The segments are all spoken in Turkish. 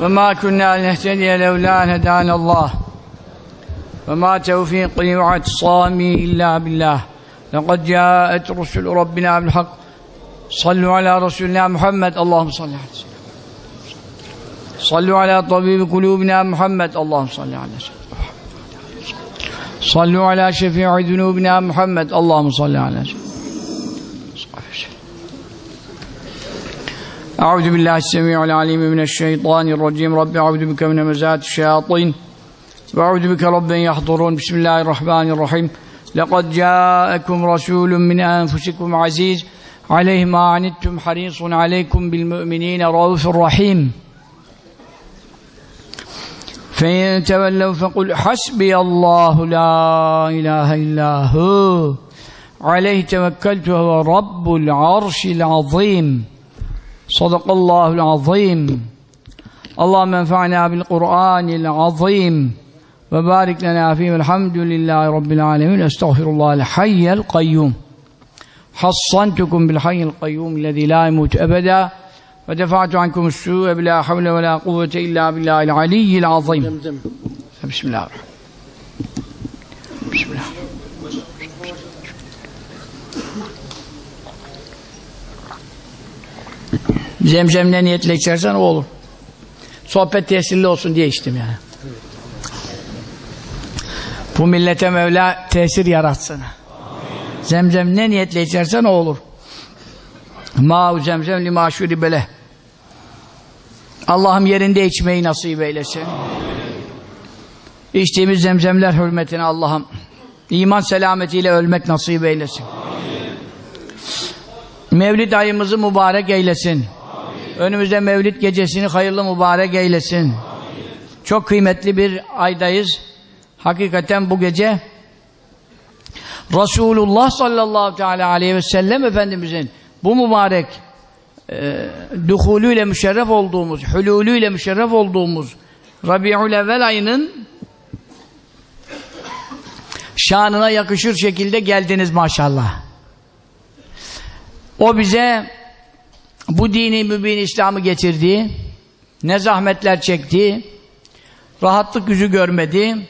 وما كنا لنهتدي لولا أن هدانا الله. وما توفيقي واعتصامي إلا بالله. لقد جاءت رسل ربنا بالحق. صلوا على رسولنا محمد. اللهم صل على صلوا على طبيب قلوبنا محمد. اللهم صل على سيدنا صلوا على شفيع ذنوبنا محمد. اللهم صل على سيدنا أعوذ بالله السميع العليم من الشيطان الرجيم. رب أعوذ بك من مزات الشياطين وأعوذ بك رب يحضرون. بسم الله الرحمن الرحيم. لقد جاءكم رسول من أنفسكم عزيز. عليه ما عنتم حريص عليكم بالمؤمنين. رؤوف رحيم. فإن تولوا فقل حسبي الله لا إله إلا هو. عليه توكلت هو رب العرش العظيم. صدق الله العظيم. اللهم انفعنا بالقرآن العظيم وبارك لنا فيه والحمد لله رب العالمين. أستغفر الله الحي القيوم. حصنتكم بالحي القيوم الذي لا يموت أبدا ودفعت عنكم السوء بلا حول ولا قوة إلا بالله العلي العظيم. بسم الله الرحمن بسم الله. Zemzemle niyetle içersen o olur. Sohbet tesirli olsun diye içtim yani. Bu millete Mevla tesir yaratsın. Zemzem ne niyetle içersen o olur. Ma zemzem lima bele. Allah'ım yerinde içmeyi nasip eylesin. İçtiğimiz zemzemler hürmetine Allah'ım iman selametiyle ölmek nasip eylesin. Mevlid ayımızı mübarek eylesin. Önümüzde Mevlid gecesini hayırlı mübarek eylesin. Çok kıymetli bir aydayız. Hakikaten bu gece Resulullah sallallahu teala aleyhi ve sellem Efendimizin bu mübarek e, duhulüyle müşerref olduğumuz, hululüyle müşerref olduğumuz Rabi'ül evvel ayının şanına yakışır şekilde geldiniz maşallah. O bize bu dini mübin İslam'ı getirdi, ne zahmetler çekti, rahatlık yüzü görmedi,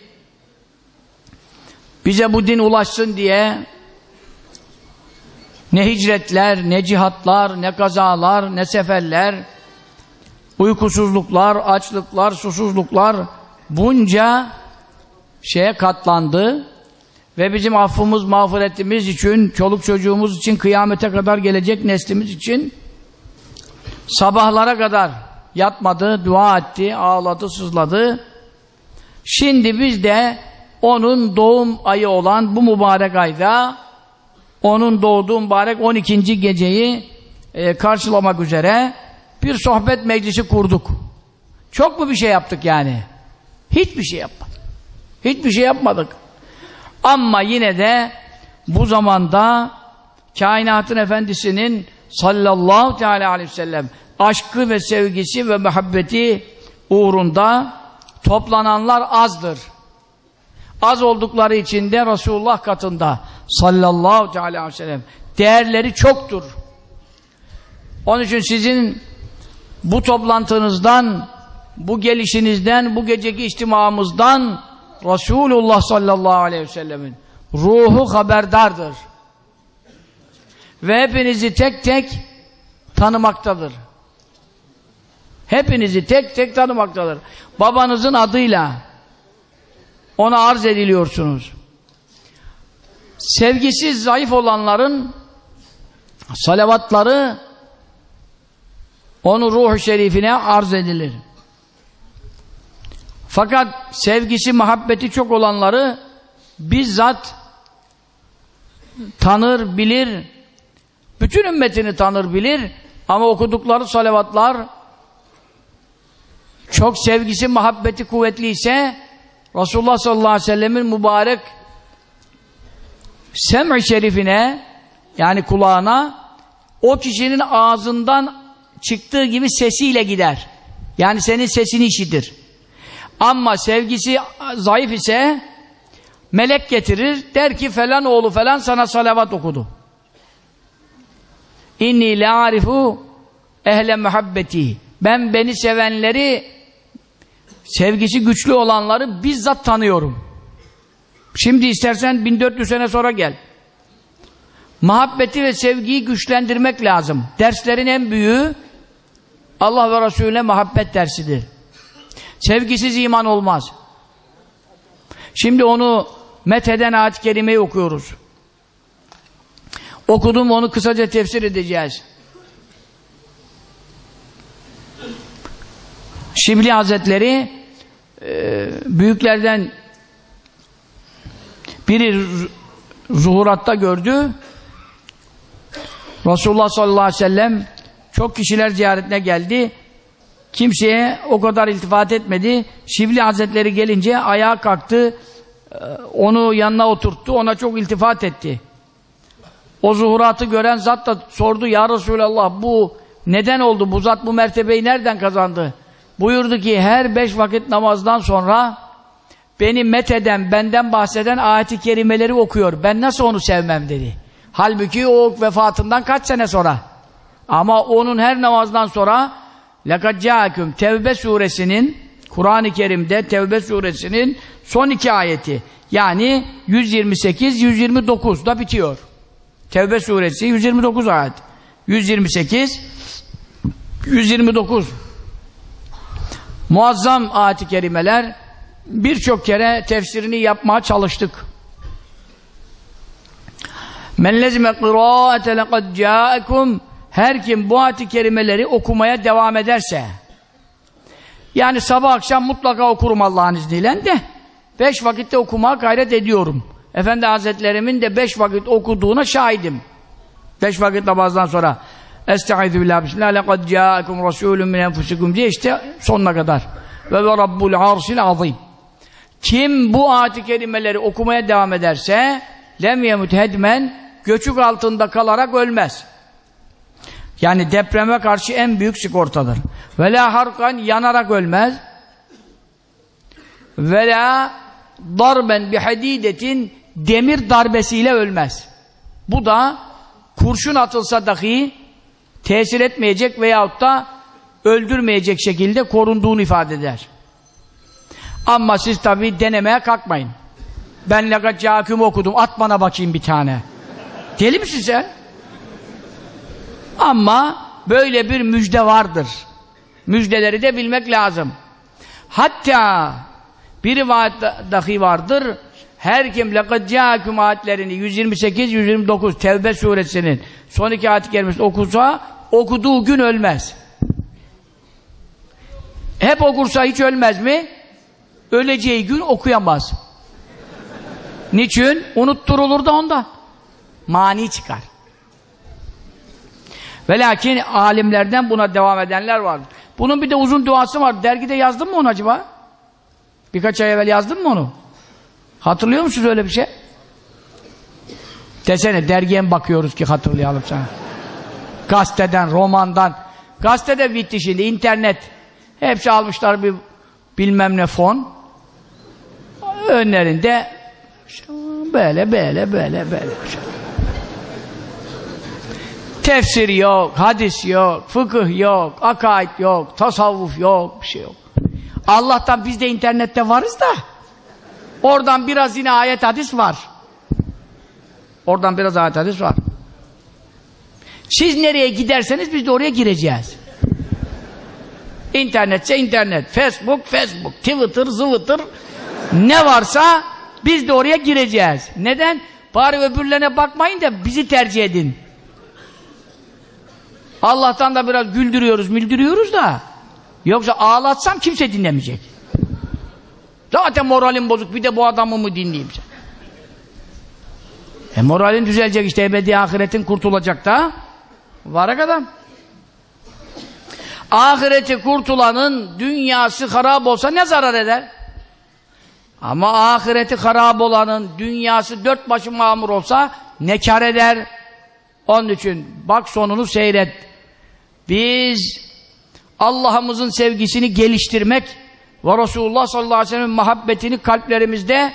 bize bu din ulaşsın diye ne hicretler, ne cihatlar, ne kazalar, ne seferler, uykusuzluklar, açlıklar, susuzluklar bunca şeye katlandı ve bizim affımız, mağfiretimiz için, çoluk çocuğumuz için, kıyamete kadar gelecek neslimiz için sabahlara kadar yatmadı, dua etti, ağladı, sızladı. Şimdi biz de onun doğum ayı olan bu mübarek ayda onun doğduğu mübarek 12. geceyi e, karşılamak üzere bir sohbet meclisi kurduk. Çok mu bir şey yaptık yani? Hiçbir şey yapmadık. Hiçbir şey yapmadık. Ama yine de bu zamanda kainatın efendisinin sallallahu teala aleyhi ve sellem aşkı ve sevgisi ve muhabbeti uğrunda toplananlar azdır. Az oldukları için de Resulullah katında sallallahu teala aleyhi ve sellem değerleri çoktur. Onun için sizin bu toplantınızdan, bu gelişinizden, bu geceki içtimamızdan Resulullah sallallahu aleyhi ve sellemin ruhu haberdardır. Ve hepinizi tek tek tanımaktadır. Hepinizi tek tek tanımaktadır. Babanızın adıyla ona arz ediliyorsunuz. Sevgisiz, zayıf olanların salavatları onun ruhu şerifine arz edilir. Fakat sevgisi, muhabbeti çok olanları bizzat tanır, bilir, bütün ümmetini tanır, bilir ama okudukları salavatlar çok sevgisi, muhabbeti kuvvetliyse Resulullah sallallahu aleyhi ve sellemin mübarek sem-i şerifine yani kulağına o kişinin ağzından çıktığı gibi sesiyle gider. Yani senin sesini işitir. Ama sevgisi zayıf ise melek getirir der ki falan oğlu falan sana salavat okudu. İnni la arifu ehle muhabbeti. Ben beni sevenleri sevgisi güçlü olanları bizzat tanıyorum. Şimdi istersen 1400 sene sonra gel. Muhabbeti ve sevgiyi güçlendirmek lazım. Derslerin en büyüğü Allah ve Resulüne muhabbet dersidir. Sevgisiz iman olmaz. Şimdi onu metheden ayet-i kerimeyi okuyoruz. Okudum onu kısaca tefsir edeceğiz. Şibli Hazretleri e, büyüklerden biri zuhuratta gördü. Resulullah sallallahu aleyhi ve sellem çok kişiler ziyaretine geldi. Kimseye o kadar iltifat etmedi. Şibli Hazretleri gelince ayağa kalktı. E, onu yanına oturttu. Ona çok iltifat etti. O zuhuratı gören zat da sordu. Ya Resulallah bu neden oldu? Bu zat bu mertebeyi nereden kazandı? Buyurdu ki her beş vakit namazdan sonra beni metheden, benden bahseden ayet-i kerimeleri okuyor. Ben nasıl onu sevmem dedi. Halbuki o vefatından kaç sene sonra. Ama onun her namazdan sonra لَقَدْ جَاءَكُمْ Tevbe suresinin Kur'an-ı Kerim'de Tevbe suresinin son iki ayeti. Yani 128-129 da bitiyor. Tevbe suresi 129 ayet. 128 129 Muazzam ayet-i kerimeler birçok kere tefsirini yapmaya çalıştık. Men lezime kıraate lekad câekum her kim bu ayet-i kerimeleri okumaya devam ederse yani sabah akşam mutlaka okurum Allah'ın izniyle de beş vakitte okumaya gayret ediyorum. Efendi Hazretlerimin de beş vakit okuduğuna şahidim. Beş vakit namazdan sonra Estaizu billah bismillah lekad câekum rasûlüm min enfusikum diye işte sonuna kadar. Ve ve rabbul arşil azim. Kim bu ayet-i kerimeleri okumaya devam ederse lem yemut hedmen göçük altında kalarak ölmez. Yani depreme karşı en büyük sigortadır. Ve la harkan yanarak ölmez. Ve la darben bihadidetin demir darbesiyle ölmez. Bu da kurşun atılsa dahi tesir etmeyecek veyahut da öldürmeyecek şekilde korunduğunu ifade eder. Ama siz tabi denemeye kalkmayın. Ben lakat cahaküm okudum, at bana bakayım bir tane. Deli misin sen? Ama böyle bir müjde vardır. Müjdeleri de bilmek lazım. Hatta bir rivayet dahi vardır. Her kim lekad ca'akum ayetlerini 128 129 Tevbe suresinin son iki ayet kerimesi okusa okuduğu gün ölmez. Hep okursa hiç ölmez mi? Öleceği gün okuyamaz. Niçin? Unutturulur da onda. Mani çıkar. Ve lakin alimlerden buna devam edenler var. Bunun bir de uzun duası var. Dergide yazdın mı onu acaba? Birkaç ay evvel yazdın mı onu? Hatırlıyor musunuz öyle bir şey? Desene dergiye bakıyoruz ki hatırlayalım sana? Gazeteden, romandan. Gazetede bitti şimdi, internet. Hepsi almışlar bir bilmem ne fon. Önlerinde böyle böyle böyle böyle. Tefsir yok, hadis yok, fıkıh yok, akaid yok, tasavvuf yok, bir şey yok. Allah'tan biz de internette varız da oradan biraz yine ayet hadis var. Oradan biraz ayet hadis var. Siz nereye giderseniz biz de oraya gireceğiz. İnternetse internet, Facebook, Facebook, Twitter, zıvıtır ne varsa biz de oraya gireceğiz. Neden? Bari öbürlerine bakmayın da bizi tercih edin. Allah'tan da biraz güldürüyoruz, müldürüyoruz da yoksa ağlatsam kimse dinlemeyecek. Zaten moralim bozuk bir de bu adamı mı dinleyeyim sen? E moralin düzelecek işte ebedi ahiretin kurtulacak da varak adam. Ahireti kurtulanın dünyası harap olsa ne zarar eder? Ama ahireti harap olanın dünyası dört başı mamur olsa ne kar eder? Onun için bak sonunu seyret. Biz Allah'ımızın sevgisini geliştirmek ve Resulullah sallallahu aleyhi ve sellem muhabbetini kalplerimizde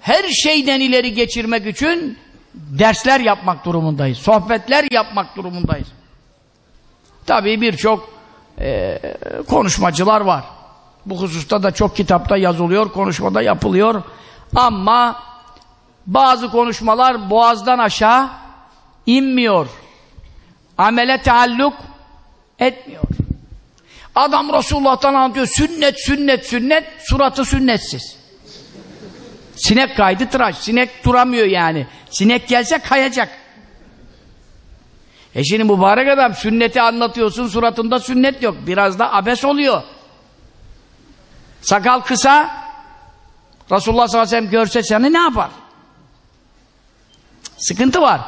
her şeyden ileri geçirmek için dersler yapmak durumundayız. Sohbetler yapmak durumundayız. Tabii birçok e, konuşmacılar var. Bu hususta da çok kitapta yazılıyor, konuşmada yapılıyor. Ama bazı konuşmalar boğazdan aşağı inmiyor. Amele taalluk etmiyor. Adam Resulullah'tan anlatıyor. Sünnet, sünnet, sünnet. Suratı sünnetsiz. Sinek kaydı tıraş. Sinek duramıyor yani. Sinek gelse kayacak. E şimdi mübarek adam sünneti anlatıyorsun suratında sünnet yok. Biraz da abes oluyor. Sakal kısa Resulullah sallallahu aleyhi ve sellem görse seni ne yapar? Sıkıntı var.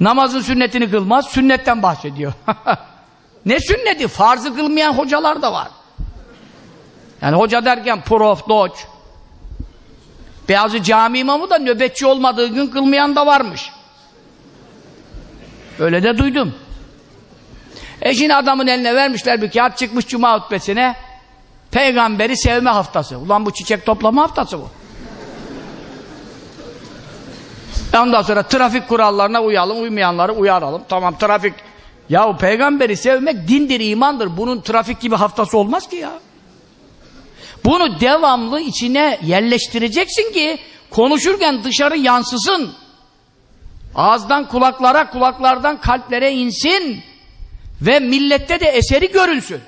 Namazın sünnetini kılmaz, sünnetten bahsediyor. ne sünneti? Farzı kılmayan hocalar da var. Yani hoca derken prof, doç. Beyazı cami imamı da nöbetçi olmadığı gün kılmayan da varmış. Öyle de duydum. E şimdi adamın eline vermişler bir kağıt çıkmış cuma hutbesine. Peygamberi sevme haftası. Ulan bu çiçek toplama haftası bu. Ondan sonra trafik kurallarına uyalım, uymayanları uyaralım. Tamam trafik. Yahu peygamberi sevmek dindir, imandır. Bunun trafik gibi haftası olmaz ki ya. Bunu devamlı içine yerleştireceksin ki konuşurken dışarı yansısın. Ağızdan kulaklara, kulaklardan kalplere insin. Ve millette de eseri görünsün.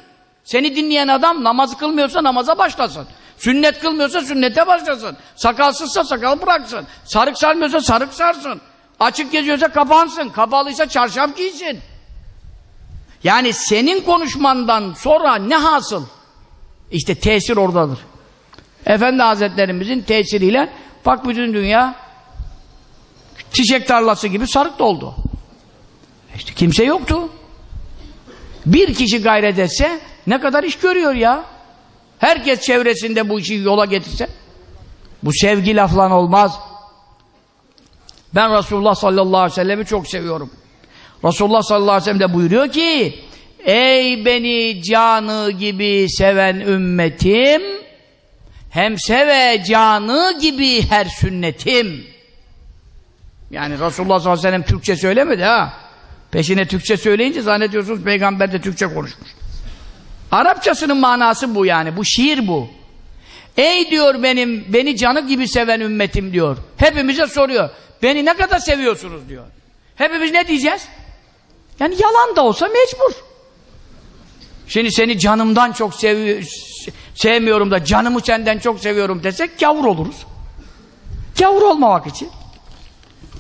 Seni dinleyen adam namaz kılmıyorsa namaza başlasın. Sünnet kılmıyorsa sünnete başlasın. Sakalsızsa sakal bıraksın. Sarık sarmıyorsa sarık sarsın. Açık geziyorsa kapansın. Kapalıysa çarşaf giysin. Yani senin konuşmandan sonra ne hasıl? İşte tesir oradadır. Efendi Hazretlerimizin tesiriyle bak bütün dünya çiçek tarlası gibi sarık doldu. İşte kimse yoktu. Bir kişi gayret etse ne kadar iş görüyor ya. Herkes çevresinde bu işi yola getirse. Bu sevgi laflan olmaz. Ben Resulullah sallallahu aleyhi ve sellem'i çok seviyorum. Resulullah sallallahu aleyhi ve sellem de buyuruyor ki Ey beni canı gibi seven ümmetim hem seve canı gibi her sünnetim. Yani Resulullah sallallahu aleyhi ve sellem Türkçe söylemedi ha. Peşine Türkçe söyleyince zannediyorsunuz peygamber de Türkçe konuşmuş. Arapçasının manası bu yani. Bu şiir bu. Ey diyor benim, beni canı gibi seven ümmetim diyor. Hepimize soruyor. Beni ne kadar seviyorsunuz diyor. Hepimiz ne diyeceğiz? Yani yalan da olsa mecbur. Şimdi seni canımdan çok sev sevmiyorum da canımı senden çok seviyorum desek gavur oluruz. Gavur olmamak için.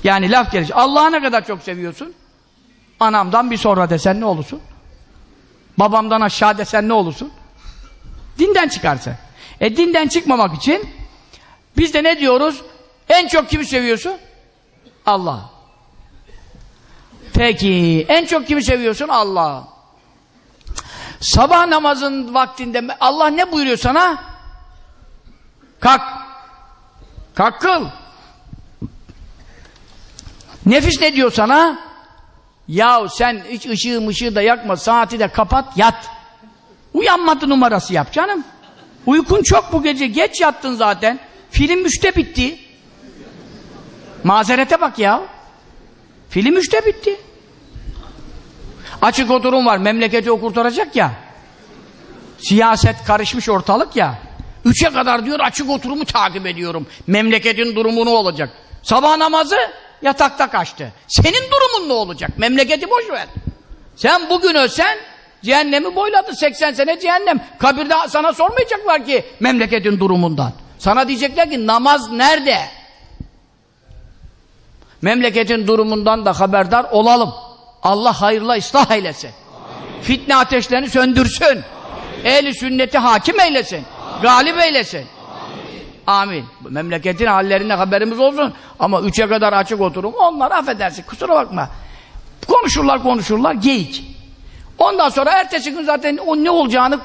Yani laf gelişi. Allah'a ne kadar çok seviyorsun? Anamdan bir sonra desen ne olursun? Babamdan aşağı desen ne olursun? Dinden çıkarsa. E dinden çıkmamak için biz de ne diyoruz? En çok kimi seviyorsun? Allah. Peki en çok kimi seviyorsun? Allah. Sabah namazın vaktinde Allah ne buyuruyor sana? Kalk. Kalk kıl. Nefis ne diyor sana? Yahu sen hiç ışığı mışığı da yakma, saati de kapat, yat. Uyanmadı numarası yap canım. Uykun çok bu gece, geç yattın zaten. Film üçte bitti. Mazerete bak ya. Film üçte bitti. Açık oturum var, memleketi o kurtaracak ya. Siyaset karışmış ortalık ya. Üçe kadar diyor açık oturumu takip ediyorum. Memleketin durumu ne olacak? Sabah namazı yatakta kaçtı. Senin durumun ne olacak? Memleketi boş ver. Sen bugün ölsen cehennemi boyladı 80 sene cehennem. Kabirde sana sormayacaklar ki memleketin durumundan. Sana diyecekler ki namaz nerede? Memleketin durumundan da haberdar olalım. Allah hayırla ıslah eylesin. Amin. Fitne ateşlerini söndürsün. Ehli sünneti hakim eylesin. Amin. Galip eylesin. Amin. Memleketin hallerine haberimiz olsun. Ama üçe kadar açık oturum. Onlar affedersin. Kusura bakma. Konuşurlar konuşurlar. Geyik. Ondan sonra ertesi gün zaten o ne olacağını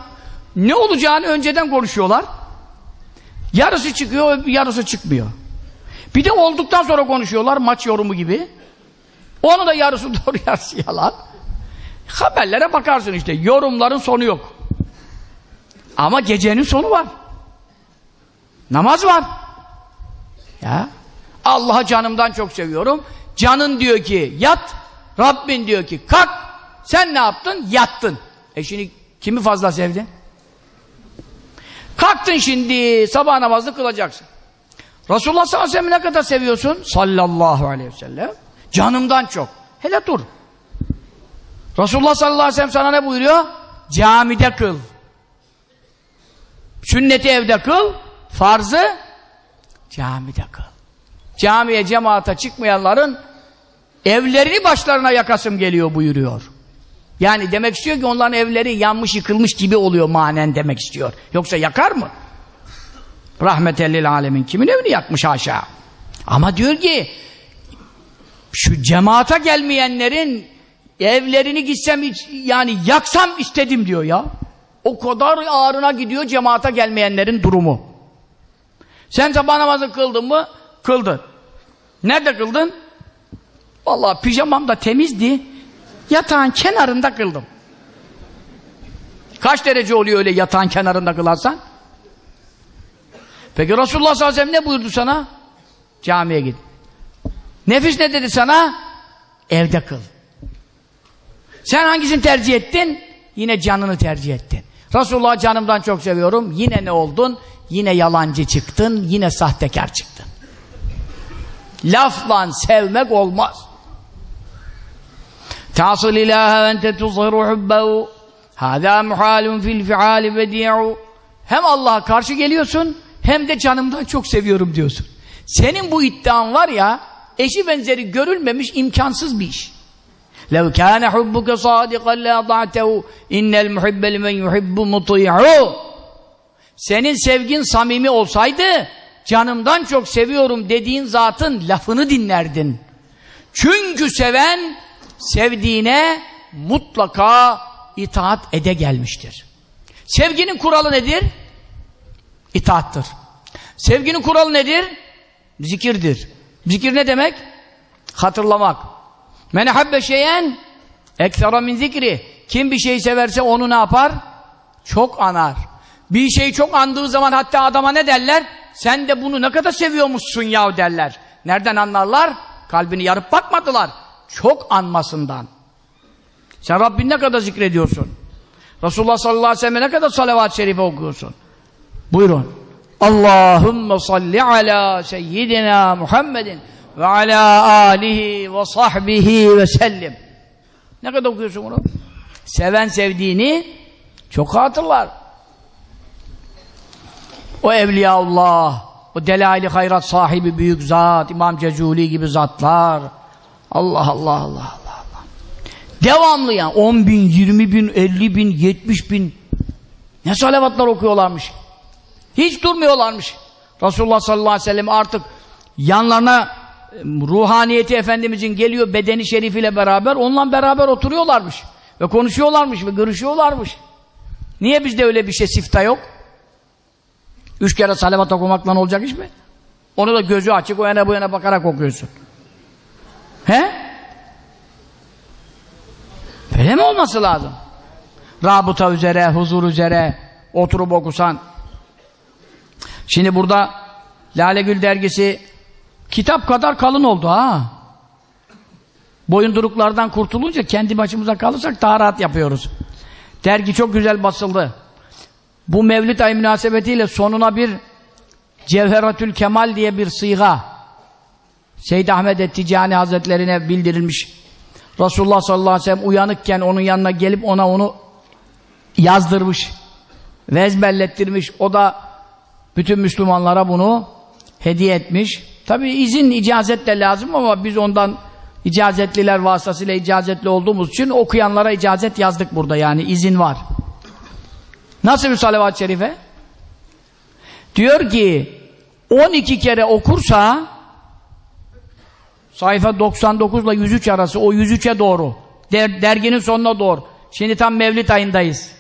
ne olacağını önceden konuşuyorlar. Yarısı çıkıyor, yarısı çıkmıyor. Bir de olduktan sonra konuşuyorlar maç yorumu gibi. Onu da yarısı doğru yarısı yalan. Haberlere bakarsın işte. Yorumların sonu yok. Ama gecenin sonu var. Namaz var. Ya. Allah'a canımdan çok seviyorum. Canın diyor ki yat. Rabbin diyor ki kalk. Sen ne yaptın? Yattın. E şimdi kimi fazla sevdin? Kalktın şimdi sabah namazını kılacaksın. Resulullah sallallahu aleyhi ve sellem'i ne kadar seviyorsun? Sallallahu aleyhi ve sellem. Canımdan çok. Hele dur. Resulullah sallallahu aleyhi ve sellem sana ne buyuruyor? Camide kıl. Sünneti evde kıl. Farzı camide kıl. Camiye cemaate çıkmayanların evlerini başlarına yakasım geliyor buyuruyor. Yani demek istiyor ki onların evleri yanmış yıkılmış gibi oluyor manen demek istiyor. Yoksa yakar mı? Rahmetellil alemin kimin evini yakmış haşa. Ama diyor ki şu cemaata gelmeyenlerin evlerini gitsem yani yaksam istedim diyor ya. O kadar ağrına gidiyor cemaata gelmeyenlerin durumu. Sen sabah namazı kıldın mı? Kıldın. Nerede kıldın? Vallahi pijamam da temizdi. Yatağın kenarında kıldım. Kaç derece oluyor öyle yatağın kenarında kılarsan? Peki Resulullah sallallahu aleyhi ve sellem ne buyurdu sana? Camiye git. Nefis ne dedi sana? Evde kıl. Sen hangisini tercih ettin? Yine canını tercih ettin. Resulullah canımdan çok seviyorum. Yine ne oldun? Yine yalancı çıktın. Yine sahtekar çıktın. Lafla sevmek olmaz. Tasil ilahe ve ente tuzhiru hubbehu. Hâzâ muhâlun fil fi'âli bedi'u. Hem Allah'a karşı geliyorsun hem de canımdan çok seviyorum diyorsun. Senin bu iddian var ya eşi benzeri görülmemiş imkansız bir iş. لَوْ كَانَ حُبُّكَ صَادِقًا لَاَضَعْتَهُ اِنَّ الْمُحِبَّ لِمَنْ يُحِبُّ مُطِيعُ Senin sevgin samimi olsaydı canımdan çok seviyorum dediğin zatın lafını dinlerdin. Çünkü seven sevdiğine mutlaka itaat ede gelmiştir. Sevginin kuralı nedir? İtaattır. Sevginin kuralı nedir? Zikirdir. Zikir ne demek? Hatırlamak. Men habbe şeyen eksera min zikri. Kim bir şeyi severse onu ne yapar? Çok anar. Bir şeyi çok andığı zaman hatta adama ne derler? Sen de bunu ne kadar seviyormuşsun ya derler. Nereden anlarlar? Kalbini yarıp bakmadılar. Çok anmasından. Sen Rabbin ne kadar zikrediyorsun? Resulullah sallallahu aleyhi ve sellem ne kadar salavat-ı şerife okuyorsun? Buyurun. Allahümme salli ala seyyidina Muhammedin ve ala alihi ve sahbihi ve sellim. Ne kadar okuyorsun bunu? Seven sevdiğini çok hatırlar. O Evliyaullah, o Delail-i Hayrat sahibi büyük zat, İmam Cezuli gibi zatlar. Allah Allah Allah Allah Allah. Devamlı yani 10 bin, 20 bin, 50 bin, 70 bin ne salavatlar okuyorlarmış. Hiç durmuyorlarmış. Resulullah sallallahu aleyhi ve sellem artık yanlarına ruhaniyeti Efendimizin geliyor bedeni şerifiyle beraber onunla beraber oturuyorlarmış. Ve konuşuyorlarmış ve görüşüyorlarmış. Niye bizde öyle bir şey sifta yok? Üç kere salavat okumakla olacak iş mi? Onu da gözü açık o yana bu yana bakarak okuyorsun. He? Öyle mi olması lazım? Rabıta üzere, huzur üzere oturup okusan. Şimdi burada Lale Gül dergisi kitap kadar kalın oldu ha. Boyunduruklardan kurtulunca kendi başımıza kalırsak daha rahat yapıyoruz. Dergi çok güzel basıldı. Bu Mevlid ayı münasebetiyle sonuna bir Cevheratül Kemal diye bir sıyga Seyyid Ahmet Ticani Hazretlerine bildirilmiş. Resulullah sallallahu aleyhi ve sellem uyanıkken onun yanına gelip ona onu yazdırmış ve ezberlettirmiş. O da bütün Müslümanlara bunu hediye etmiş. Tabi izin, icazet de lazım ama biz ondan icazetliler vasıtasıyla icazetli olduğumuz için okuyanlara icazet yazdık burada yani izin var. Nasıl bir salavat-ı şerife? Diyor ki 12 kere okursa sayfa 99 ile 103 arası o 103'e doğru der, derginin sonuna doğru şimdi tam Mevlid ayındayız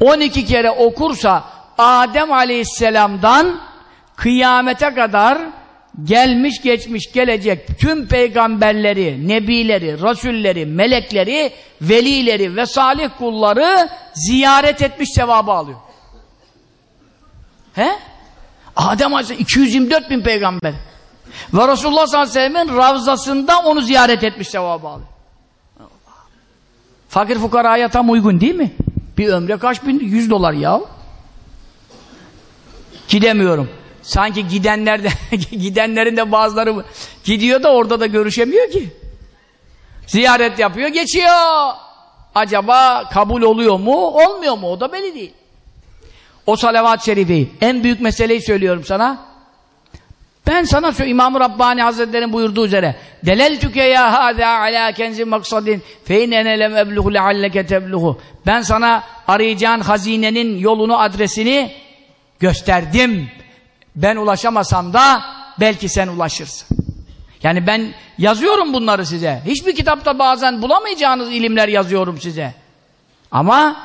12 kere okursa Adem Aleyhisselam'dan kıyamete kadar gelmiş geçmiş gelecek tüm peygamberleri, nebileri, rasulleri, melekleri, velileri ve salih kulları ziyaret etmiş sevabı alıyor. He? Adem Aleyhisselam 224 bin peygamber. Ve Resulullah sallallahu aleyhi ve sellem'in ravzasında onu ziyaret etmiş sevabı alıyor. Fakir fukaraya tam uygun değil mi? Bir ömre kaç bin? Yüz dolar ya. Gidemiyorum. Sanki gidenler de, gidenlerin de bazıları gidiyor da orada da görüşemiyor ki. Ziyaret yapıyor, geçiyor. Acaba kabul oluyor mu, olmuyor mu? O da belli değil. O salavat-ı şerifi, en büyük meseleyi söylüyorum sana. Ben sana söylüyorum, İmam-ı Rabbani Hazretleri'nin buyurduğu üzere Deleltüke ya hâzâ alâ kenzi maksadin fe inene lem ebluhu lealleke tebluhu Ben sana arayacağın hazinenin yolunu, adresini gösterdim. Ben ulaşamasam da belki sen ulaşırsın. Yani ben yazıyorum bunları size. Hiçbir kitapta bazen bulamayacağınız ilimler yazıyorum size. Ama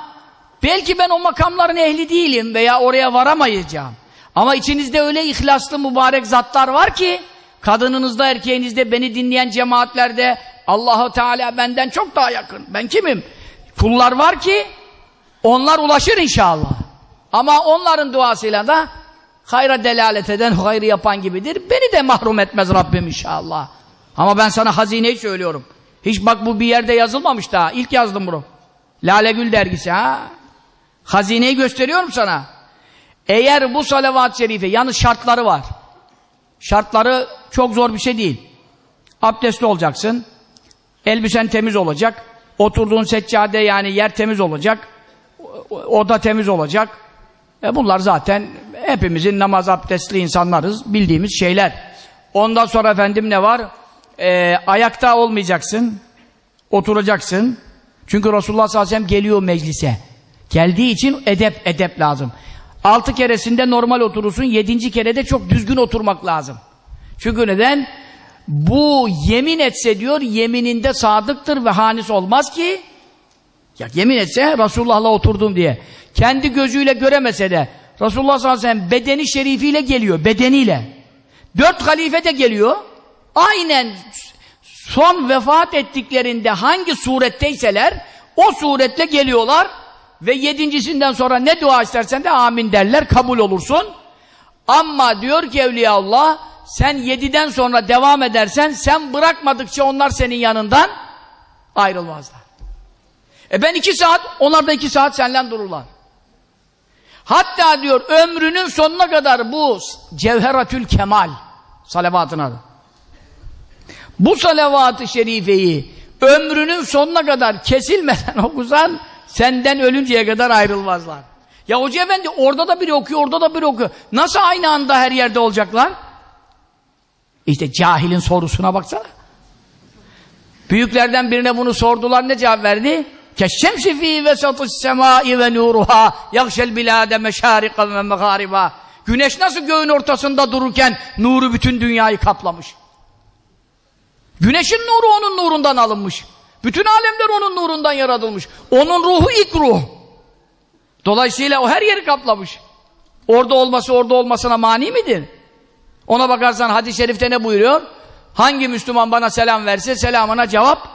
belki ben o makamların ehli değilim veya oraya varamayacağım. Ama içinizde öyle ihlaslı mübarek zatlar var ki kadınınızda, erkeğinizde, beni dinleyen cemaatlerde Allahu Teala benden çok daha yakın. Ben kimim? Kullar var ki onlar ulaşır inşallah. Ama onların duasıyla da hayra delalet eden, hayrı yapan gibidir. Beni de mahrum etmez Rabbim inşallah. Ama ben sana hazineyi söylüyorum. Hiç bak bu bir yerde yazılmamış daha. İlk yazdım bunu. Lale Gül dergisi ha. Hazineyi gösteriyorum sana. Eğer bu salavat-ı şerife, yalnız şartları var. Şartları çok zor bir şey değil. Abdestli olacaksın. Elbisen temiz olacak. Oturduğun seccade yani yer temiz olacak. Oda temiz olacak. E bunlar zaten hepimizin namaz abdestli insanlarız. Bildiğimiz şeyler. Ondan sonra efendim ne var? E, ayakta olmayacaksın. Oturacaksın. Çünkü Resulullah sallallahu aleyhi ve sellem geliyor meclise. Geldiği için edep edep lazım. Altı keresinde normal oturursun, yedinci kerede çok düzgün oturmak lazım. Çünkü neden? Bu yemin etse diyor, yemininde sadıktır ve hanis olmaz ki, ya yemin etse Resulullah'la oturdum diye. Kendi gözüyle göremese de, Resulullah sallallahu aleyhi ve sellem bedeni şerifiyle geliyor, bedeniyle. Dört halife de geliyor, aynen son vefat ettiklerinde hangi suretteyseler, o suretle geliyorlar, ve yedincisinden sonra ne dua istersen de amin derler, kabul olursun. Ama diyor ki Evliyaullah, sen yediden sonra devam edersen, sen bırakmadıkça onlar senin yanından ayrılmazlar. E ben iki saat, onlar da iki saat senden dururlar. Hatta diyor ömrünün sonuna kadar bu Cevheratül Kemal salavatın adı. Bu salavat-ı şerifeyi ömrünün sonuna kadar kesilmeden okusan Senden ölünceye kadar ayrılmazlar. Ya Hoca Efendi orada da biri okuyor, orada da biri okuyor. Nasıl aynı anda her yerde olacaklar? İşte cahilin sorusuna baksana. Büyüklerden birine bunu sordular, ne cevap verdi? Keşşemsi fî vesatı's semâi ve nûruhâ yakşel bilâde meşârika ve meghâribâ Güneş nasıl göğün ortasında dururken nuru bütün dünyayı kaplamış. Güneşin nuru onun nurundan alınmış. Bütün alemler onun nurundan yaratılmış. Onun ruhu ilk ruh. Dolayısıyla o her yeri kaplamış. Orada olması orada olmasına mani midir? Ona bakarsan hadis-i şerifte ne buyuruyor? Hangi Müslüman bana selam verse selamına cevap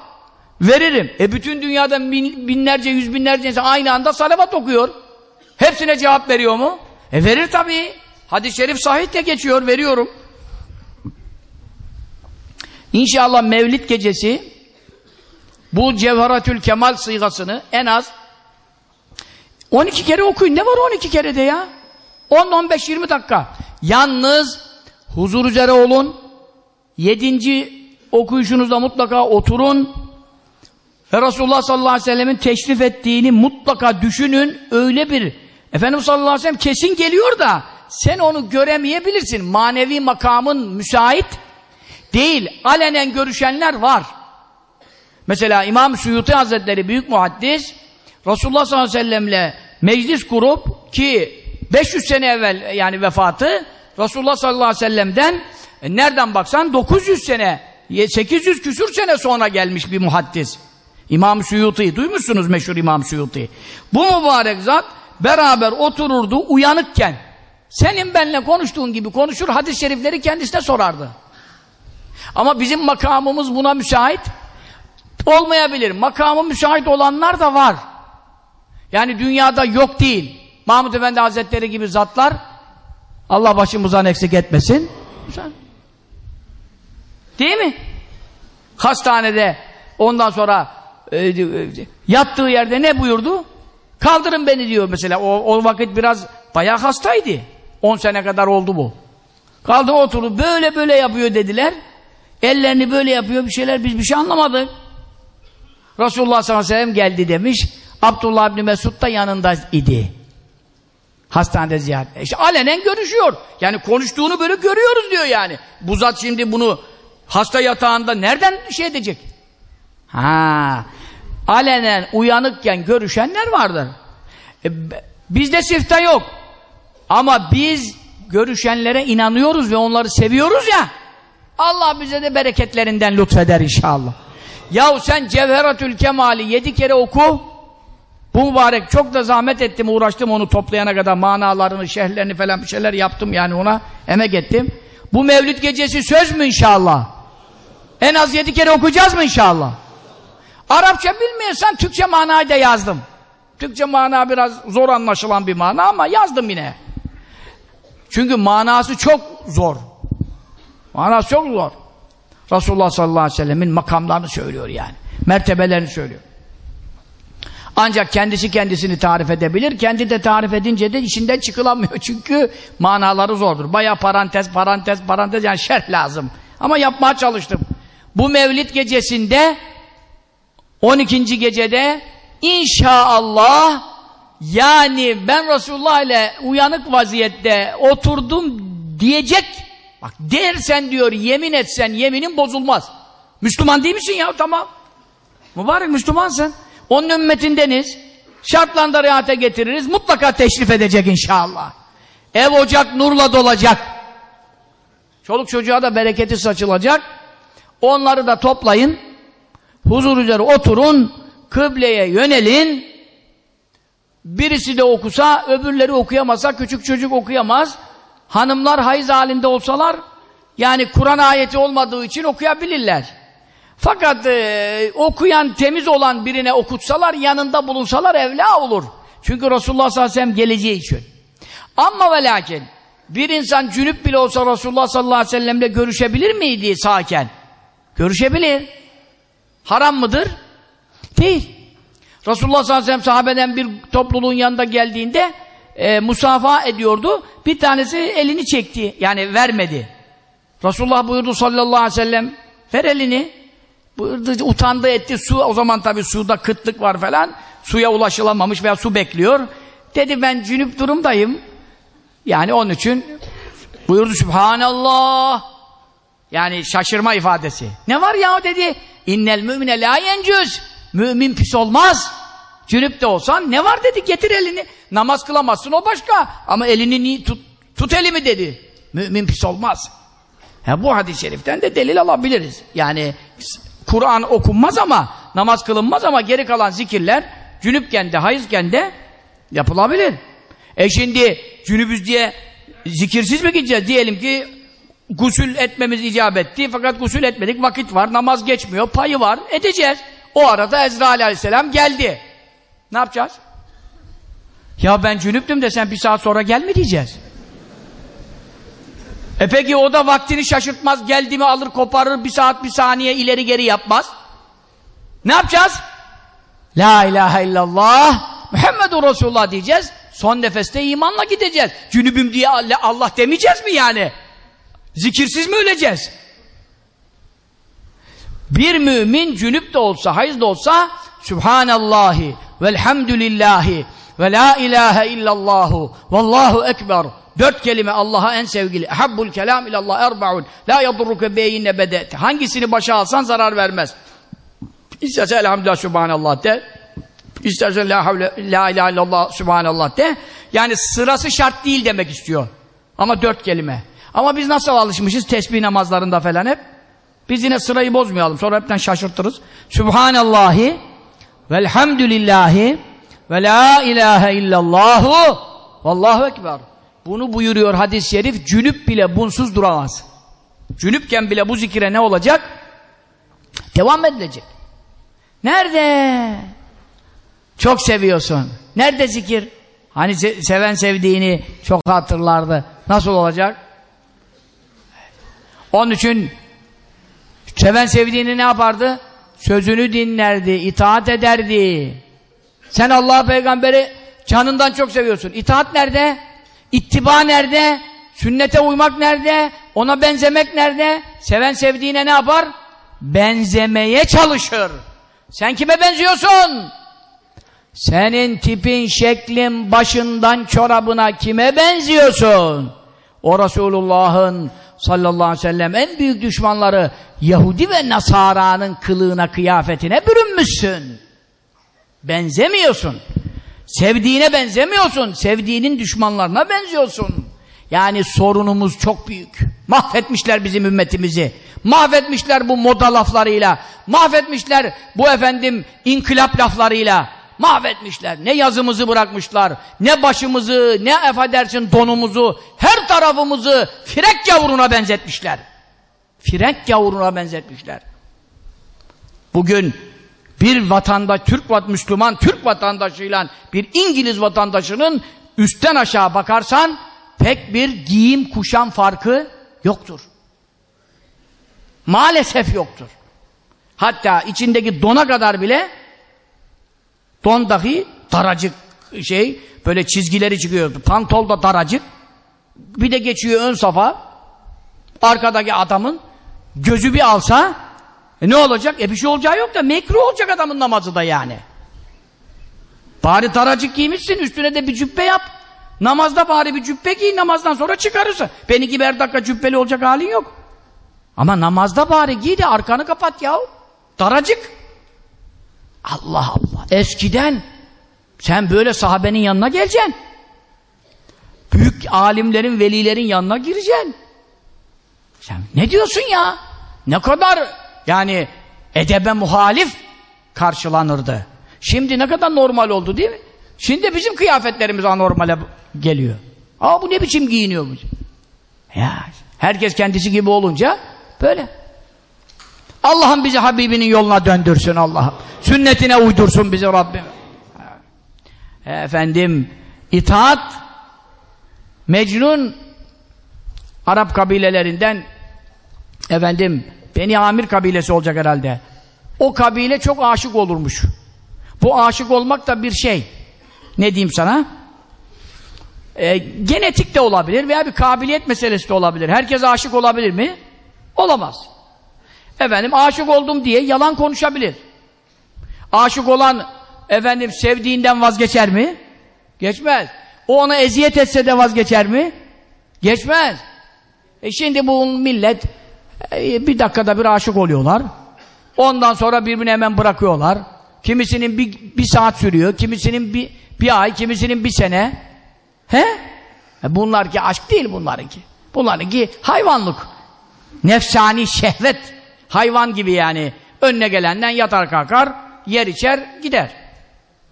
veririm. E bütün dünyada bin, binlerce, yüz binlerce insan aynı anda salavat okuyor. Hepsine cevap veriyor mu? E verir tabii. Hadis-i şerif sahih de geçiyor, veriyorum. İnşallah Mevlid gecesi bu Cevheratül Kemal sıygasını en az 12 kere okuyun. Ne var 12 kerede ya? 10-15-20 dakika. Yalnız huzur üzere olun. Yedinci okuyuşunuzda mutlaka oturun. Ve Resulullah sallallahu aleyhi ve sellemin teşrif ettiğini mutlaka düşünün. Öyle bir Efendimiz sallallahu aleyhi ve sellem kesin geliyor da sen onu göremeyebilirsin. Manevi makamın müsait değil. Alenen görüşenler var. Mesela İmam Suyuti Hazretleri büyük muhaddis Resulullah sallallahu aleyhi ve sellemle meclis kurup ki 500 sene evvel yani vefatı Resulullah sallallahu aleyhi ve sellem'den e, nereden baksan 900 sene 800 küsür sene sonra gelmiş bir muhaddis. İmam Suyuti duymuşsunuz meşhur İmam Suyuti. Bu mübarek zat beraber otururdu uyanıkken senin benimle konuştuğun gibi konuşur hadis-i şerifleri kendisine sorardı. Ama bizim makamımız buna müsait olmayabilir. Makamı müsait olanlar da var. Yani dünyada yok değil. Mahmud Efendi Hazretleri gibi zatlar Allah başımızdan eksik etmesin. Değil mi? Hastanede ondan sonra yattığı yerde ne buyurdu? Kaldırın beni diyor mesela. O, o vakit biraz bayağı hastaydı. 10 sene kadar oldu bu. Kaldı oturup böyle böyle yapıyor dediler. Ellerini böyle yapıyor bir şeyler biz bir şey anlamadık. Resulullah sallallahu aleyhi ve sellem geldi demiş. Abdullah ibn Mesud da yanında idi. Hastanede ziyaret. İşte alenen görüşüyor. Yani konuştuğunu böyle görüyoruz diyor yani. Bu zat şimdi bunu hasta yatağında nereden şey edecek? Ha, alenen uyanıkken görüşenler vardır. E, bizde sifte yok. Ama biz görüşenlere inanıyoruz ve onları seviyoruz ya. Allah bize de bereketlerinden lütfeder inşallah. Yahu sen Cevheratül Kemal'i yedi kere oku. Bu mübarek çok da zahmet ettim, uğraştım onu toplayana kadar manalarını, şerhlerini falan bir şeyler yaptım yani ona emek ettim. Bu Mevlid gecesi söz mü inşallah? En az yedi kere okuyacağız mı inşallah? Arapça bilmiyorsan Türkçe manayı da yazdım. Türkçe mana biraz zor anlaşılan bir mana ama yazdım yine. Çünkü manası çok zor. Manası çok zor. Resulullah sallallahu aleyhi ve sellemin makamlarını söylüyor yani. Mertebelerini söylüyor. Ancak kendisi kendisini tarif edebilir. Kendi de tarif edince de işinden çıkılamıyor. Çünkü manaları zordur. Baya parantez, parantez, parantez yani şerh lazım. Ama yapmaya çalıştım. Bu Mevlid gecesinde 12. gecede inşallah yani ben Resulullah ile uyanık vaziyette oturdum diyecek bak dersen diyor yemin etsen yeminin bozulmaz. Müslüman değil misin ya tamam. Mübarek Müslümansın. Onun ümmetindeniz. Şartlarında rehate getiririz. Mutlaka teşrif edecek inşallah. Ev ocak nurla dolacak. Çoluk çocuğa da bereketi saçılacak. Onları da toplayın. Huzur üzere oturun. Kıbleye yönelin. Birisi de okusa, öbürleri okuyamasa, küçük çocuk okuyamaz. Hanımlar hayız halinde olsalar, yani Kur'an ayeti olmadığı için okuyabilirler. Fakat e, okuyan, temiz olan birine okutsalar, yanında bulunsalar evla olur. Çünkü Resulullah sallallahu aleyhi ve sellem geleceği için. Ama ve lakin, bir insan cünüp bile olsa Resulullah sallallahu aleyhi ve sellemle görüşebilir miydi sağken? Görüşebilir. Haram mıdır? Değil. Resulullah sallallahu aleyhi ve sellem sahabeden bir topluluğun yanında geldiğinde e, musafa ediyordu. Bir tanesi elini çekti. Yani vermedi. Resulullah buyurdu sallallahu aleyhi ve sellem ver elini. Buyurdu, utandı etti. Su o zaman tabi suda kıtlık var falan. Suya ulaşılamamış veya su bekliyor. Dedi ben cünüp durumdayım. Yani onun için buyurdu Subhanallah. Yani şaşırma ifadesi. Ne var ya dedi. İnnel mümine la yencüz. Mümin pis olmaz. Cünüp de olsan ne var dedi getir elini. Namaz kılamazsın o başka. Ama elini ni tut, tut elimi dedi. Mümin pis olmaz. Ha, bu hadis-i şeriften de delil alabiliriz. Yani Kur'an okunmaz ama namaz kılınmaz ama geri kalan zikirler cünüpken de hayızken de yapılabilir. E şimdi cünübüz diye zikirsiz mi gideceğiz? Diyelim ki gusül etmemiz icap etti fakat gusül etmedik vakit var namaz geçmiyor payı var edeceğiz. O arada Ezrail aleyhisselam geldi. Ne yapacağız? Ya ben cünüptüm de sen bir saat sonra gel mi diyeceğiz? E peki o da vaktini şaşırtmaz, geldi mi alır koparır, bir saat bir saniye ileri geri yapmaz. Ne yapacağız? La ilahe illallah, Muhammedur Resulullah diyeceğiz. Son nefeste imanla gideceğiz. Cünübüm diye Allah demeyeceğiz mi yani? Zikirsiz mi öleceğiz? Bir mümin cünüp de olsa, hayız da olsa Subhanallahi velhamdülillahi ve la ilahe illallahu vallahu ekber Dört kelime Allah'a en sevgili. Habbul kelam ilallah erbaun. La yadurruke beyinne bedet. Hangisini başa alsan zarar vermez. İstersen elhamdülillah subhanallah de. İstersen la, havle, la ilahe illallah subhanallah de. Yani sırası şart değil demek istiyor. Ama dört kelime. Ama biz nasıl alışmışız tesbih namazlarında falan hep. Biz yine sırayı bozmayalım. Sonra hepten şaşırtırız. Subhanallahi velhamdülillahi ve la ilahe illallahu vallahu ekber. Bunu buyuruyor hadis-i şerif. Cünüp bile bunsuz duramaz. Cünüpken bile bu zikire ne olacak? Devam edilecek. Nerede? Çok seviyorsun. Nerede zikir? Hani se seven sevdiğini çok hatırlardı. Nasıl olacak? Onun için seven sevdiğini ne yapardı? Sözünü dinlerdi, itaat ederdi. Sen Allah peygamberi canından çok seviyorsun. İtaat nerede? İttiba nerede? Sünnete uymak nerede? Ona benzemek nerede? Seven sevdiğine ne yapar? Benzemeye çalışır. Sen kime benziyorsun? Senin tipin, şeklin, başından çorabına kime benziyorsun? O Resulullah'ın sallallahu aleyhi ve sellem en büyük düşmanları Yahudi ve Nasara'nın kılığına, kıyafetine bürünmüşsün. Benzemiyorsun. Sevdiğine benzemiyorsun. Sevdiğinin düşmanlarına benziyorsun. Yani sorunumuz çok büyük. Mahvetmişler bizim ümmetimizi. Mahvetmişler bu moda laflarıyla. Mahvetmişler bu efendim inkılap laflarıyla. Mahvetmişler. Ne yazımızı bırakmışlar. Ne başımızı, ne affedersin donumuzu, her tarafımızı firek yavruna benzetmişler. Firek yavruna benzetmişler. Bugün bir vatanda Türk vat Müslüman Türk vatandaşıyla bir İngiliz vatandaşının üstten aşağı bakarsan pek bir giyim kuşam farkı yoktur. Maalesef yoktur. Hatta içindeki dona kadar bile don dahi daracık şey böyle çizgileri çıkıyordu. Pantol da daracık. Bir de geçiyor ön safa arkadaki adamın gözü bir alsa e ne olacak? E bir şey olacağı yok da mekruh olacak adamın namazı da yani. Bari daracık giymişsin üstüne de bir cübbe yap. Namazda bari bir cübbe giy namazdan sonra çıkarırsın. Beni gibi her dakika cübbeli olacak halin yok. Ama namazda bari giy de arkanı kapat ya. Daracık. Allah Allah. Eskiden sen böyle sahabenin yanına geleceksin. Büyük alimlerin, velilerin yanına gireceksin. Sen ne diyorsun ya? Ne kadar yani edebe muhalif karşılanırdı. Şimdi ne kadar normal oldu değil mi? Şimdi bizim kıyafetlerimiz anormale geliyor. Aa bu ne biçim giyiniyor bu? Ya herkes kendisi gibi olunca böyle. Allah'ım bizi Habibinin yoluna döndürsün Allah'ım. Sünnetine uydursun bizi Rabbim. Efendim itaat Mecnun Arap kabilelerinden efendim Beni Amir kabilesi olacak herhalde. O kabile çok aşık olurmuş. Bu aşık olmak da bir şey. Ne diyeyim sana? E, genetik de olabilir veya bir kabiliyet meselesi de olabilir. Herkes aşık olabilir mi? Olamaz. Efendim aşık oldum diye yalan konuşabilir. Aşık olan efendim sevdiğinden vazgeçer mi? Geçmez. O ona eziyet etse de vazgeçer mi? Geçmez. E şimdi bu millet e, bir dakikada bir aşık oluyorlar. Ondan sonra birbirini hemen bırakıyorlar. Kimisinin bir, bir saat sürüyor, kimisinin bir, bir ay, kimisinin bir sene. He? E bunlar ki aşk değil bunlarınki. Bunlarınki hayvanlık. Nefsani şehvet. Hayvan gibi yani. Önüne gelenden yatar kalkar, yer içer, gider.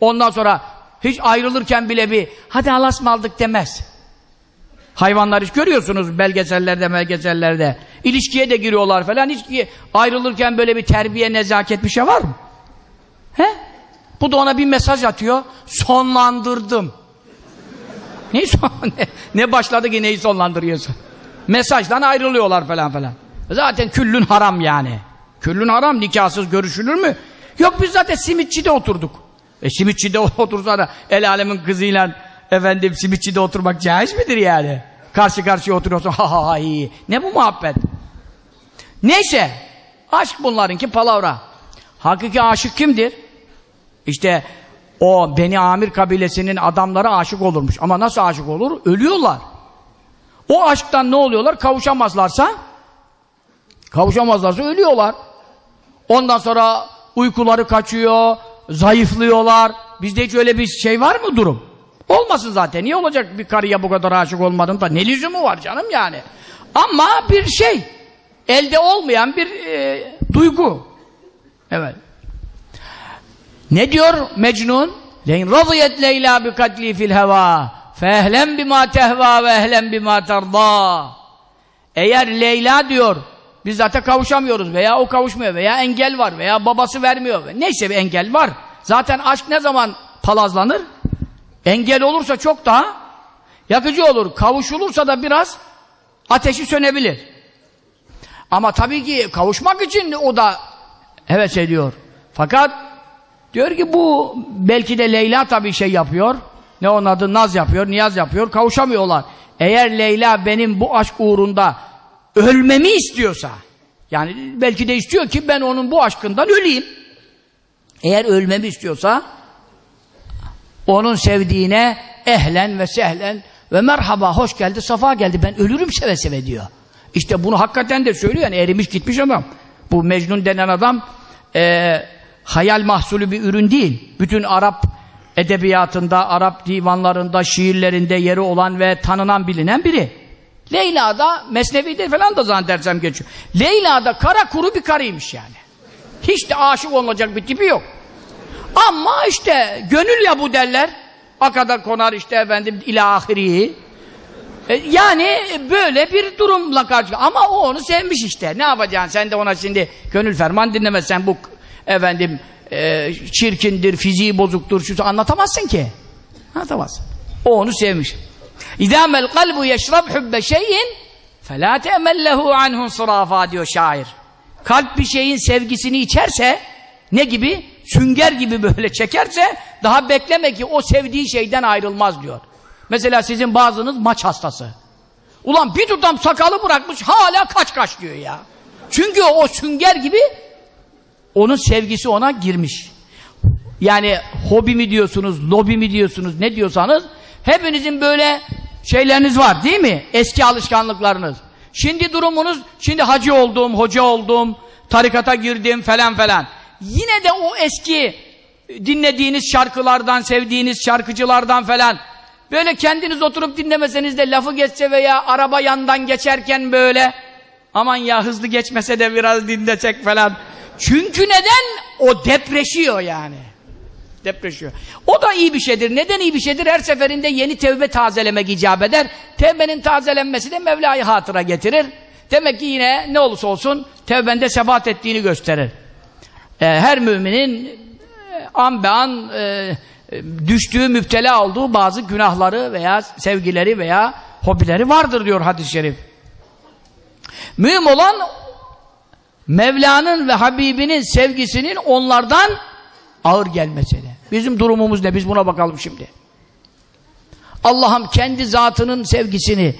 Ondan sonra hiç ayrılırken bile bir hadi alas mı aldık demez. Hayvanlar hiç görüyorsunuz belgesellerde belgesellerde. İlişkiye de giriyorlar falan. Hiç ayrılırken böyle bir terbiye, nezaket bir şey var mı? He? Bu da ona bir mesaj atıyor. Sonlandırdım. Neyi son ne, ne başladı ki neyi sonlandırıyorsun? Mesajdan ayrılıyorlar falan falan. Zaten küllün haram yani. Küllün haram nikahsız görüşülür mü? Yok biz zaten simitçide oturduk. E simitçide otursa da el alemin kızıyla efendim simitçide oturmak caiz midir yani? Karşı karşıya oturuyorsun ha ha ha iyi. Ne bu muhabbet? Neyse aşk bunlarınki palavra. Hakiki aşık kimdir? İşte o Beni Amir kabilesinin adamları aşık olurmuş. Ama nasıl aşık olur? Ölüyorlar. O aşktan ne oluyorlar? Kavuşamazlarsa kavuşamazlarsa ölüyorlar. Ondan sonra uykuları kaçıyor, zayıflıyorlar. Bizde hiç öyle bir şey var mı durum? Olmasın zaten. Niye olacak bir karıya bu kadar aşık olmadın da ne lüzumu var canım yani. Ama bir şey elde olmayan bir e, duygu. Evet. Ne diyor Mecnun? Leyn radiyet Leyla bi katli fil heva fehlem bima tehva ve ehlem bima terda. Eğer Leyla diyor biz zaten kavuşamıyoruz veya o kavuşmuyor veya engel var veya babası vermiyor. Neyse bir engel var. Zaten aşk ne zaman palazlanır? Engel olursa çok daha yakıcı olur. Kavuşulursa da biraz ateşi sönebilir. Ama tabii ki kavuşmak için o da heves ediyor. Fakat diyor ki bu belki de Leyla tabii şey yapıyor. ne onun adı naz yapıyor, niyaz yapıyor, kavuşamıyorlar. Eğer Leyla benim bu aşk uğrunda ölmemi istiyorsa, yani belki de istiyor ki ben onun bu aşkından öleyim. Eğer ölmemi istiyorsa, onun sevdiğine ehlen ve sehlen ve merhaba, hoş geldi, safa geldi, ben ölürüm seve seve diyor. İşte bunu hakikaten de söylüyor, yani erimiş gitmiş adam. Bu Mecnun denen adam, eee hayal mahsulü bir ürün değil. Bütün Arap edebiyatında, Arap divanlarında, şiirlerinde yeri olan ve tanınan bilinen biri. Leyla da Mesnevi'de falan da zannedersem geçiyor. Leyla da kara kuru bir karıymış yani. Hiç de aşık olacak bir tipi yok. Ama işte gönül ya bu derler. Akada konar işte efendim ilahiri. E, yani böyle bir durumla karşı. Ama o onu sevmiş işte. Ne yapacaksın sen de ona şimdi gönül ferman dinlemezsen bu efendim e, çirkindir, fiziği bozuktur, şu anlatamazsın ki. Anlatamazsın. O onu sevmiş. İzâ mel kalbu yeşrab hubbe şeyin felâ te'mellehu anhun sırafa diyor şair. Kalp bir şeyin sevgisini içerse ne gibi? Sünger gibi böyle çekerse daha bekleme ki o sevdiği şeyden ayrılmaz diyor. Mesela sizin bazınız maç hastası. Ulan bir tutam sakalı bırakmış hala kaç kaç diyor ya. Çünkü o sünger gibi onun sevgisi ona girmiş. Yani hobi mi diyorsunuz, lobi mi diyorsunuz, ne diyorsanız hepinizin böyle şeyleriniz var değil mi? Eski alışkanlıklarınız. Şimdi durumunuz, şimdi hacı oldum, hoca oldum, tarikata girdim falan falan. Yine de o eski dinlediğiniz şarkılardan, sevdiğiniz şarkıcılardan falan böyle kendiniz oturup dinlemeseniz de lafı geçse veya araba yandan geçerken böyle aman ya hızlı geçmese de biraz dinlesek falan çünkü neden? O depreşiyor yani. Depreşiyor. O da iyi bir şeydir. Neden iyi bir şeydir? Her seferinde yeni tevbe tazelemek icap eder. Tevbenin tazelenmesi de Mevla'yı hatıra getirir. Demek ki yine ne olursa olsun tevbende sebat ettiğini gösterir. Ee, her müminin e, an be an e, düştüğü, müptela olduğu bazı günahları veya sevgileri veya hobileri vardır diyor hadis-i şerif. Mühim olan Mevla'nın ve Habibinin sevgisinin onlardan ağır gelmesine. Bizim durumumuz ne? Biz buna bakalım şimdi. Allah'ım kendi zatının sevgisini,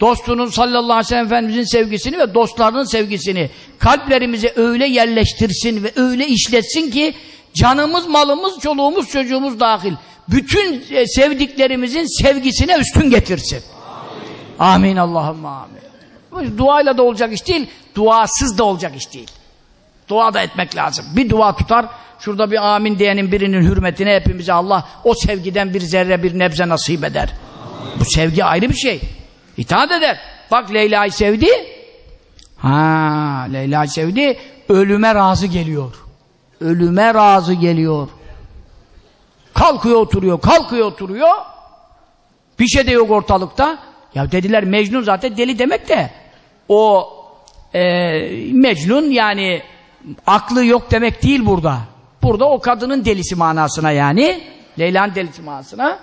dostunun sallallahu aleyhi ve sellem Efendimizin sevgisini ve dostlarının sevgisini kalplerimize öyle yerleştirsin ve öyle işletsin ki canımız, malımız, çoluğumuz, çocuğumuz dahil bütün e, sevdiklerimizin sevgisine üstün getirsin. Amin, amin Allah'ım amin. Duayla da olacak iş değil, duasız da olacak iş değil. Dua da etmek lazım. Bir dua tutar, şurada bir amin diyenin birinin hürmetine hepimize Allah o sevgiden bir zerre bir nebze nasip eder. Bu sevgi ayrı bir şey. İtaat eder. Bak Leyla'yı sevdi. Ha, Leyla'yı sevdi. Ölüme razı geliyor. Ölüme razı geliyor. Kalkıyor oturuyor, kalkıyor oturuyor. Bir şey de yok ortalıkta. Ya dediler Mecnun zaten deli demek de o e, Mecnun yani aklı yok demek değil burada. Burada o kadının delisi manasına yani. Leyla'nın delisi manasına.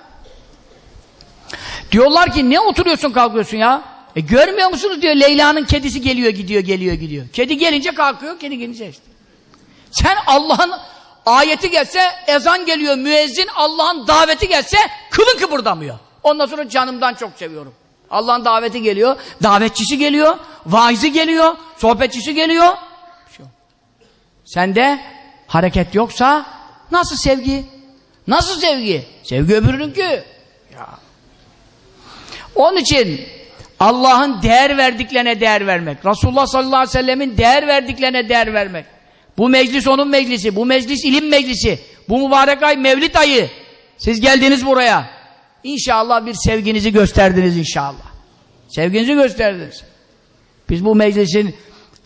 Diyorlar ki ne oturuyorsun kalkıyorsun ya? E görmüyor musunuz diyor Leyla'nın kedisi geliyor gidiyor geliyor gidiyor. Kedi gelince kalkıyor kedi gelince işte. Sen Allah'ın ayeti gelse ezan geliyor müezzin Allah'ın daveti gelse kılın kıpırdamıyor. Ondan sonra canımdan çok seviyorum. Allah'ın daveti geliyor, davetçisi geliyor, vaizi geliyor, sohbetçisi geliyor. Sende hareket yoksa nasıl sevgi? Nasıl sevgi? Sevgi öbürününki. Ya. Onun için Allah'ın değer verdiklerine değer vermek, Resulullah sallallahu aleyhi ve sellemin değer verdiklerine değer vermek. Bu meclis onun meclisi, bu meclis ilim meclisi, bu mübarek ay mevlid ayı. Siz geldiniz buraya. İnşallah bir sevginizi gösterdiniz inşallah. Sevginizi gösterdiniz. Biz bu meclisin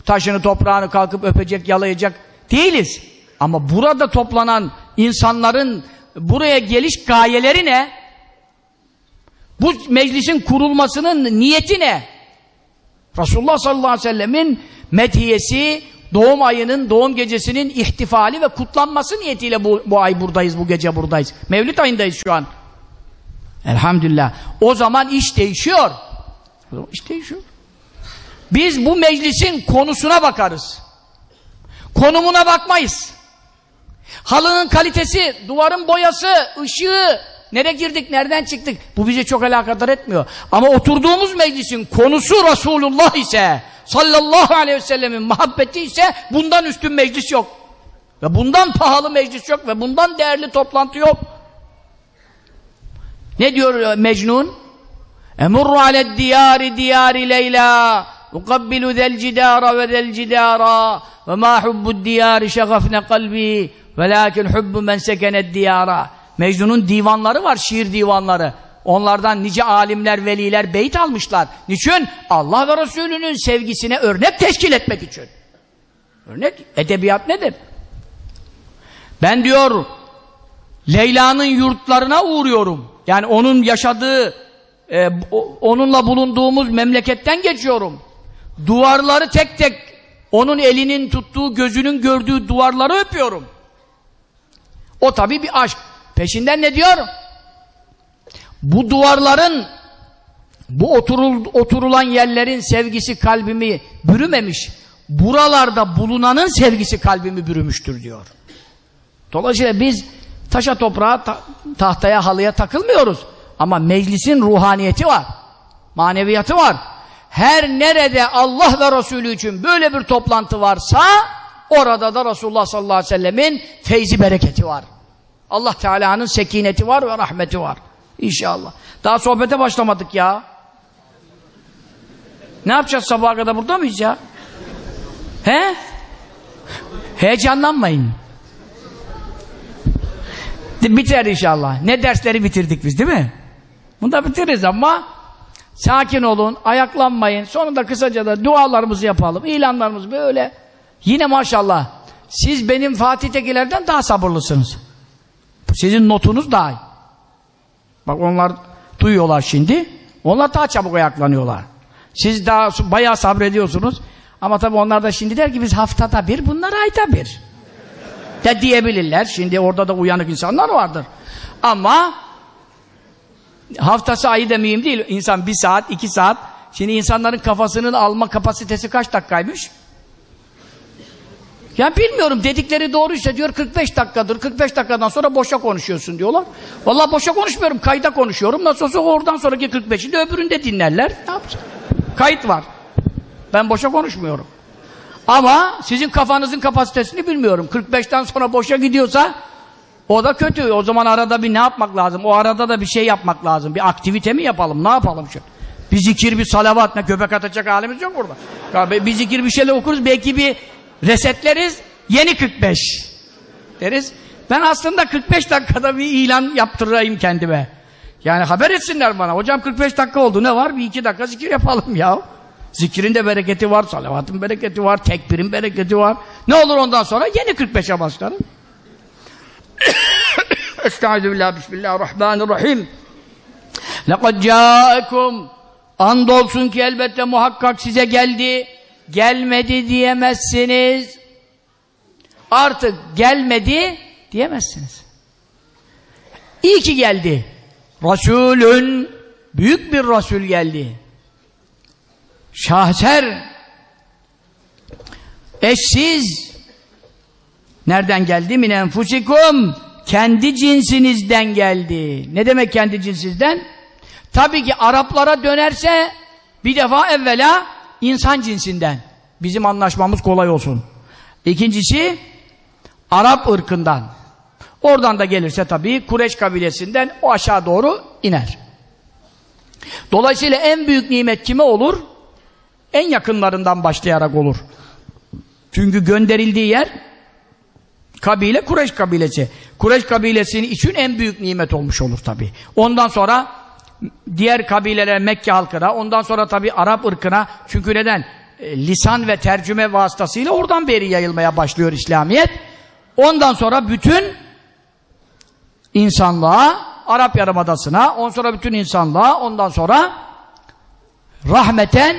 taşını toprağını kalkıp öpecek yalayacak değiliz. Ama burada toplanan insanların buraya geliş gayeleri ne? Bu meclisin kurulmasının niyeti ne? Resulullah sallallahu aleyhi ve sellemin medhiyesi, doğum ayının, doğum gecesinin ihtifali ve kutlanması niyetiyle bu, bu ay buradayız, bu gece buradayız. Mevlid ayındayız şu an. Elhamdülillah. O zaman iş değişiyor. O zaman iş değişiyor. Biz bu meclisin konusuna bakarız. Konumuna bakmayız. Halının kalitesi, duvarın boyası, ışığı, Nereye girdik, nereden çıktık? Bu bizi çok alakadar etmiyor. Ama oturduğumuz meclisin konusu Resulullah ise, sallallahu aleyhi ve sellemin muhabbeti ise bundan üstün meclis yok. Ve bundan pahalı meclis yok ve bundan değerli toplantı yok. Ne diyor Mecnun? Emurru aled diyari diyari leyla ukabbilu zel cidara ve zel cidara ve ma hubbud diyari şegafne kalbi velakin hubbu men sekened diyara Mecnun'un divanları var, şiir divanları. Onlardan nice alimler, veliler beyt almışlar. Niçin? Allah ve Resulünün sevgisine örnek teşkil etmek için. Örnek, edebiyat nedir? Ben diyor, Leyla'nın yurtlarına uğruyorum. Yani onun yaşadığı, e, onunla bulunduğumuz memleketten geçiyorum. Duvarları tek tek, onun elinin tuttuğu, gözünün gördüğü duvarları öpüyorum. O tabi bir aşk. Peşinden ne diyor? Bu duvarların, bu oturul, oturulan yerlerin sevgisi kalbimi bürümemiş. Buralarda bulunanın sevgisi kalbimi bürümüştür diyor. Dolayısıyla biz taşa toprağa, ta tahtaya, halıya takılmıyoruz. Ama meclisin ruhaniyeti var. Maneviyatı var. Her nerede Allah ve Resulü için böyle bir toplantı varsa orada da Resulullah sallallahu aleyhi ve sellemin feyzi bereketi var. Allah Teala'nın sekineti var ve rahmeti var. İnşallah. Daha sohbete başlamadık ya. Ne yapacağız sabaha kadar burada mıyız ya? He? Heyecanlanmayın. Biter inşallah. Ne dersleri bitirdik biz değil mi? Bunu da bitiririz ama sakin olun, ayaklanmayın. Sonunda kısaca da dualarımızı yapalım. İlanlarımız böyle. Yine maşallah siz benim Fatih Tekiler'den daha sabırlısınız. Sizin notunuz daha iyi. Bak onlar duyuyorlar şimdi. Onlar daha çabuk ayaklanıyorlar. Siz daha bayağı sabrediyorsunuz. Ama tabii onlar da şimdi der ki biz haftada bir, bunlar ayda bir. De diyebilirler. Şimdi orada da uyanık insanlar vardır. Ama haftası ayı demeyeyim değil. İnsan bir saat, iki saat. Şimdi insanların kafasının alma kapasitesi kaç dakikaymış? Ya bilmiyorum dedikleri doğruysa diyor 45 dakikadır. 45 dakikadan sonra boşa konuşuyorsun diyorlar. Vallahi boşa konuşmuyorum. Kayda konuşuyorum. Nasıl olsa oradan sonraki 45'inde öbüründe dinlerler. Ne yapacağım? Kayıt var. Ben boşa konuşmuyorum. Ama sizin kafanızın kapasitesini bilmiyorum. 45'ten sonra boşa gidiyorsa o da kötü. O zaman arada bir ne yapmak lazım? O arada da bir şey yapmak lazım. Bir aktivite mi yapalım? Ne yapalım şu? Bir zikir, bir salavat. Ne köpek atacak halimiz yok burada. Bir zikir bir şeyler okuruz. Belki bir resetleriz. Yeni 45 deriz. Ben aslında 45 dakikada bir ilan yaptırayım kendime. Yani haber etsinler bana. Hocam 45 dakika oldu. Ne var? Bir iki dakika zikir yapalım ya. Zikirin de bereketi var, salavatın bereketi var, tekbirin bereketi var. Ne olur ondan sonra yeni 45'e başlarım. Estağfirullah, Bismillahirrahmanirrahim. لَقَدْ جَاءَكُمْ Andolsun ki elbette muhakkak size geldi. Gelmedi diyemezsiniz. Artık gelmedi diyemezsiniz. İyi ki geldi. Resulün büyük bir Resul geldi. Şahser eşsiz nereden geldi? Min enfusikum kendi cinsinizden geldi. Ne demek kendi cinsinizden? Tabii ki Araplara dönerse bir defa evvela insan cinsinden. Bizim anlaşmamız kolay olsun. İkincisi Arap ırkından. Oradan da gelirse tabii Kureş kabilesinden o aşağı doğru iner. Dolayısıyla en büyük nimet kime olur? En yakınlarından başlayarak olur. Çünkü gönderildiği yer kabile Kureş kabilesi. Kureş kabilesinin için en büyük nimet olmuş olur tabii. Ondan sonra diğer kabileler Mekke halkına, ondan sonra tabii Arap ırkına. Çünkü neden? E, lisan ve tercüme vasıtasıyla oradan beri yayılmaya başlıyor İslamiyet. Ondan sonra bütün insanlığa, Arap Yarımadası'na, ondan sonra bütün insanlığa, ondan sonra rahmeten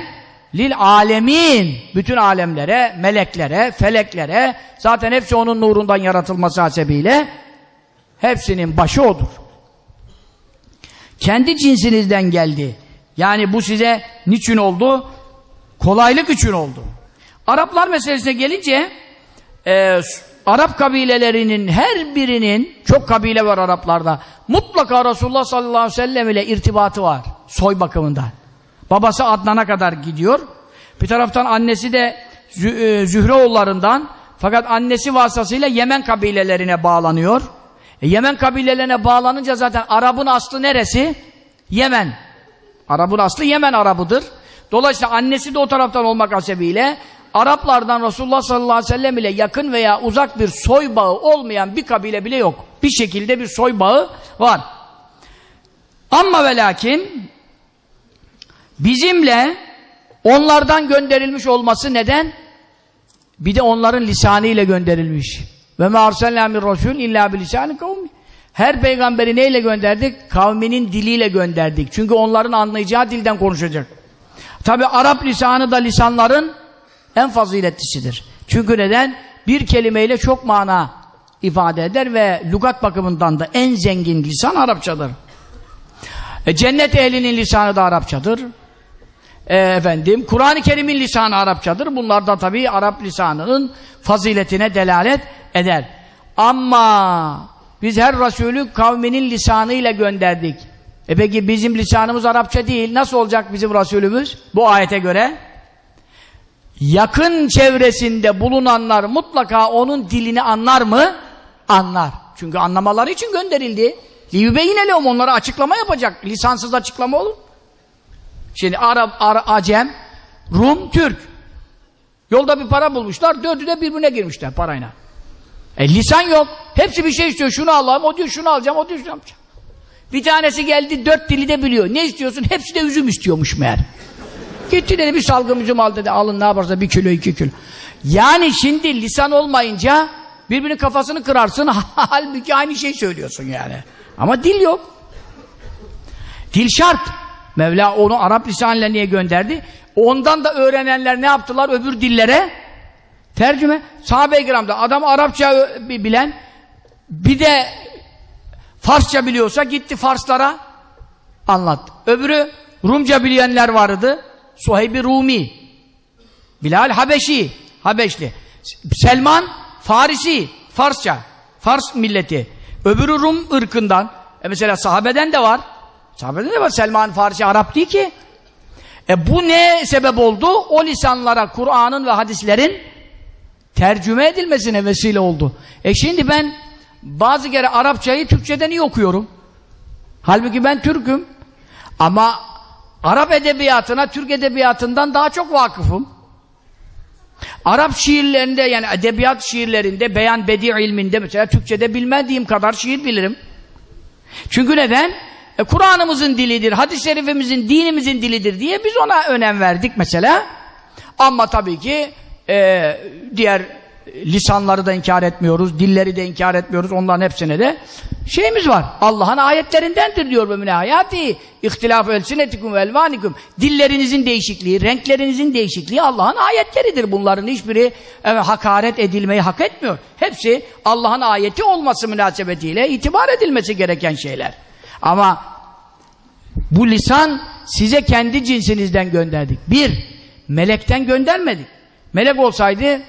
lil alemin bütün alemlere, meleklere, feleklere zaten hepsi onun nurundan yaratılması hasebiyle hepsinin başı odur. Kendi cinsinizden geldi. Yani bu size niçin oldu? Kolaylık için oldu. Araplar meselesine gelince e, Arap kabilelerinin her birinin, çok kabile var Araplarda, mutlaka Resulullah sallallahu aleyhi ve sellem ile irtibatı var. Soy bakımından. Babası Adnan'a kadar gidiyor. Bir taraftan annesi de e, Zühreoğullarından fakat annesi vasıtasıyla Yemen kabilelerine bağlanıyor. E, Yemen kabilelerine bağlanınca zaten Arap'ın aslı neresi? Yemen. Arap'ın aslı Yemen Arabıdır. Dolayısıyla annesi de o taraftan olmak hasebiyle Araplardan Resulullah sallallahu aleyhi ve sellem ile yakın veya uzak bir soy bağı olmayan bir kabile bile yok. Bir şekilde bir soy bağı var. Ama ve lakin bizimle onlardan gönderilmiş olması neden? Bir de onların lisanı ile gönderilmiş. Ve ma arsalna min rasul illa bi lisani kavmi. Her peygamberi neyle gönderdik? Kavminin diliyle gönderdik. Çünkü onların anlayacağı dilden konuşacak. Tabi Arap lisanı da lisanların en faziletlisidir. Çünkü neden? Bir kelimeyle çok mana ifade eder ve lügat bakımından da en zengin lisan Arapçadır. E, cennet ehlinin lisanı da Arapçadır. E, efendim, Kur'an-ı Kerim'in lisanı Arapçadır. Bunlar da tabii Arap lisanının faziletine delalet eder. Ama biz her Resulü kavminin lisanıyla gönderdik. E peki bizim lisanımız Arapça değil. Nasıl olacak bizim Resulümüz? Bu ayete göre yakın çevresinde bulunanlar mutlaka onun dilini anlar mı? Anlar. Çünkü anlamaları için gönderildi. Liyübeyine lehum onlara açıklama yapacak. Lisansız açıklama olur. Şimdi Arap, Ara, Acem, Rum, Türk. Yolda bir para bulmuşlar. Dördü de birbirine girmişler parayla. E lisan yok. Hepsi bir şey istiyor. Şunu alalım, o diyor şunu alacağım, o diyor şunu alacağım. Bir tanesi geldi dört dili de biliyor. Ne istiyorsun? Hepsi de üzüm istiyormuş meğer. Gitti dedi bir salgın üzüm al dedi. Alın ne yaparsa bir kilo iki kilo. Yani şimdi lisan olmayınca birbirinin kafasını kırarsın. Halbuki aynı şey söylüyorsun yani. Ama dil yok. Dil şart. Mevla onu Arap lisanıyla niye gönderdi? Ondan da öğrenenler ne yaptılar öbür dillere? Tercüme. Sahabe-i kiramda adam Arapça bilen bir de Farsça biliyorsa gitti Farslara anlattı. Öbürü Rumca bilenler vardı. Suheyb-i Rumi. Bilal Habeşi. Habeşli. Selman Farisi. Farsça. Fars milleti. Öbürü Rum ırkından. E mesela sahabeden de var. Sahabeden de var. Selman Farisi Arap değil ki. E bu ne sebep oldu? O lisanlara Kur'an'ın ve hadislerin tercüme edilmesine vesile oldu. E şimdi ben bazı kere Arapçayı Türkçeden iyi okuyorum. Halbuki ben Türk'üm. Ama Arap edebiyatına Türk edebiyatından daha çok vakıfım. Arap şiirlerinde yani edebiyat şiirlerinde beyan bedi ilminde mesela Türkçede bilmediğim kadar şiir bilirim. Çünkü neden? E, Kur'an'ımızın dilidir, hadis-i şerifimizin, dinimizin dilidir diye biz ona önem verdik mesela. Ama tabii ki e, diğer lisanları da inkar etmiyoruz, dilleri de inkar etmiyoruz. Onların hepsine de şeyimiz var. Allah'ın ayetlerindendir diyor ve münayati. İhtilaf elsinetikum ve elvanikum. Dillerinizin değişikliği, renklerinizin değişikliği Allah'ın ayetleridir. Bunların hiçbiri evet, hakaret edilmeyi hak etmiyor. Hepsi Allah'ın ayeti olması münasebetiyle itibar edilmesi gereken şeyler. Ama bu lisan size kendi cinsinizden gönderdik. Bir, melekten göndermedik. Melek olsaydı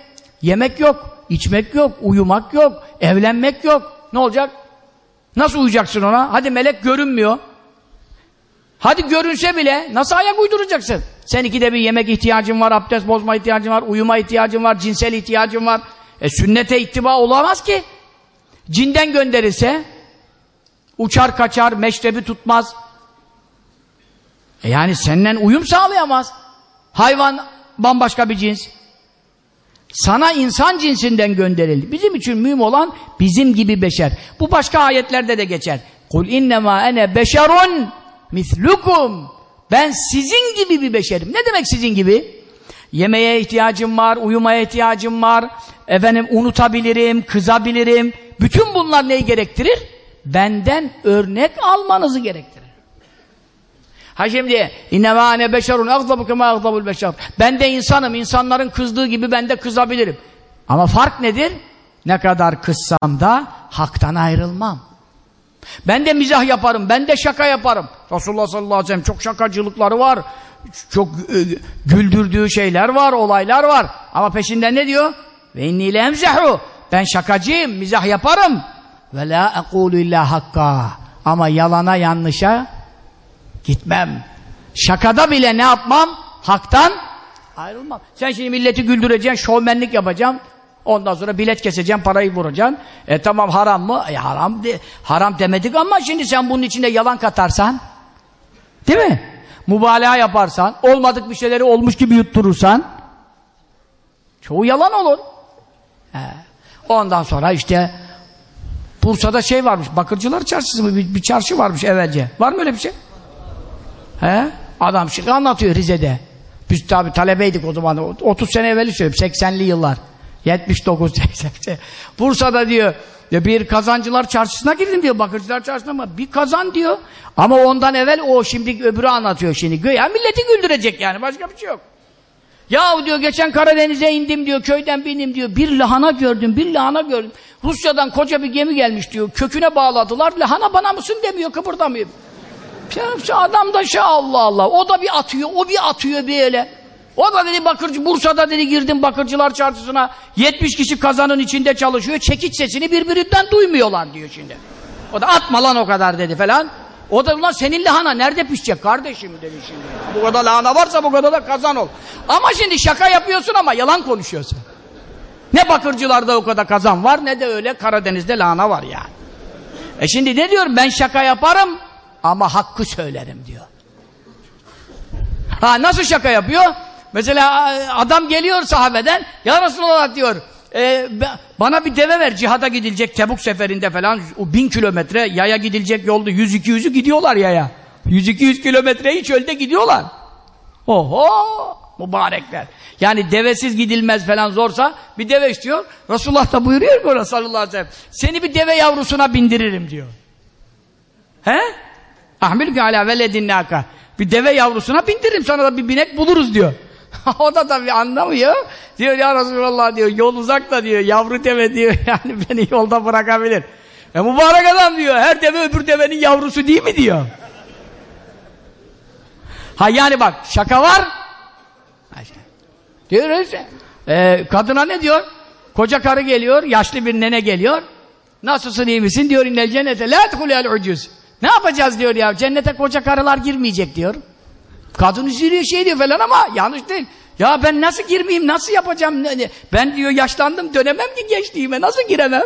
Yemek yok, içmek yok, uyumak yok, evlenmek yok. Ne olacak? Nasıl uyuyacaksın ona? Hadi melek görünmüyor. Hadi görünse bile nasıl ayak uyduracaksın? Sen ikide bir yemek ihtiyacın var, abdest bozma ihtiyacın var, uyuma ihtiyacın var, cinsel ihtiyacın var. E sünnete ittiba olamaz ki. Cinden gönderirse uçar kaçar, meşrebi tutmaz. E yani senden uyum sağlayamaz. Hayvan bambaşka bir cins. Sana insan cinsinden gönderildi. Bizim için mühim olan bizim gibi beşer. Bu başka ayetlerde de geçer. Kul innema ene beşerun mislukum. Ben sizin gibi bir beşerim. Ne demek sizin gibi? Yemeğe ihtiyacım var, uyumaya ihtiyacım var. Efendim unutabilirim, kızabilirim. Bütün bunlar neyi gerektirir? Benden örnek almanızı gerektirir. Ha şimdi innemâ ne beşerun agzabu kema agzabul beşer. Ben de insanım. insanların kızdığı gibi ben de kızabilirim. Ama fark nedir? Ne kadar kızsam da haktan ayrılmam. Ben de mizah yaparım. Ben de şaka yaparım. Resulullah sallallahu aleyhi ve sellem çok şakacılıkları var. Çok e, güldürdüğü şeyler var, olaylar var. Ama peşinden ne diyor? Ve inni lemzehu. Ben şakacıyım, mizah yaparım. Ve la ekulu illa hakka. Ama yalana yanlışa gitmem. Şakada bile ne yapmam? Haktan ayrılmam. Sen şimdi milleti güldüreceksin, şovmenlik yapacaksın. Ondan sonra bilet keseceğim, parayı vuracaksın. E tamam haram mı? E haram de, haram demedik ama şimdi sen bunun içinde yalan katarsan, değil mi? Mübalağa yaparsan, olmadık bir şeyleri olmuş gibi yutturursan, çoğu yalan olur. He. Ondan sonra işte Bursa'da şey varmış, Bakırcılar Çarşısı mı? Bir, bir çarşı varmış evvelce. Var mı öyle bir şey? He? Adam şimdi anlatıyor Rize'de. Biz tabi talebeydik o zaman. 30 sene evveli söylüyorum. 80'li yıllar. 79, 80. Bursa'da diyor ya bir kazancılar çarşısına girdim diyor. Bakırcılar çarşısına ama bir kazan diyor. Ama ondan evvel o şimdi öbürü anlatıyor şimdi. Göya milleti güldürecek yani. Başka bir şey yok. Ya diyor geçen Karadeniz'e indim diyor. Köyden bindim diyor. Bir lahana gördüm. Bir lahana gördüm. Rusya'dan koca bir gemi gelmiş diyor. Köküne bağladılar. Lahana bana mısın demiyor. Kıpırdamıyor. Adam da şey Allah Allah. O da bir atıyor. O bir atıyor böyle. O da dedi bakırcı Bursa'da dedi girdim bakırcılar çarşısına 70 kişi kazanın içinde çalışıyor. Çekiç sesini birbirinden duymuyorlar diyor şimdi. O da atma lan o kadar dedi falan. O da ulan senin lahana nerede pişecek kardeşim dedi şimdi. Bu kadar lahana varsa bu kadar da kazan ol. Ama şimdi şaka yapıyorsun ama yalan konuşuyorsun. Ne bakırcılarda o kadar kazan var ne de öyle Karadeniz'de lahana var yani. E şimdi ne diyorum ben şaka yaparım ama hakkı söylerim diyor. Ha nasıl şaka yapıyor? Mesela adam geliyor sahabeden ya Resulallah diyor e, bana bir deve ver cihada gidilecek Tebuk seferinde falan o bin kilometre yaya gidilecek yolda 100-200'ü gidiyorlar yaya. 100-200 kilometre hiç çölde gidiyorlar. Oho mübarekler. Yani devesiz gidilmez falan zorsa bir deve istiyor. Resulullah da buyuruyor ki orada sallallahu aleyhi ve sellem seni bir deve yavrusuna bindiririm diyor. He? Ahmilke ala veledin naka. Bir deve yavrusuna bindiririm sana da bir binek buluruz diyor. o da tabii anlamıyor. Diyor ya Resulallah diyor yol uzak da diyor yavru deve diyor yani beni yolda bırakabilir. E mübarek adam diyor her deve öbür devenin yavrusu değil mi diyor. Ha yani bak şaka var. Diyor öyle. Ee, kadına ne diyor? Koca karı geliyor, yaşlı bir nene geliyor. Nasılsın iyi misin? Diyor innel cennete la tuhulel ucuz. Ne yapacağız diyor ya. Cennete koca karılar girmeyecek diyor. Kadın üzülüyor şey diyor falan ama yanlış değil. Ya ben nasıl girmeyeyim, nasıl yapacağım? Ben diyor yaşlandım, dönemem ki gençliğime, nasıl giremem?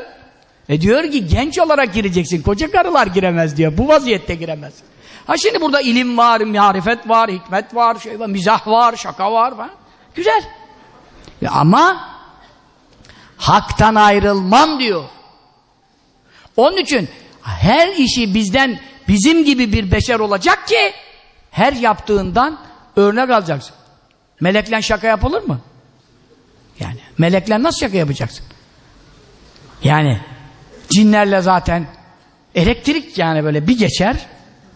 E diyor ki genç olarak gireceksin, koca karılar giremez diyor. Bu vaziyette giremez. Ha şimdi burada ilim var, marifet var, hikmet var, şey var, mizah var, şaka var. Ha? Güzel. Ya ama haktan ayrılmam diyor. Onun için her işi bizden bizim gibi bir beşer olacak ki her yaptığından örnek alacaksın. Melekle şaka yapılır mı? Yani melekler nasıl şaka yapacaksın? Yani cinlerle zaten elektrik yani böyle bir geçer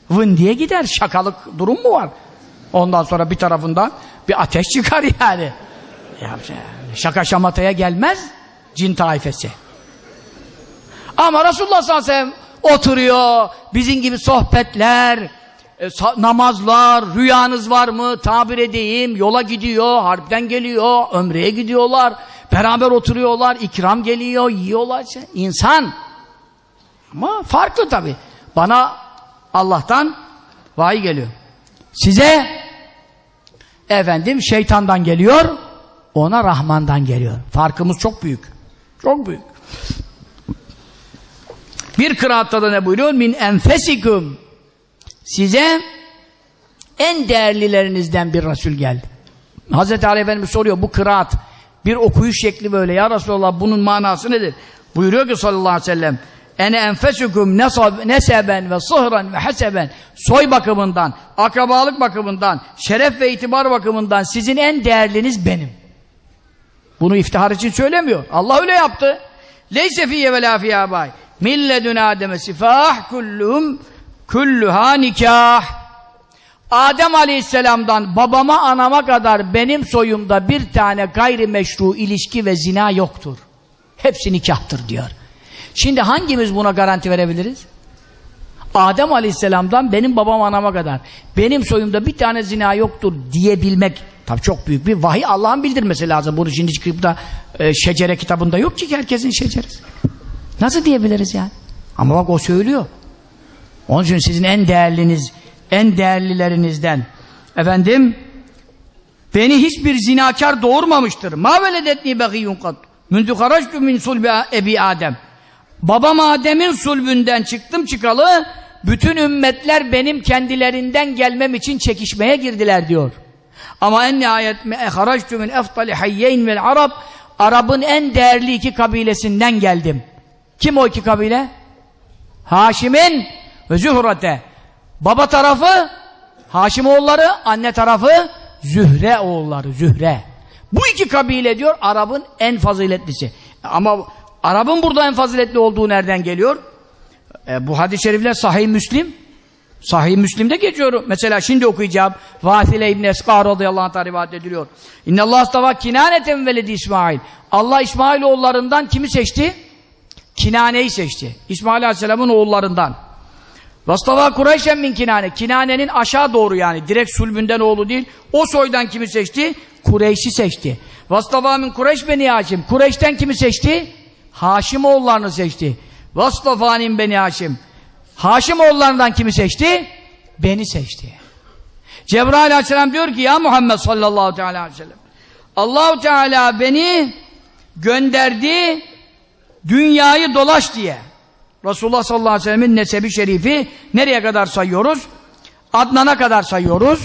vın diye gider. Şakalık durum mu var? Ondan sonra bir tarafından bir ateş çıkar yani. Şaka şamataya gelmez cin taifesi. Ama Resulullah sallallahu aleyhi ve sellem oturuyor, bizim gibi sohbetler, e, namazlar, rüyanız var mı? Tabir edeyim, yola gidiyor, harpten geliyor, ömreye gidiyorlar, beraber oturuyorlar, ikram geliyor, yiyorlar. İnsan. Ama farklı tabi. Bana Allah'tan vahiy geliyor. Size efendim şeytandan geliyor, ona Rahman'dan geliyor. Farkımız çok büyük. Çok büyük. Bir kıraatta da ne buyuruyor? Min enfesikum. Size en değerlilerinizden bir Resul geldi. Hazreti Ali Efendimiz soruyor bu kıraat bir okuyuş şekli böyle ya Resulallah bunun manası nedir? Buyuruyor ki sallallahu aleyhi ve sellem ene enfesukum neseben ve sıhran ve haseben soy bakımından, akrabalık bakımından, şeref ve itibar bakımından sizin en değerliniz benim. Bunu iftihar için söylemiyor. Allah öyle yaptı. Leyse fiyye ve la fiyye bay. Milledün Adem'e sifah kullum kulluha nikah. Adem Aleyhisselam'dan babama anama kadar benim soyumda bir tane gayrimeşru ilişki ve zina yoktur. Hepsi nikahtır diyor. Şimdi hangimiz buna garanti verebiliriz? Adem Aleyhisselam'dan benim babam anama kadar benim soyumda bir tane zina yoktur diyebilmek tabi çok büyük bir vahiy Allah'ın bildirmesi lazım. Bunu şimdi çıkıp da e, şecere kitabında yok ki herkesin şeceresi. Nasıl diyebiliriz yani? Ama bak o söylüyor. Onun için sizin en değerliniz, en değerlilerinizden efendim beni hiçbir zinakar doğurmamıştır. Ma veledetni begiyyun kat. Mündü haraçtu min sulbi ebi Adem. Babam Adem'in sulbünden çıktım çıkalı bütün ümmetler benim kendilerinden gelmem için çekişmeye girdiler diyor. Ama en nihayet me haraçtu min eftali hayyeyn vel arab Arap'ın en değerli iki kabilesinden geldim. Kim o iki kabile? Haşim'in ve Zühre'te. Baba tarafı Haşim oğulları, anne tarafı Zühre oğulları, Zühre. Bu iki kabile diyor Arap'ın en faziletlisi. Ama Arap'ın burada en faziletli olduğu nereden geliyor? E, bu hadis-i şerifler sahih Müslim. Sahih Müslim'de geçiyor. Mesela şimdi okuyacağım. Vasile İbni Eska radıyallahu anh'a rivayet ediliyor. İnnallah astava kinaneten veledi İsmail. Allah İsmail oğullarından kimi seçti? Kinane'yi seçti. İsmail aleyhisselamın oğullarından. Vastava Kureyşen min Kinane. Kinane'nin aşağı doğru yani. Direkt sulbünden oğlu değil. O soydan kimi seçti? Kureyş'i seçti. Vastava min Kureyş beni Haşim. Kureyş'ten kimi seçti? Haşim oğullarını seçti. Vastafanin beni Haşim. Haşim oğullarından kimi seçti? Beni seçti. Cebrail aleyhisselam diyor ki ya Muhammed sallallahu aleyhi ve sellem Allahu Teala beni gönderdi dünyayı dolaş diye. Resulullah sallallahu aleyhi ve sellemin nesebi şerifi nereye kadar sayıyoruz? Adnan'a kadar sayıyoruz.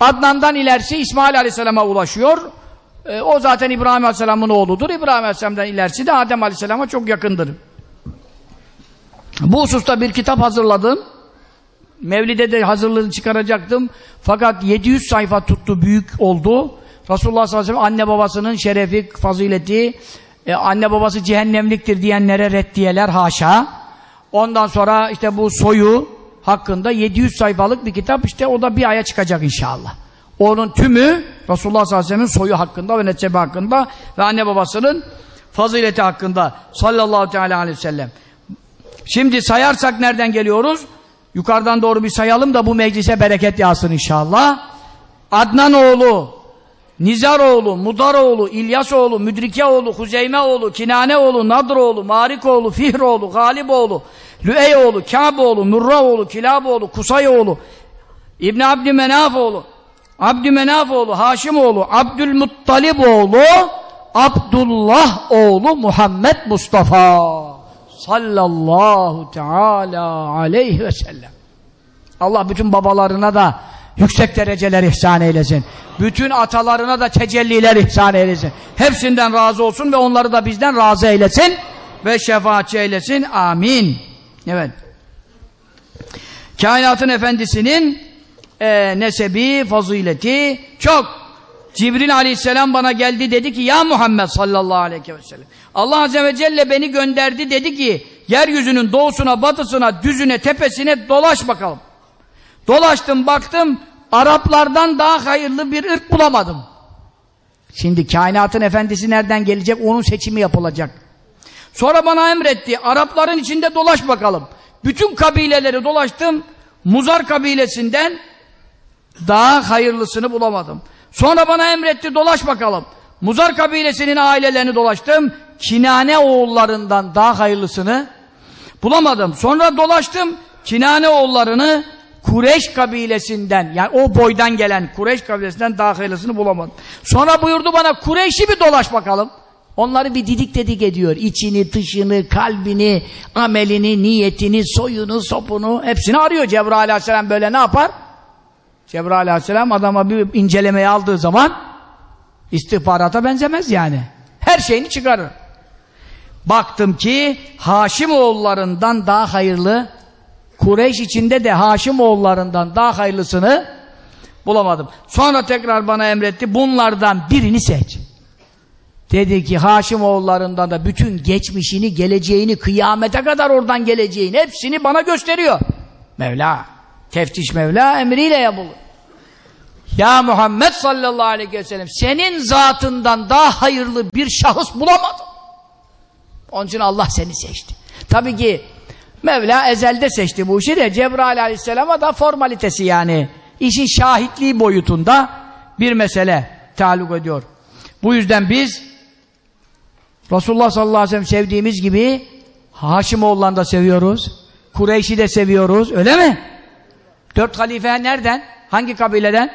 Adnan'dan ilerisi İsmail aleyhisselama ulaşıyor. E, o zaten İbrahim aleyhisselamın oğludur. İbrahim aleyhisselamdan ilerisi de Adem aleyhisselama çok yakındır. Bu hususta bir kitap hazırladım. Mevlid'e de hazırlığını çıkaracaktım. Fakat 700 sayfa tuttu, büyük oldu. Resulullah sallallahu aleyhi ve sellem anne babasının şerefi, fazileti, e, anne babası cehennemliktir diyenlere reddiyeler haşa. Ondan sonra işte bu soyu hakkında 700 sayfalık bir kitap işte o da bir aya çıkacak inşallah. Onun tümü Resulullah sallallahu aleyhi ve sellem'in soyu hakkında ve nesebi hakkında ve anne babasının fazileti hakkında sallallahu aleyhi ve sellem. Şimdi sayarsak nereden geliyoruz? Yukarıdan doğru bir sayalım da bu meclise bereket yağsın inşallah. Adnan oğlu, Nizar oğlu, Mudar oğlu, İlyas oğlu, Müdrike oğlu, Huzeyme oğlu, Kinane oğlu, Nadr oğlu, Marik oğlu, Fihr oğlu, Galip oğlu, Lüey oğlu, Kâb oğlu, Murra oğlu, Kilab oğlu, Kusay oğlu, İbn Abdümenaf oğlu, Abdümenaf oğlu, Haşim oğlu, Abdülmuttalib oğlu, Abdullah oğlu Muhammed Mustafa sallallahu teala aleyhi ve sellem. Allah bütün babalarına da yüksek dereceler ihsan eylesin. Bütün atalarına da tecelliler ihsan eylesin. Hepsinden razı olsun ve onları da bizden razı eylesin ve şefaatçi eylesin. Amin. Evet. Kainatın efendisinin e, nesebi, fazileti çok. Cibril aleyhisselam bana geldi dedi ki ya Muhammed sallallahu aleyhi ve sellem Allah azze ve celle beni gönderdi dedi ki yeryüzünün doğusuna, batısına, düzüne, tepesine dolaş bakalım. Dolaştım baktım Araplardan daha hayırlı bir ırk bulamadım. Şimdi kainatın efendisi nereden gelecek onun seçimi yapılacak. Sonra bana emretti Arapların içinde dolaş bakalım. Bütün kabileleri dolaştım. Muzar kabilesinden daha hayırlısını bulamadım. Sonra bana emretti dolaş bakalım. Muzar kabilesinin ailelerini dolaştım. Kinane oğullarından daha hayırlısını bulamadım. Sonra dolaştım. Kinane oğullarını Kureş kabilesinden yani o boydan gelen Kureş kabilesinden daha hayırlısını bulamadım. Sonra buyurdu bana Kureyş'i bir dolaş bakalım. Onları bir didik dedik ediyor. İçini, dışını, kalbini, amelini, niyetini, soyunu, sopunu hepsini arıyor. Cebrail aleyhisselam böyle ne yapar? Cebrail aleyhisselam adama bir incelemeye aldığı zaman istihbarata benzemez yani. Her şeyini çıkarır. Baktım ki Haşim oğullarından daha hayırlı Kureyş içinde de Haşim oğullarından daha hayırlısını bulamadım. Sonra tekrar bana emretti bunlardan birini seç. Dedi ki Haşim oğullarından da bütün geçmişini, geleceğini, kıyamete kadar oradan geleceğini hepsini bana gösteriyor. Mevla, teftiş Mevla emriyle yapılır. Ya Muhammed sallallahu aleyhi ve sellem senin zatından daha hayırlı bir şahıs bulamadım. Onun için Allah seni seçti. Tabii ki Mevla ezelde seçti bu işi de Cebrail aleyhisselama da formalitesi yani. işin şahitliği boyutunda bir mesele taluk ediyor. Bu yüzden biz Resulullah sallallahu aleyhi ve sellem sevdiğimiz gibi Haşimoğullarını da seviyoruz. Kureyş'i de seviyoruz. Öyle mi? Dört halife nereden? Hangi kabileden?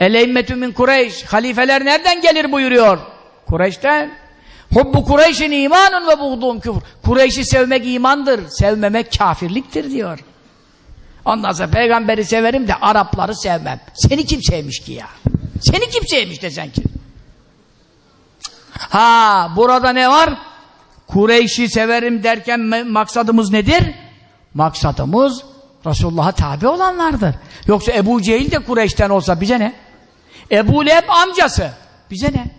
Eleymetü min Kureyş. Halifeler nereden gelir buyuruyor? Kureyş'ten. Hubbu Kureyş'in imanun ve buğdum küfür. Kureyş'i sevmek imandır, sevmemek kafirliktir diyor. Ondan sonra peygamberi severim de Arapları sevmem. Seni kim sevmiş ki ya? Seni kim sevmiş de sen? Ha burada ne var? Kureyş'i severim derken maksadımız nedir? Maksadımız Resulullah'a tabi olanlardır. Yoksa Ebu Cehil de Kureyş'ten olsa bize ne? Ebu Leheb amcası. Bize ne?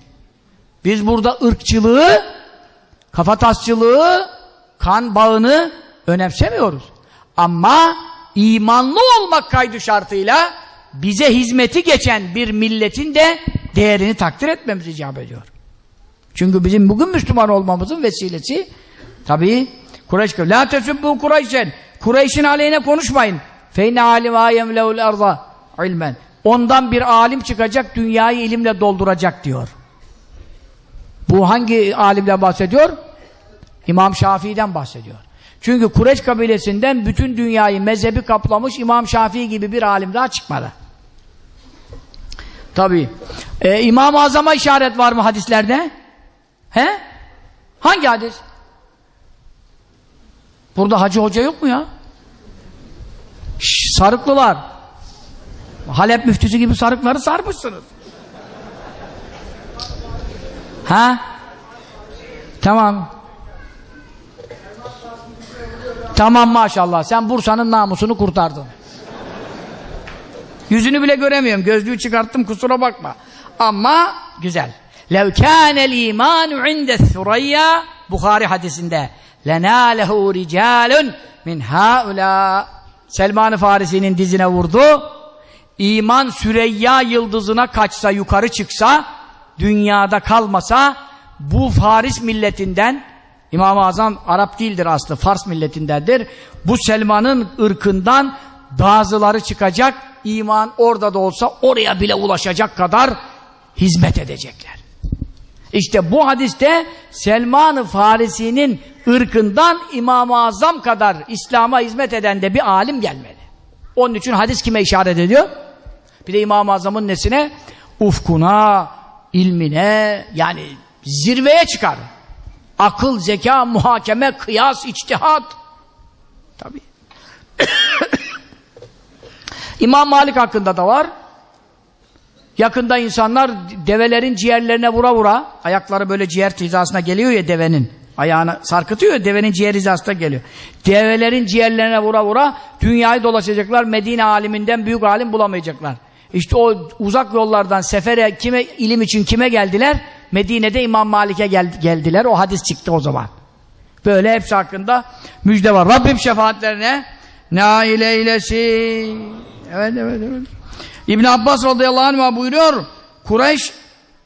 Biz burada ırkçılığı, kafatasçılığı, kan bağını önemsemiyoruz. Ama imanlı olmak kaydı şartıyla bize hizmeti geçen bir milletin de değerini takdir etmemiz icap ediyor. Çünkü bizim bugün Müslüman olmamızın vesilesi tabii Kureyş La tesubbu Kureyşen Kureyş'in aleyhine konuşmayın. Feyne alima yemleul arda ilmen. Ondan bir alim çıkacak, dünyayı ilimle dolduracak diyor. Bu hangi alimle bahsediyor? İmam Şafii'den bahsediyor. Çünkü Kureyş kabilesinden bütün dünyayı mezhebi kaplamış İmam Şafii gibi bir alim daha çıkmadı. Tabi. Ee, İmam-ı Azam'a işaret var mı hadislerde? He? Hangi hadis? Burada hacı hoca yok mu ya? Şş, sarıklılar. Halep müftüsü gibi sarıkları sarmışsınız. Ha? Tamam. Tamam maşallah. Sen Bursa'nın namusunu kurtardın. Yüzünü bile göremiyorum. Gözlüğü çıkarttım kusura bakma. Ama güzel. لَوْ كَانَ الْا۪يمَانُ عِنْدَ الثُّرَيَّا Bukhari hadisinde لَنَالَهُ رِجَالٌ min haula Selman-ı Farisi'nin dizine vurdu. İman Süreyya yıldızına kaçsa, yukarı çıksa, dünyada kalmasa, bu Faris milletinden, İmam-ı Azam Arap değildir aslı, Fars milletindendir. Bu Selman'ın ırkından bazıları çıkacak, iman orada da olsa oraya bile ulaşacak kadar hizmet edecekler. İşte bu hadiste Selman-ı Farisi'nin ırkından İmam-ı Azam kadar İslam'a hizmet eden de bir alim gelmedi. Onun için hadis kime işaret ediyor? Bir de İmam-ı Azam'ın nesine? Ufkuna, ilmine, yani zirveye çıkar. Akıl, zeka, muhakeme, kıyas, içtihat. Tabii. İmam Malik hakkında da var. Yakında insanlar develerin ciğerlerine vura vura, ayakları böyle ciğer hizasına geliyor ya devenin. Ayağını sarkıtıyor ya devenin ciğer hizasına geliyor. Develerin ciğerlerine vura vura dünyayı dolaşacaklar. Medine aliminden büyük alim bulamayacaklar. İşte o uzak yollardan sefere kime ilim için kime geldiler? Medine'de İmam Malik'e gel, geldiler. O hadis çıktı o zaman. Böyle hepsi hakkında müjde var. Rabbim şefaatlerine nail eylesin. Evet evet evet. İbn Abbas radıyallahu anh buyuruyor. Kureyş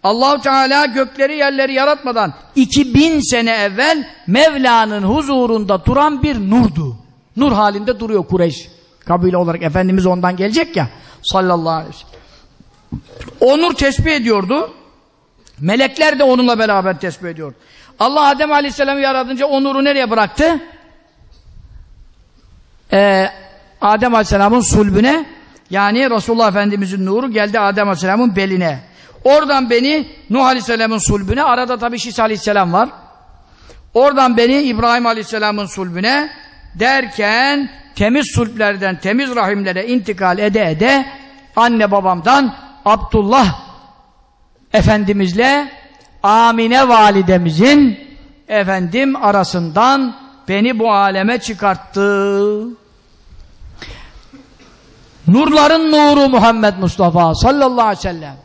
Allahu Teala gökleri yerleri yaratmadan 2000 sene evvel Mevla'nın huzurunda duran bir nurdu. Nur halinde duruyor Kureyş. Kabile olarak Efendimiz ondan gelecek ya sallallahu aleyhi ve sellem. O nur tesbih ediyordu. Melekler de onunla beraber tesbih ediyor. Allah Adem Aleyhisselam'ı yaratınca o nuru nereye bıraktı? Ee, Adem Aleyhisselam'ın sulbüne yani Resulullah Efendimiz'in nuru geldi Adem Aleyhisselam'ın beline. Oradan beni Nuh Aleyhisselam'ın sulbüne, arada tabi Şis Aleyhisselam var. Oradan beni İbrahim Aleyhisselam'ın sulbüne derken temiz sulplerden temiz rahimlere intikal ede ede anne babamdan Abdullah Efendimizle Amine validemizin efendim arasından beni bu aleme çıkarttı. Nurların nuru Muhammed Mustafa sallallahu aleyhi ve sellem.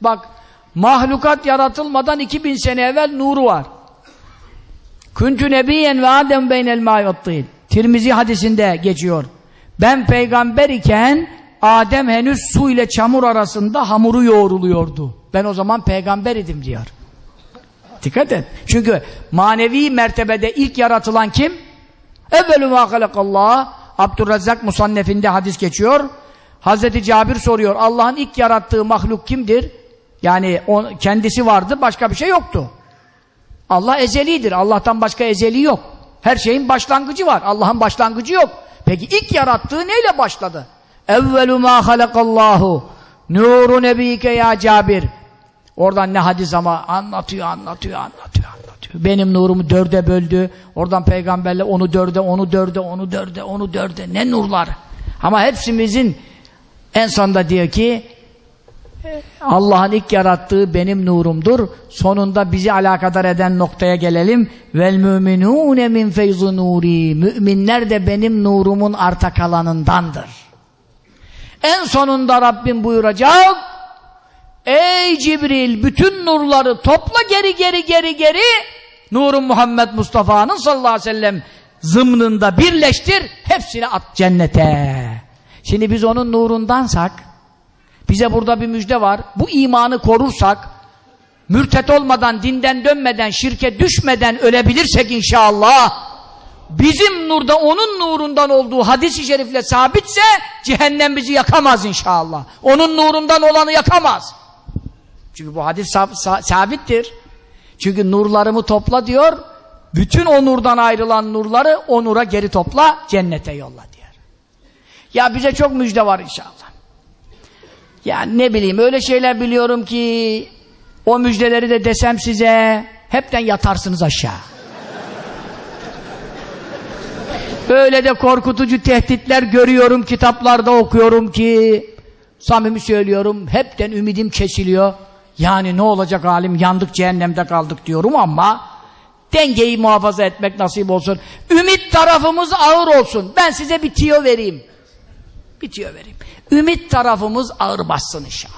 Bak mahlukat yaratılmadan 2000 sene evvel nuru var. Küntü nebiyen ve adem beynel mâyattil. Tirmizi hadisinde geçiyor. Ben peygamber iken Adem henüz su ile çamur arasında hamuru yoğruluyordu. Ben o zaman peygamber idim diyor. Dikkat et. Çünkü manevi mertebede ilk yaratılan kim? Evvelü mâ halakallah. Abdurrazzak Musannef'inde hadis geçiyor. Hazreti Cabir soruyor. Allah'ın ilk yarattığı mahluk kimdir? Yani o, kendisi vardı, başka bir şey yoktu. Allah ezelidir. Allah'tan başka ezeli yok. Her şeyin başlangıcı var. Allah'ın başlangıcı yok. Peki ilk yarattığı neyle başladı? Evvelu ma halakallahu nuru nebike ya Cabir. Oradan ne hadis ama anlatıyor, anlatıyor, anlatıyor, anlatıyor. Benim nurumu dörde böldü. Oradan peygamberle onu dörde, onu dörde, onu dörde, onu dörde. Ne nurlar. Ama hepsimizin en sonunda diyor ki Allah'ın ilk yarattığı benim nurumdur. Sonunda bizi alakadar eden noktaya gelelim. Vel müminune min feyzu nuri. Müminler de benim nurumun arta kalanındandır. En sonunda Rabbim buyuracak. Ey Cibril bütün nurları topla geri geri geri geri nurun Muhammed Mustafa'nın sallallahu aleyhi ve sellem zımnında birleştir hepsini at cennete. Şimdi biz onun nurundansak bize burada bir müjde var. Bu imanı korursak, mürtet olmadan, dinden dönmeden, şirke düşmeden ölebilirsek inşallah, bizim nurda onun nurundan olduğu hadis-i şerifle sabitse, cehennem bizi yakamaz inşallah. Onun nurundan olanı yakamaz. Çünkü bu hadis sab sabittir. Çünkü nurlarımı topla diyor, bütün o nurdan ayrılan nurları o nura geri topla, cennete yolla diyor. Ya bize çok müjde var inşallah. Yani ne bileyim öyle şeyler biliyorum ki o müjdeleri de desem size hepten yatarsınız aşağı. Öyle de korkutucu tehditler görüyorum kitaplarda okuyorum ki samimi söylüyorum hepten ümidim kesiliyor. Yani ne olacak halim yandık cehennemde kaldık diyorum ama dengeyi muhafaza etmek nasip olsun. Ümit tarafımız ağır olsun. Ben size bir tiyo vereyim. Bir tiyo vereyim. Ümit tarafımız ağır bassın inşallah.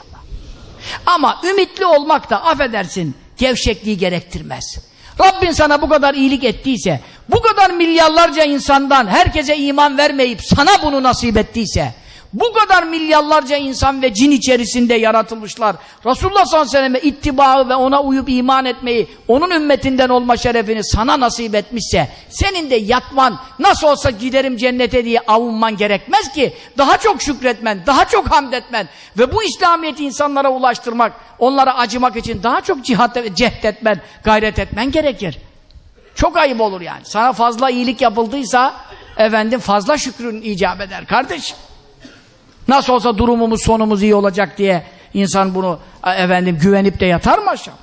Ama ümitli olmak da affedersin gevşekliği gerektirmez. Rabbin sana bu kadar iyilik ettiyse, bu kadar milyarlarca insandan herkese iman vermeyip sana bunu nasip ettiyse, bu kadar milyarlarca insan ve cin içerisinde yaratılmışlar. Resulullah sallallahu aleyhi ve selleme ittibaı ve ona uyup iman etmeyi, onun ümmetinden olma şerefini sana nasip etmişse, senin de yatman, nasıl olsa giderim cennete diye avunman gerekmez ki, daha çok şükretmen, daha çok hamd etmen ve bu İslamiyet'i insanlara ulaştırmak, onlara acımak için daha çok cihat, cehd etmen, gayret etmen gerekir. Çok ayıp olur yani. Sana fazla iyilik yapıldıysa, efendim fazla şükrün icap eder kardeşim. Nasıl olsa durumumuz sonumuz iyi olacak diye insan bunu efendim güvenip de yatar mı aşağı?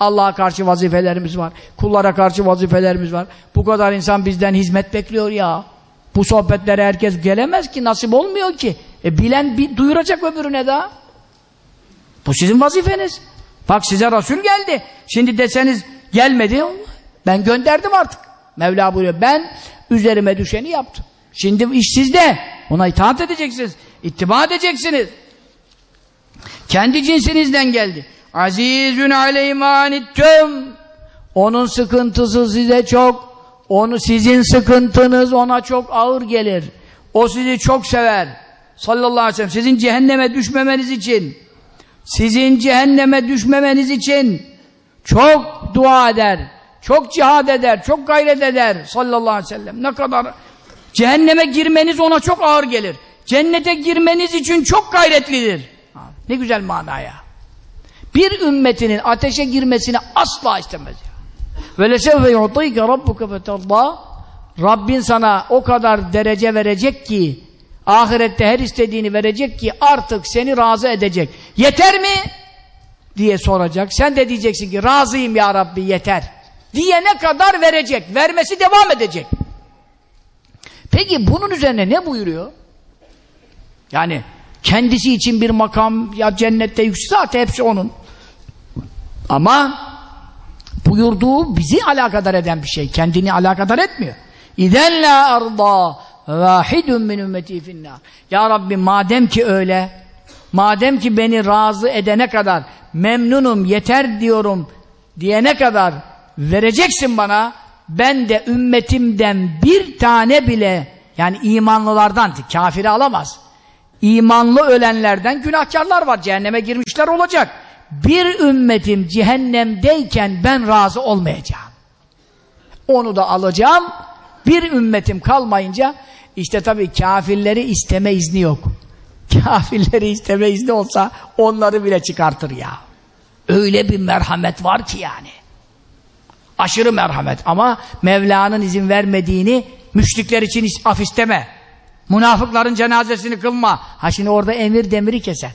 Allah'a karşı vazifelerimiz var. Kullara karşı vazifelerimiz var. Bu kadar insan bizden hizmet bekliyor ya. Bu sohbetlere herkes gelemez ki, nasip olmuyor ki. E bilen bir duyuracak öbürüne daha. Bu sizin vazifeniz. Bak size Resul geldi. Şimdi deseniz gelmedi. Ben gönderdim artık. Mevla buyuruyor. Ben üzerime düşeni yaptım. Şimdi iş sizde. Ona itaat edeceksiniz. İttiba edeceksiniz. Kendi cinsinizden geldi. Azizün aleymanittum. Onun sıkıntısı size çok. Onu sizin sıkıntınız ona çok ağır gelir. O sizi çok sever. Sallallahu aleyhi ve sellem. Sizin cehenneme düşmemeniz için sizin cehenneme düşmemeniz için çok dua eder. Çok cihad eder. Çok gayret eder. Sallallahu aleyhi ve sellem. Ne kadar cehenneme girmeniz ona çok ağır gelir. Cennete girmeniz için çok gayretlidir. Ne güzel manaya. Bir ümmetinin ateşe girmesini asla istemez. Ve lesevve yu'tîke rabbuke fetallâh Rabbin sana o kadar derece verecek ki ahirette her istediğini verecek ki artık seni razı edecek. Yeter mi? diye soracak. Sen de diyeceksin ki razıyım ya Rabbi yeter. Diyene kadar verecek. Vermesi devam edecek. Peki bunun üzerine ne buyuruyor? Yani kendisi için bir makam ya cennette yüksek zaten hepsi onun. Ama buyurduğu bizi alakadar eden bir şey. Kendini alakadar etmiyor. İzen la arda vahidun min ümmeti finnar. Ya Rabbi madem ki öyle madem ki beni razı edene kadar memnunum yeter diyorum diyene kadar vereceksin bana ben de ümmetimden bir tane bile yani imanlılardan kafiri alamaz imanlı ölenlerden günahkarlar var. Cehenneme girmişler olacak. Bir ümmetim cehennemdeyken ben razı olmayacağım. Onu da alacağım. Bir ümmetim kalmayınca işte tabii kafirleri isteme izni yok. Kafirleri isteme izni olsa onları bile çıkartır ya. Öyle bir merhamet var ki yani. Aşırı merhamet. Ama Mevla'nın izin vermediğini müşrikler için af isteme. Münafıkların cenazesini kılma. Ha şimdi orada emir demiri keser.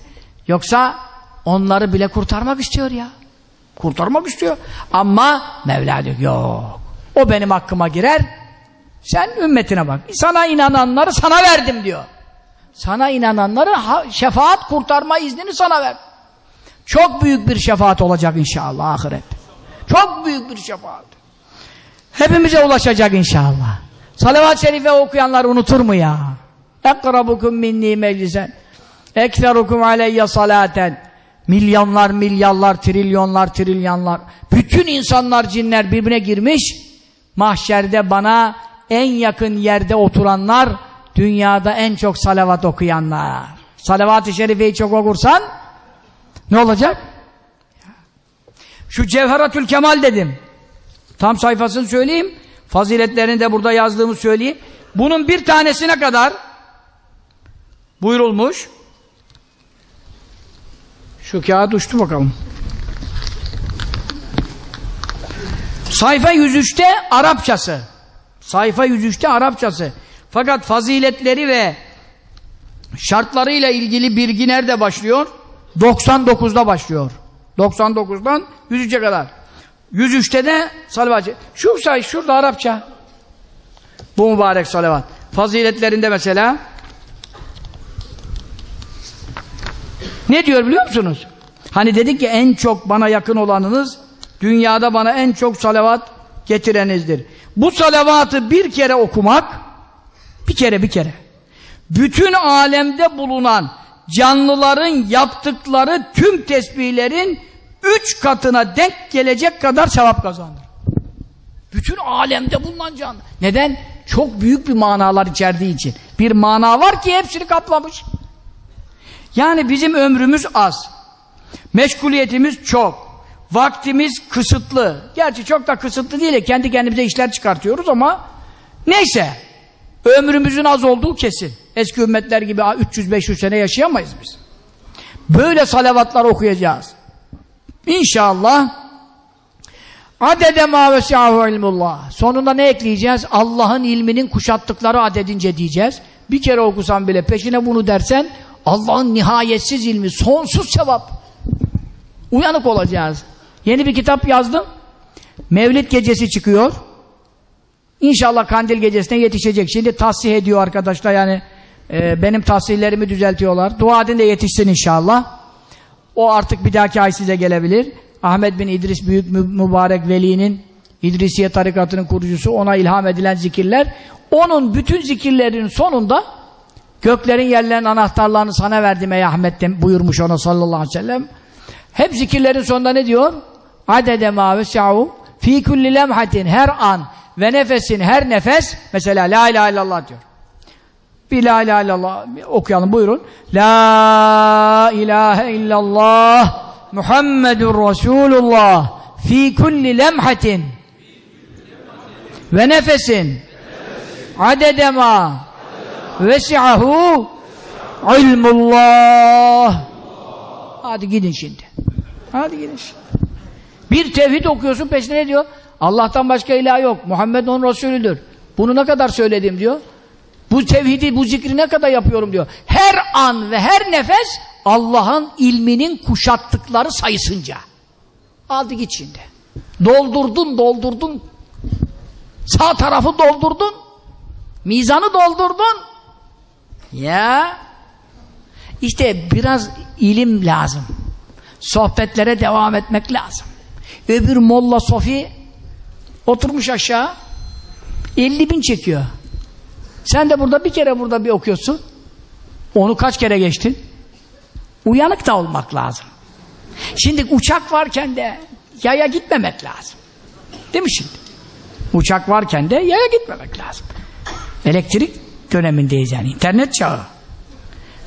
Yoksa onları bile kurtarmak istiyor ya. Kurtarmak istiyor. Ama Mevla diyor yok. O benim hakkıma girer. Sen ümmetine bak. Sana inananları sana verdim diyor. Sana inananları şefaat kurtarma iznini sana ver. Çok büyük bir şefaat olacak inşallah ahiret. Çok büyük bir şefaat. Hepimize ulaşacak inşallah. Salavat-ı şerife okuyanlar unutur mu ya? Ekrabukum minni meclisen. Ekferukum aleyye salaten. Milyonlar, milyarlar, trilyonlar, trilyanlar. Bütün insanlar, cinler birbirine girmiş. Mahşerde bana en yakın yerde oturanlar, dünyada en çok salavat okuyanlar. Salavat-ı şerifeyi çok okursan, ne olacak? Şu Cevheratül Kemal dedim. Tam sayfasını söyleyeyim. Faziletlerini de burada yazdığımı söyleyeyim. Bunun bir tanesine kadar buyurulmuş. Şu kağıt uçtu bakalım. Sayfa 103'te Arapçası. Sayfa 103'te Arapçası. Fakat faziletleri ve şartlarıyla ilgili bilgi nerede başlıyor? 99'da başlıyor. 99'dan 103'e kadar. 103'te de salavat. Şu say şurada Arapça. Bu mübarek salavat. Faziletlerinde mesela ne diyor biliyor musunuz? Hani dedik ki en çok bana yakın olanınız dünyada bana en çok salavat getirenizdir. Bu salavatı bir kere okumak bir kere bir kere bütün alemde bulunan canlıların yaptıkları tüm tesbihlerin üç katına denk gelecek kadar sevap kazanır. Bütün alemde bulunan canlı. Neden? Çok büyük bir manalar içerdiği için. Bir mana var ki hepsini kaplamış. Yani bizim ömrümüz az. Meşguliyetimiz çok. Vaktimiz kısıtlı. Gerçi çok da kısıtlı değil. Kendi kendimize işler çıkartıyoruz ama neyse. Ömrümüzün az olduğu kesin. Eski ümmetler gibi 300-500 sene yaşayamayız biz. Böyle salavatlar okuyacağız. İnşallah adede ma vesi'ahu ilmullah. Sonunda ne ekleyeceğiz? Allah'ın ilminin kuşattıkları adedince diyeceğiz. Bir kere okusan bile peşine bunu dersen Allah'ın nihayetsiz ilmi, sonsuz sevap. Uyanık olacağız. Yeni bir kitap yazdım. Mevlid gecesi çıkıyor. İnşallah kandil gecesine yetişecek. Şimdi tahsih ediyor arkadaşlar yani e, benim tahsihlerimi düzeltiyorlar. Dua edin de yetişsin inşallah. O artık bir dahaki ay size gelebilir. Ahmet bin İdris Büyük Mübarek Veli'nin İdrisiye tarikatının kurucusu ona ilham edilen zikirler. Onun bütün zikirlerin sonunda göklerin yerlerin anahtarlarını sana verdim ey Ahmet de buyurmuş ona sallallahu aleyhi ve sellem. Hep zikirlerin sonunda ne diyor? Adede ma vesahu fi kulli lemhatin her an ve nefesin her nefes mesela la ilahe illallah diyor. Bir la ilahe illallah okuyalım buyurun. La ilahe illallah Muhammedur Resulullah fi kulli lemhatin ve nefesin adede ma vesi'ahu ilmullah. Hadi gidin şimdi. Hadi gidin şimdi. Bir tevhid okuyorsun peşine ne diyor? Allah'tan başka ilah yok. Muhammed onun Resulüdür. Bunu ne kadar söyledim diyor bu tevhidi, bu zikri ne kadar yapıyorum diyor. Her an ve her nefes Allah'ın ilminin kuşattıkları sayısınca. Aldı git şimdi. Doldurdun, doldurdun. Sağ tarafı doldurdun. Mizanı doldurdun. Ya. İşte biraz ilim lazım. Sohbetlere devam etmek lazım. Öbür Molla Sofi oturmuş aşağı 50 bin çekiyor. Sen de burada bir kere burada bir okuyorsun. Onu kaç kere geçtin? Uyanık da olmak lazım. Şimdi uçak varken de yaya gitmemek lazım. Değil mi şimdi? Uçak varken de yaya gitmemek lazım. Elektrik dönemindeyiz yani. internet çağı.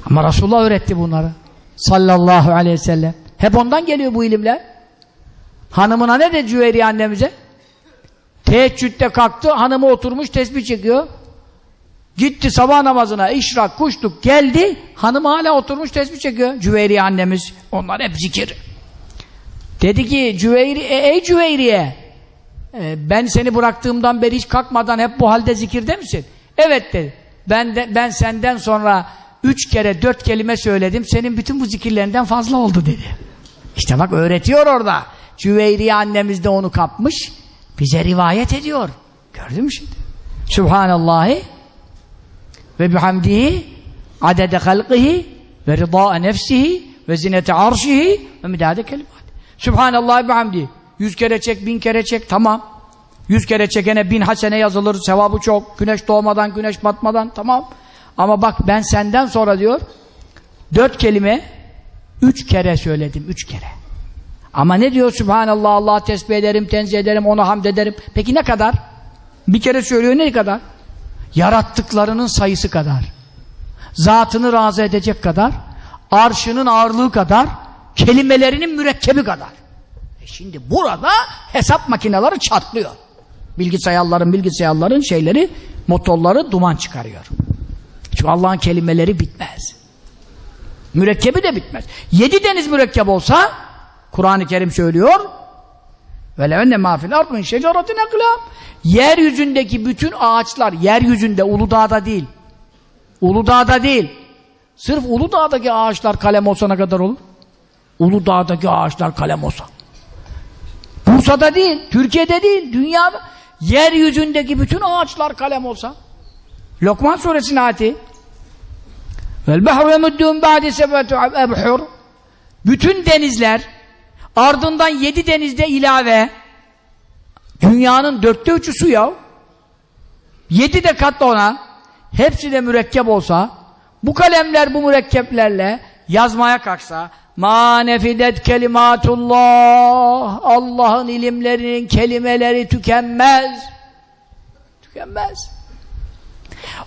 Ama Resulullah öğretti bunları. Sallallahu aleyhi ve sellem. Hep ondan geliyor bu ilimler. Hanımına ne de Cüveyriye annemize? Teheccüde kalktı, hanımı oturmuş tesbih çekiyor. Gitti sabah namazına, işrak, kuşluk geldi. Hanım hala oturmuş tesbih çekiyor. Cüveyriye annemiz. Onlar hep zikir. Dedi ki Cüveyri, e, ey Cüveyriye e, ben seni bıraktığımdan beri hiç kalkmadan hep bu halde zikirde misin? Evet dedi. Ben, de, ben senden sonra üç kere dört kelime söyledim. Senin bütün bu zikirlerinden fazla oldu dedi. İşte bak öğretiyor orada. Cüveyriye annemiz de onu kapmış. Bize rivayet ediyor. Gördün mü şimdi? Subhanallahi ve bihamdihi adede halqihi ve rıda'a nefsihi ve zinete arşihi ve midade kelimat. Subhanallah ve bihamdihi. Yüz kere çek, bin kere çek, tamam. Yüz kere çekene bin hasene yazılır, sevabı çok. Güneş doğmadan, güneş batmadan, tamam. Ama bak ben senden sonra diyor, dört kelime, üç kere söyledim, üç kere. Ama ne diyor Subhanallah, Allah tesbih ederim, tenzih ederim, ona hamd ederim. Peki ne kadar? Bir kere söylüyor ne kadar? Yarattıklarının sayısı kadar. Zatını razı edecek kadar, arşının ağırlığı kadar, kelimelerinin mürekkebi kadar. E şimdi burada hesap makineleri çatlıyor. Bilgisayarların, bilgisayarların şeyleri, motorları duman çıkarıyor. Çünkü Allah'ın kelimeleri bitmez. Mürekkebi de bitmez. Yedi deniz mürekkep olsa, Kur'an-ı Kerim söylüyor, ve levenne mafil ard min şeceretin eklam. Yeryüzündeki bütün ağaçlar, yeryüzünde, Uludağ'da değil. Uludağ'da değil. Sırf Uludağ'daki ağaçlar kalem olsa ne kadar olur? Uludağ'daki ağaçlar kalem olsa. Bursa'da değil, Türkiye'de değil, dünyada. Yeryüzündeki bütün ağaçlar kalem olsa. Lokman suresinin ayeti. Vel behru yemüddüğün ba'di sebetü ebhur. Bütün denizler ardından yedi denizde ilave. Dünyanın dörtte üçü su ya yedi de katla ona. Hepsi de mürekkep olsa bu kalemler bu mürekkeplerle yazmaya kalksa ma nefidet kelimatullah Allah'ın ilimlerinin kelimeleri tükenmez. Tükenmez.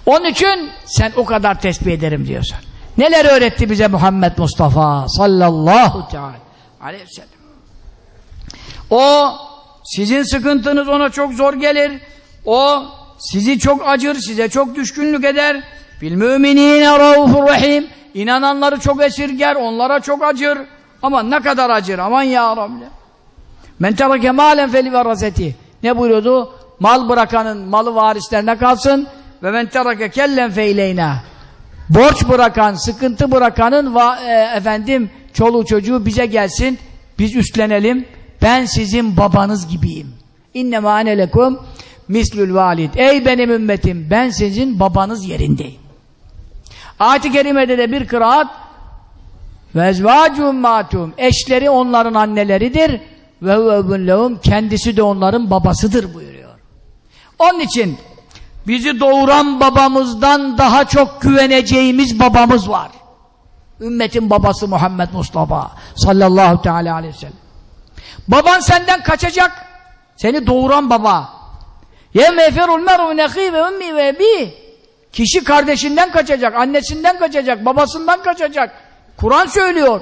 Onun için sen o kadar tesbih ederim diyorsun. Neler öğretti bize Muhammed Mustafa sallallahu teala aleyhi ve sellem. O sizin sıkıntınız ona çok zor gelir. O sizi çok acır, size çok düşkünlük eder. Bil müminine raufur rahim. İnananları çok esirger, onlara çok acır. Ama ne kadar acır, aman ya Rabbi. Men terake malen feli veraseti. Ne buyuruyordu? Mal bırakanın malı varislerine kalsın. Ve men terake kellen feyleyna. Borç bırakan, sıkıntı bırakanın e, efendim çoluğu çocuğu bize gelsin. Biz üstlenelim. Ben sizin babanız gibiyim. İnnemâ ane mislül valid. Ey benim ümmetim ben sizin babanız yerindeyim. Ayet-i kerimede de bir kıraat ve ezvâcûm mâtûm. Eşleri onların anneleridir ve huve kendisi de onların babasıdır buyuruyor. Onun için bizi doğuran babamızdan daha çok güveneceğimiz babamız var. Ümmetin babası Muhammed Mustafa sallallahu teala aleyhi ve sellem. Baban senden kaçacak. Seni doğuran baba. يَوْمَ يَفِرُ الْمَرُوا نَخِي وَاُمِّي وَاَب۪ي Kişi kardeşinden kaçacak, annesinden kaçacak, babasından kaçacak. Kur'an söylüyor.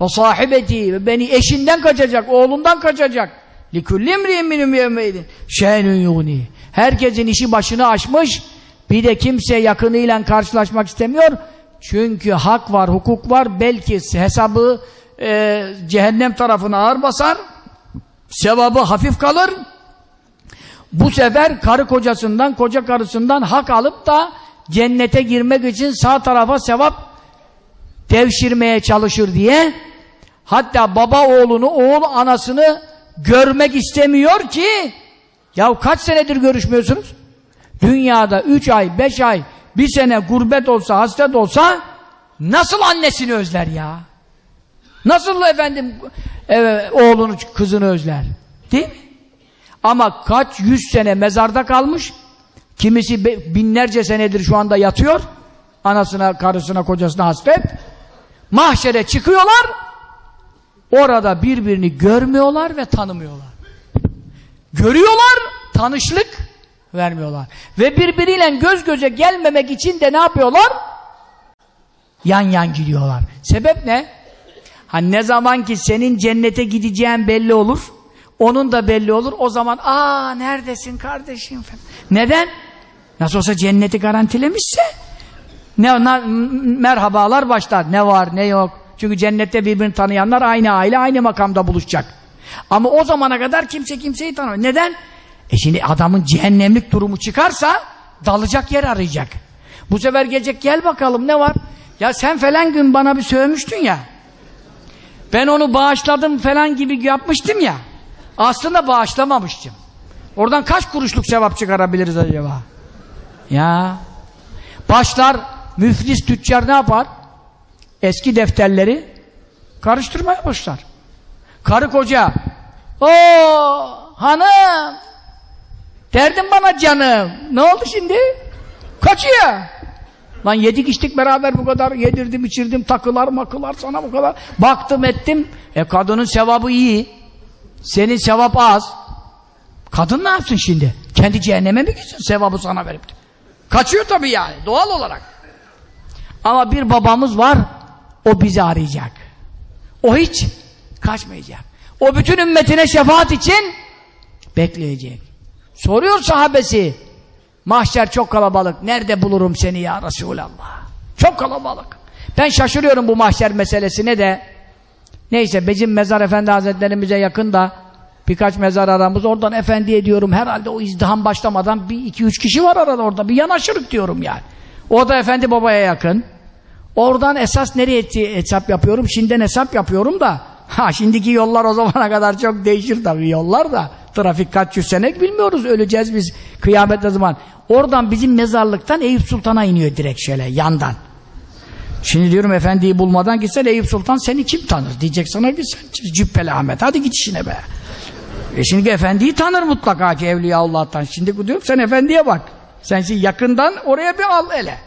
O sahibeti ve beni eşinden kaçacak, oğlundan kaçacak. لِكُلِّ اِمْرِينْ مِنُمْ يَوْمَيْدٍ شَيْنٌ يُغْنِي Herkesin işi başını açmış, bir de kimse yakınıyla karşılaşmak istemiyor. Çünkü hak var, hukuk var, belki hesabı e, cehennem tarafına ağır basar, sevabı hafif kalır. Bu sefer karı kocasından, koca karısından hak alıp da cennete girmek için sağ tarafa sevap devşirmeye çalışır diye hatta baba oğlunu, oğul anasını görmek istemiyor ki ya kaç senedir görüşmüyorsunuz? Dünyada üç ay, beş ay, bir sene gurbet olsa, hasret olsa nasıl annesini özler ya? Nasıl efendim evet, oğlunu, kızını özler? Değil mi? Ama kaç yüz sene mezarda kalmış, kimisi binlerce senedir şu anda yatıyor, anasına, karısına, kocasına hasret, mahşere çıkıyorlar, orada birbirini görmüyorlar ve tanımıyorlar. Görüyorlar, tanışlık vermiyorlar. Ve birbiriyle göz göze gelmemek için de ne yapıyorlar? Yan yan gidiyorlar. Sebep ne? Hani ne zaman ki senin cennete gideceğin belli olur, onun da belli olur, o zaman aa neredesin kardeşim falan. Neden? Nasıl olsa cenneti garantilemişse ne, na, merhabalar başlar. Ne var ne yok. Çünkü cennette birbirini tanıyanlar aynı aile aynı makamda buluşacak. Ama o zamana kadar kimse kimseyi tanımıyor. Neden? E şimdi adamın cehennemlik durumu çıkarsa dalacak yer arayacak. Bu sefer gelecek gel bakalım ne var? Ya sen falan gün bana bir sövmüştün ya. Ben onu bağışladım falan gibi yapmıştım ya. Aslında bağışlamamıştım. Oradan kaç kuruşluk sevap çıkarabiliriz acaba? Ya. Başlar müflis tüccar ne yapar? Eski defterleri karıştırmaya başlar. Karı koca o hanım derdim bana canım. Ne oldu şimdi? Kaçıyor. Lan yedik içtik beraber bu kadar yedirdim içirdim takılar makılar sana bu kadar. Baktım ettim. E kadının sevabı iyi. Senin sevap az. Kadın ne yapsın şimdi? Kendi cehenneme mi gitsin sevabı sana verip? Kaçıyor tabii yani doğal olarak. Ama bir babamız var o bizi arayacak. O hiç kaçmayacak. O bütün ümmetine şefaat için bekleyecek. Soruyor sahabesi mahşer çok kalabalık. Nerede bulurum seni ya Resulallah? Çok kalabalık. Ben şaşırıyorum bu mahşer meselesine de. Neyse bizim mezar efendi hazretlerimize yakın da birkaç mezar aramız oradan efendi diyorum herhalde o izdiham başlamadan bir iki üç kişi var arada orada bir yanaşırık diyorum yani. O da efendi babaya yakın. Oradan esas nereye hesap yapıyorum? Şimdiden hesap yapıyorum da ha şimdiki yollar o zamana kadar çok değişir tabii yollar da. Trafik kaç yüz sene bilmiyoruz. Öleceğiz biz kıyamet zaman. Oradan bizim mezarlıktan Eyüp Sultan'a iniyor direkt şöyle yandan. Şimdi diyorum efendiyi bulmadan gitsen Eyüp Sultan seni kim tanır? Diyecek sana ki sen cübbeli Ahmet hadi git işine be. E şimdi efendiyi tanır mutlaka ki Evliya Allah'tan. Şimdi diyorum sen efendiye bak. Sen şimdi yakından oraya bir al ele.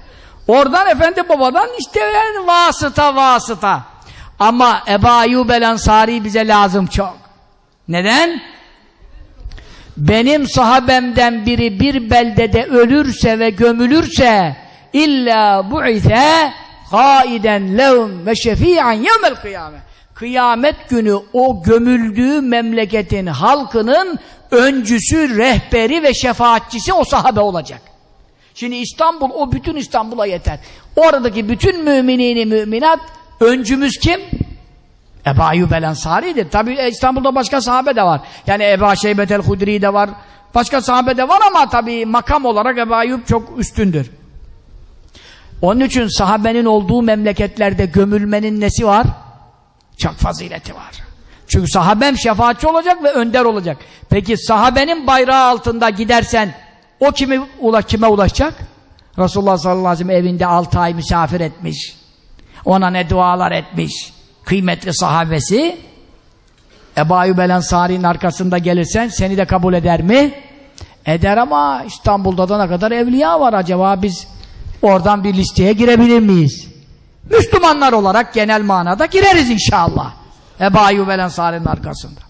Oradan efendi babadan işte yani vasıta vasıta. Ama Ebu Ayyub el Ansari bize lazım çok. Neden? Benim sahabemden biri bir beldede ölürse ve gömülürse illa bu'ise haiden lehum ve şefi'an yevmel kıyame. Kıyamet günü o gömüldüğü memleketin halkının öncüsü, rehberi ve şefaatçisi o sahabe olacak. Şimdi İstanbul, o bütün İstanbul'a yeter. Oradaki bütün müminini müminat, öncümüz kim? Ebu Ayyub el Ensari'dir. Tabi İstanbul'da başka sahabe de var. Yani Ebu Şeybet el Hudri de var. Başka sahabe de var ama tabi makam olarak Ebu Ayyub çok üstündür. Onun için sahabenin olduğu memleketlerde gömülmenin nesi var? Çok fazileti var. Çünkü sahabem şefaatçi olacak ve önder olacak. Peki sahabenin bayrağı altında gidersen o kimi, ula, kime ulaşacak? Resulullah sallallahu aleyhi ve sellem evinde altı ay misafir etmiş. Ona ne dualar etmiş. Kıymetli sahabesi Ebu Ayyub el arkasında gelirsen seni de kabul eder mi? Eder ama İstanbul'da da ne kadar evliya var acaba biz oradan bir listeye girebilir miyiz? Müslümanlar olarak genel manada gireriz inşallah. Ebu Ayyub el arkasında.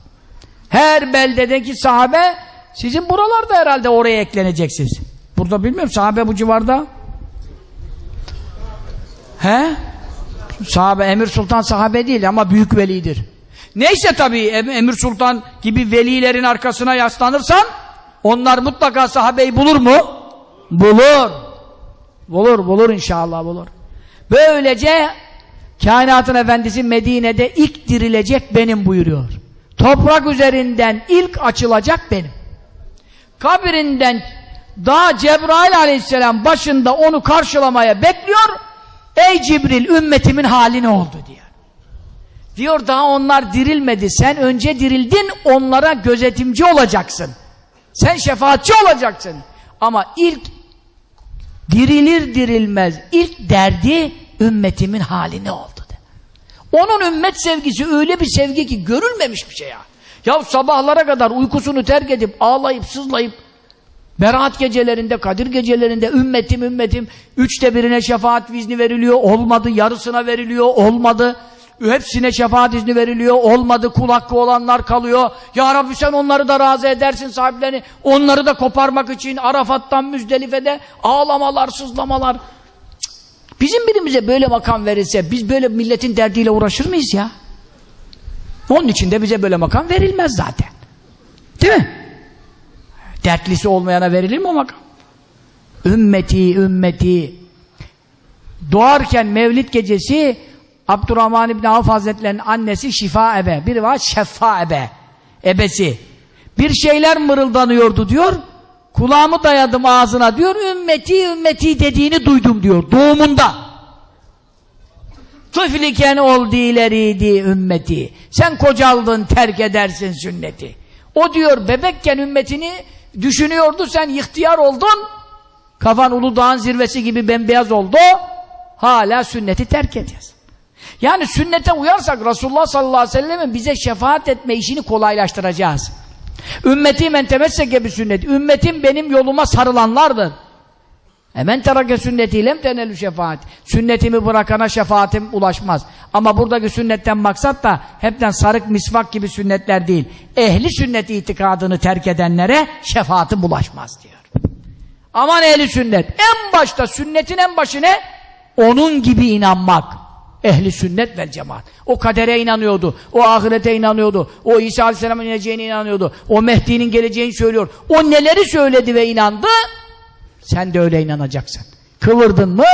Her beldedeki sahabe sizin buralarda herhalde oraya ekleneceksiniz. Burada bilmiyorum sahabe bu civarda. He? Sahabe, Emir Sultan sahabe değil ama büyük velidir. Neyse tabii Emir Sultan gibi velilerin arkasına yaslanırsan onlar mutlaka sahabeyi bulur mu? Bulur. Bulur, bulur inşallah bulur. Böylece kainatın efendisi Medine'de ilk dirilecek benim buyuruyor. Toprak üzerinden ilk açılacak benim. Kabrinden daha Cebrail aleyhisselam başında onu karşılamaya bekliyor. Ey Cibril ümmetimin hali ne oldu diyor. Diyor daha onlar dirilmedi. Sen önce dirildin onlara gözetimci olacaksın. Sen şefaatçi olacaksın. Ama ilk dirilir dirilmez ilk derdi ümmetimin hali ne oldu de. Onun ümmet sevgisi öyle bir sevgi ki görülmemiş bir şey ya. Ya sabahlara kadar uykusunu terk edip ağlayıp sızlayıp Berat gecelerinde, Kadir gecelerinde ümmetim ümmetim üçte birine şefaat izni veriliyor, olmadı. Yarısına veriliyor, olmadı. Hepsine şefaat izni veriliyor, olmadı. Kul hakkı olanlar kalıyor. Ya Rabbi sen onları da razı edersin sahiplerini. Onları da koparmak için Arafat'tan Müzdelife'de ağlamalar, sızlamalar. Bizim birimize böyle makam verilse biz böyle milletin derdiyle uğraşır mıyız ya? Onun için de bize böyle makam verilmez zaten. Değil mi? Dertlisi olmayana verilir mi o makam? Ümmeti, ümmeti. Doğarken Mevlid gecesi Abdurrahman İbni Avf Hazretleri'nin annesi Şifa Ebe. Biri var Şeffa Ebe. ebesi. Bir şeyler mırıldanıyordu diyor. Kulağımı dayadım ağzına diyor. Ümmeti ümmeti dediğini duydum diyor. Doğumunda. Tıfliken oldu ileriydi ümmeti. Sen kocaldın terk edersin sünneti. O diyor bebekken ümmetini düşünüyordu sen ihtiyar oldun. Kafan Uludağ'ın zirvesi gibi bembeyaz oldu. Hala sünneti terk ediyorsun. Yani sünnete uyarsak Resulullah sallallahu aleyhi ve sellem'in bize şefaat etme işini kolaylaştıracağız. Ümmeti men temesseke bir sünnet. Ümmetim benim yoluma sarılanlardır. Hemen terake sünnetiyle tenelü şefaat. Sünnetimi bırakana şefaatim ulaşmaz. Ama buradaki sünnetten maksat da hepten sarık misvak gibi sünnetler değil. Ehli sünnet itikadını terk edenlere şefaatim ulaşmaz diyor. Aman ehli sünnet. En başta sünnetin en başı ne? Onun gibi inanmak. Ehli sünnet vel cemaat. O kadere inanıyordu. O ahirete inanıyordu. O İsa Aleyhisselam'ın ineceğine inanıyordu. O Mehdi'nin geleceğini söylüyor. O neleri söyledi ve inandı? Sen de öyle inanacaksın. Kıvırdın mı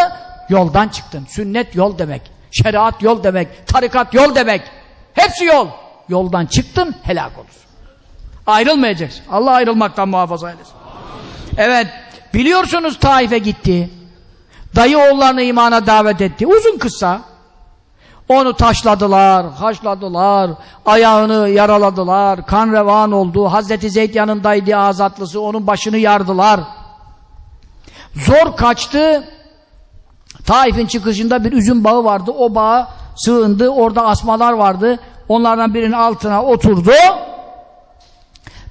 yoldan çıktın. Sünnet yol demek. Şeriat yol demek. Tarikat yol demek. Hepsi yol. Yoldan çıktın helak olursun. Ayrılmayacaksın. Allah ayrılmaktan muhafaza eylesin. Evet. Biliyorsunuz Taif'e gitti. Dayı oğullarını imana davet etti. Uzun kısa. Onu taşladılar, haşladılar, ayağını yaraladılar, kan revan oldu. Hazreti Zeyd yanındaydı azatlısı, onun başını yardılar. Zor kaçtı. Taif'in çıkışında bir üzüm bağı vardı. O bağa sığındı. Orada asmalar vardı. Onlardan birinin altına oturdu.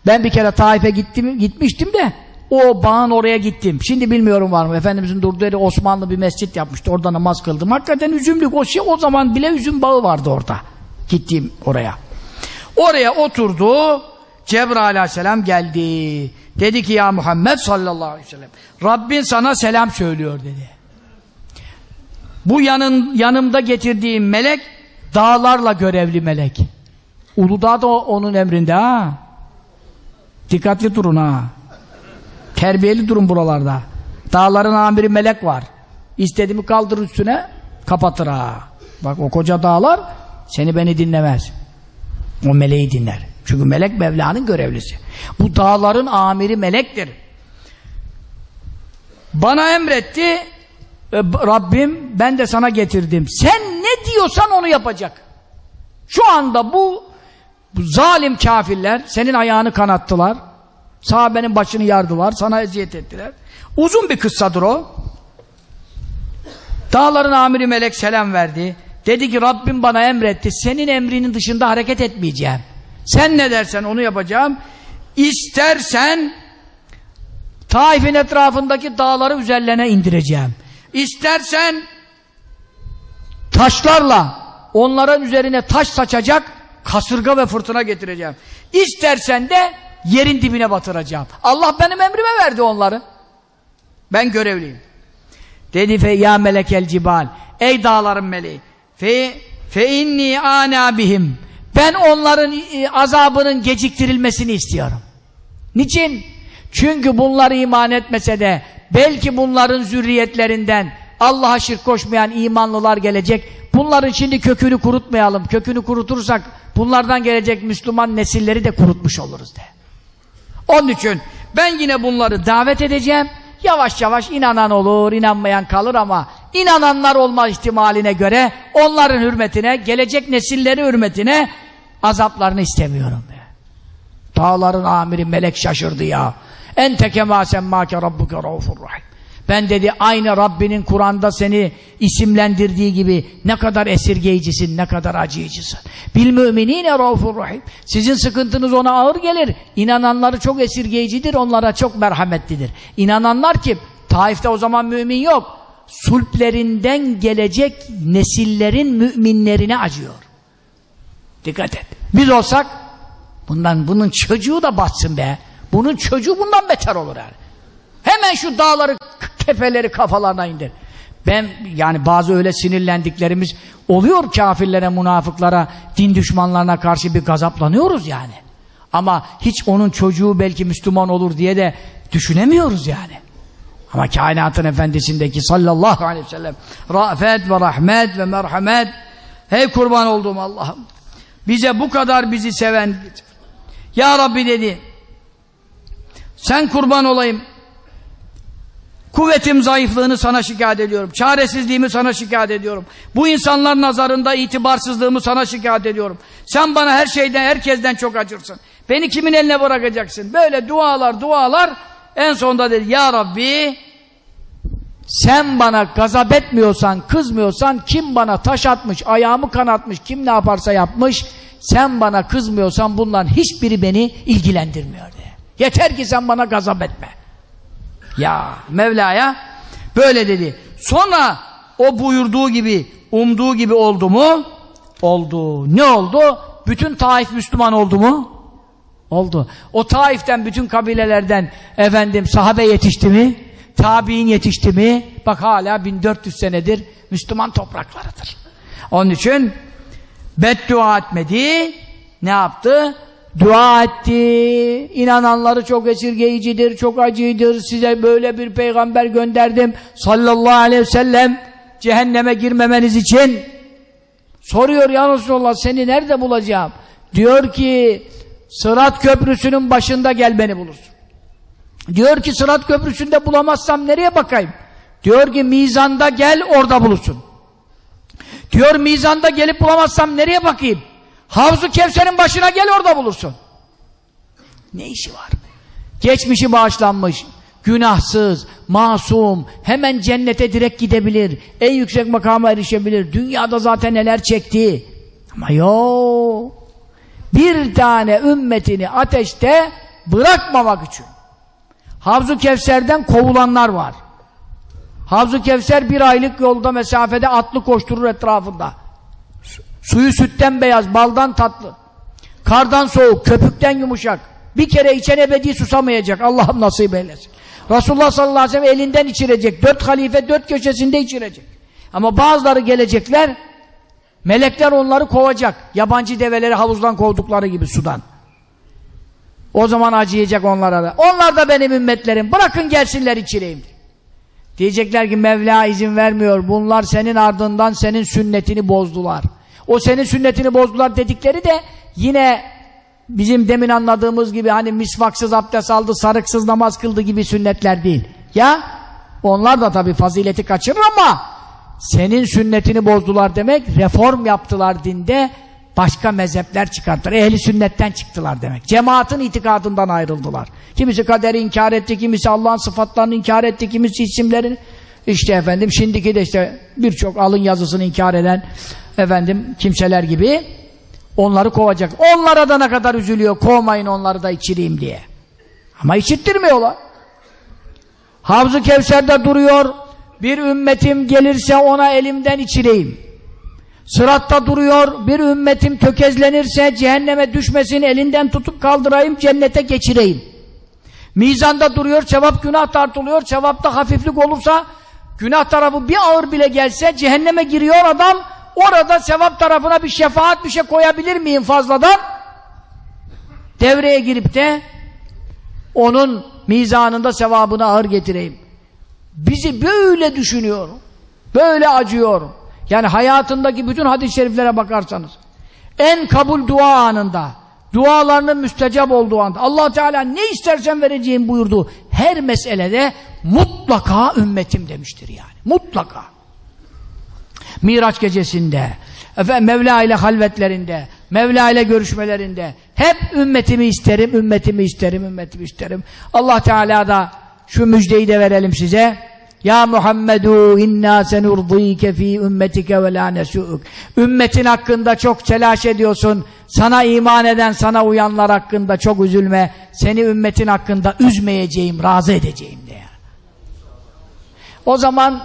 Ben bir kere Taif'e gittim, gitmiştim de o bağın oraya gittim. Şimdi bilmiyorum var mı? Efendimizin durduğu yeri Osmanlı bir mescit yapmıştı. Orada namaz kıldım. Hakikaten üzümlük o şey. O zaman bile üzüm bağı vardı orada. Gittiğim oraya. Oraya oturdu. Cebrail aleyhisselam geldi. Dedi ki ya Muhammed sallallahu aleyhi ve sellem Rabbin sana selam söylüyor dedi. Bu yanın, yanımda getirdiğim melek dağlarla görevli melek. Uludağ da onun emrinde ha. Dikkatli durun ha. Terbiyeli durun buralarda. Dağların amiri melek var. İstediğimi kaldır üstüne kapatır ha. Bak o koca dağlar seni beni dinlemez. O meleği dinler. Çünkü melek Mevla'nın görevlisi. Bu dağların amiri melektir. Bana emretti e, Rabbim ben de sana getirdim. Sen ne diyorsan onu yapacak. Şu anda bu, bu zalim kafirler senin ayağını kanattılar. Sahabenin başını yardılar. Sana eziyet ettiler. Uzun bir kıssadır o. Dağların amiri melek selam verdi. Dedi ki Rabbim bana emretti. Senin emrinin dışında hareket etmeyeceğim. Sen ne dersen onu yapacağım. İstersen Taif'in etrafındaki dağları üzerlerine indireceğim. İstersen taşlarla onların üzerine taş saçacak kasırga ve fırtına getireceğim. İstersen de yerin dibine batıracağım. Allah benim emrime verdi onları. Ben görevliyim. Dedi fe ya melekel cibal. Ey dağların meleği. Fe, fe inni ana bihim. Ben onların e, azabının geciktirilmesini istiyorum. Niçin? Çünkü bunlar iman etmese de belki bunların zürriyetlerinden Allah'a şirk koşmayan imanlılar gelecek. Bunların şimdi kökünü kurutmayalım. Kökünü kurutursak bunlardan gelecek Müslüman nesilleri de kurutmuş oluruz de. Onun için ben yine bunları davet edeceğim. Yavaş yavaş inanan olur, inanmayan kalır ama inananlar olma ihtimaline göre onların hürmetine, gelecek nesilleri hürmetine azaplarını istemiyorum. Be. Dağların amiri melek şaşırdı ya. Ente kemâ semmâke rabbuke raufur rahim. Ben dedi aynı Rabbinin Kur'an'da seni isimlendirdiği gibi ne kadar esirgeyicisin, ne kadar acıyıcısın. Bil müminine raufur rahim. Sizin sıkıntınız ona ağır gelir. İnananları çok esirgeyicidir, onlara çok merhametlidir. İnananlar kim? Taif'te o zaman mümin yok. Sulplerinden gelecek nesillerin müminlerine acıyor. Dikkat et. Biz olsak bundan bunun çocuğu da batsın be. Bunun çocuğu bundan beter olur yani. Hemen şu dağları, tepeleri kafalarına indir. Ben yani bazı öyle sinirlendiklerimiz oluyor kafirlere, münafıklara, din düşmanlarına karşı bir gazaplanıyoruz yani. Ama hiç onun çocuğu belki Müslüman olur diye de düşünemiyoruz yani. Ama kainatın efendisindeki sallallahu aleyhi ve sellem rafet ve rahmet ve merhamet hey kurban olduğum Allah'ım bize bu kadar bizi seven Ya Rabbi dedi. Sen kurban olayım. Kuvvetim zayıflığını sana şikayet ediyorum. Çaresizliğimi sana şikayet ediyorum. Bu insanlar nazarında itibarsızlığımı sana şikayet ediyorum. Sen bana her şeyden, herkesten çok acırsın. Beni kimin eline bırakacaksın? Böyle dualar, dualar. En sonunda dedi, Ya Rabbi, sen bana gazap etmiyorsan, kızmıyorsan, kim bana taş atmış, ayağımı kanatmış, kim ne yaparsa yapmış, sen bana kızmıyorsan bunların hiçbiri beni ilgilendirmiyor diye. Yeter ki sen bana gazap etme. Ya Mevla'ya böyle dedi. Sonra o buyurduğu gibi, umduğu gibi oldu mu? Oldu. Ne oldu? Bütün Taif Müslüman oldu mu? Oldu. O Taif'ten bütün kabilelerden efendim sahabe yetişti mi? Tabi'in yetişti mi? Bak hala 1400 senedir Müslüman topraklarıdır. Onun için beddua etmedi. Ne yaptı? Dua etti. İnananları çok esirgeyicidir, çok acıdır. Size böyle bir peygamber gönderdim. Sallallahu aleyhi ve sellem cehenneme girmemeniz için soruyor ya Resulallah seni nerede bulacağım? Diyor ki Sırat Köprüsü'nün başında gel beni bulursun. Diyor ki Sırat Köprüsü'nde bulamazsam nereye bakayım? Diyor ki mizanda gel orada bulursun. Diyor mizanda gelip bulamazsam nereye bakayım? Havzu Kevser'in başına gel orada bulursun. Ne işi var? Geçmişi bağışlanmış, günahsız, masum, hemen cennete direkt gidebilir, en yüksek makama erişebilir. Dünyada zaten neler çekti. Ama yok. Bir tane ümmetini ateşte bırakmamak için. Havzu Kevser'den kovulanlar var. Havzu Kevser bir aylık yolda mesafede atlı koşturur etrafında. Suyu sütten beyaz, baldan tatlı. Kardan soğuk, köpükten yumuşak. Bir kere içen ebedi susamayacak. Allah'ım nasip eylesin. Resulullah sallallahu aleyhi ve sellem elinden içirecek. Dört halife dört köşesinde içirecek. Ama bazıları gelecekler, melekler onları kovacak. Yabancı develeri havuzdan kovdukları gibi sudan. O zaman acıyacak onlara da. Onlar da benim ümmetlerim. Bırakın gelsinler içireyim. Diyecekler ki Mevla izin vermiyor. Bunlar senin ardından senin sünnetini bozdular. O senin sünnetini bozdular dedikleri de yine bizim demin anladığımız gibi hani misvaksız abdest aldı, sarıksız namaz kıldı gibi sünnetler değil. Ya onlar da tabi fazileti kaçırır ama senin sünnetini bozdular demek reform yaptılar dinde başka mezhepler çıkarttılar. Ehli sünnetten çıktılar demek. Cemaatin itikadından ayrıldılar. Kimisi kaderi inkar etti, kimisi Allah'ın sıfatlarını inkar etti, kimisi isimlerini. İşte efendim şimdiki de işte birçok alın yazısını inkar eden efendim kimseler gibi onları kovacak. Onlara da ne kadar üzülüyor. Kovmayın onları da içireyim diye. Ama içittirmiyorlar. Havzu Kevser'de duruyor. Bir ümmetim gelirse ona elimden içireyim. Sıratta duruyor. Bir ümmetim tökezlenirse cehenneme düşmesin elinden tutup kaldırayım cennete geçireyim. Mizanda duruyor. Cevap günah tartılıyor. Cevapta hafiflik olursa günah tarafı bir ağır bile gelse cehenneme giriyor adam orada sevap tarafına bir şefaat bir şey koyabilir miyim fazladan? Devreye girip de onun mizanında sevabını ağır getireyim. Bizi böyle düşünüyorum. Böyle acıyorum. Yani hayatındaki bütün hadis-i şeriflere bakarsanız en kabul dua anında dualarının müstecap olduğu anda allah Teala ne istersen vereceğim buyurdu. Her meselede mutlaka ümmetim demiştir yani. Mutlaka. Miraç gecesinde, efendim Mevla ile halvetlerinde, Mevla ile görüşmelerinde hep ümmetimi isterim, ümmetimi isterim, ümmetimi isterim. Allah Teala da şu müjdeyi de verelim size. Ya Muhammedu inna senurdike fi ümmetike ve la nesu'uk. Ümmetin hakkında çok telaş ediyorsun. Sana iman eden, sana uyanlar hakkında çok üzülme. Seni ümmetin hakkında üzmeyeceğim, razı edeceğim diye. O zaman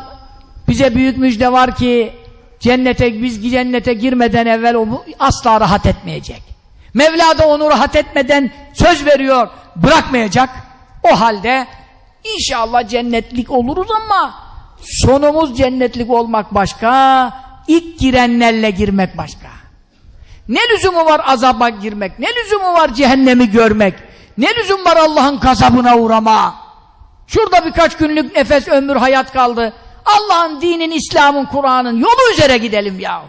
bize büyük müjde var ki cennete biz cennete girmeden evvel o asla rahat etmeyecek. Mevla da onu rahat etmeden söz veriyor, bırakmayacak. O halde İnşallah cennetlik oluruz ama sonumuz cennetlik olmak başka, ilk girenlerle girmek başka. Ne lüzumu var azaba girmek, ne lüzumu var cehennemi görmek, ne lüzum var Allah'ın kasabına uğrama. Şurada birkaç günlük nefes, ömür, hayat kaldı. Allah'ın dinin, İslam'ın, Kur'an'ın yolu üzere gidelim ya.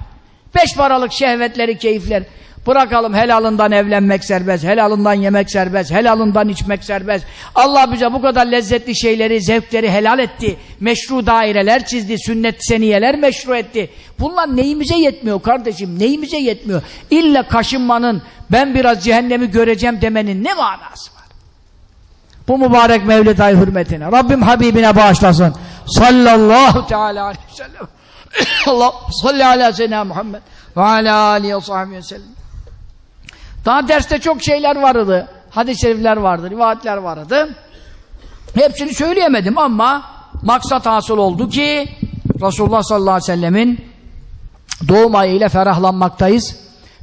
Beş paralık şehvetleri, keyifler. Bırakalım helalından evlenmek serbest, helalından yemek serbest, helalından içmek serbest. Allah bize bu kadar lezzetli şeyleri, zevkleri helal etti. Meşru daireler çizdi, sünnet seniyeler meşru etti. Bunlar neyimize yetmiyor kardeşim, neyimize yetmiyor? İlla kaşınmanın, ben biraz cehennemi göreceğim demenin ne manası var? Bu mübarek Mevlid ay hürmetine. Rabbim Habibine bağışlasın. Sallallahu teala aleyhi ve sellem. Allah salli ala seyyidina Muhammed ve ala alihi ve sellem. Daha derste çok şeyler vardı. Hadis-i şerifler vardı, rivayetler vardı. Hepsini söyleyemedim ama maksat hasıl oldu ki Resulullah sallallahu aleyhi ve sellemin doğum ayıyla ferahlanmaktayız.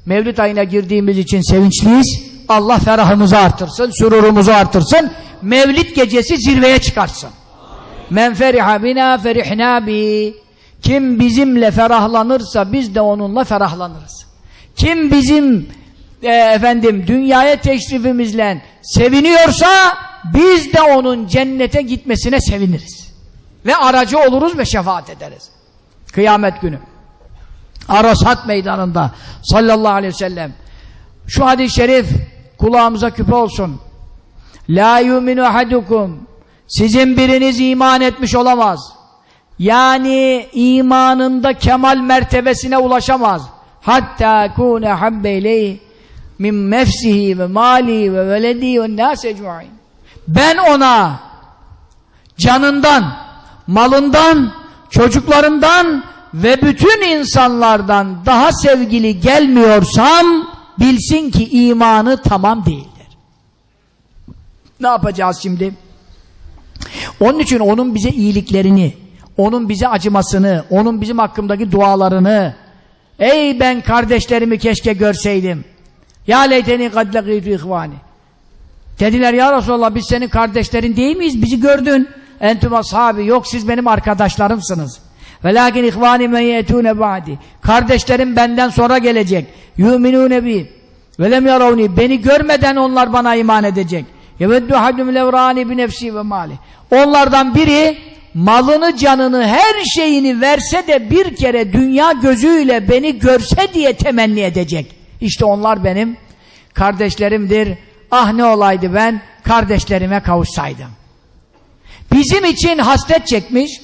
Mevlid ayına girdiğimiz için sevinçliyiz. Allah ferahımızı artırsın, sururumuzu artırsın. Mevlid gecesi zirveye çıkarsın. Men feriha bina ferihna bi. Kim bizimle ferahlanırsa biz de onunla ferahlanırız. Kim bizim e, efendim dünyaya teşrifimizle seviniyorsa biz de onun cennete gitmesine seviniriz. Ve aracı oluruz ve şefaat ederiz. Kıyamet günü. Arasat meydanında sallallahu aleyhi ve sellem şu hadis-i şerif kulağımıza küpe olsun. La yuminu ahadukum sizin biriniz iman etmiş olamaz. Yani imanında kemal mertebesine ulaşamaz. Hatta kune habbe min mefsihi ve mali ve veledi ve nâs ecmaîn. Ben ona canından, malından, çocuklarından ve bütün insanlardan daha sevgili gelmiyorsam bilsin ki imanı tamam değildir. Ne yapacağız şimdi? Onun için onun bize iyiliklerini, onun bize acımasını, onun bizim hakkımdaki dualarını ey ben kardeşlerimi keşke görseydim. Ya leyteni kad lekîtü ihvani. Dediler ya Resulallah biz senin kardeşlerin değil miyiz? Bizi gördün. Entüm ashabi. Yok siz benim arkadaşlarımsınız. Velakin ihvani men yetûne ba'di. Kardeşlerim benden sonra gelecek. Yu'minûne bi. Ve lem yaravni. Beni görmeden onlar bana iman edecek. Yeveddu haddüm levrani bi nefsi ve mali. Onlardan biri malını canını her şeyini verse de bir kere dünya gözüyle beni görse diye temenni edecek. İşte onlar benim kardeşlerimdir. Ah ne olaydı ben kardeşlerime kavuşsaydım. Bizim için hasret çekmiş,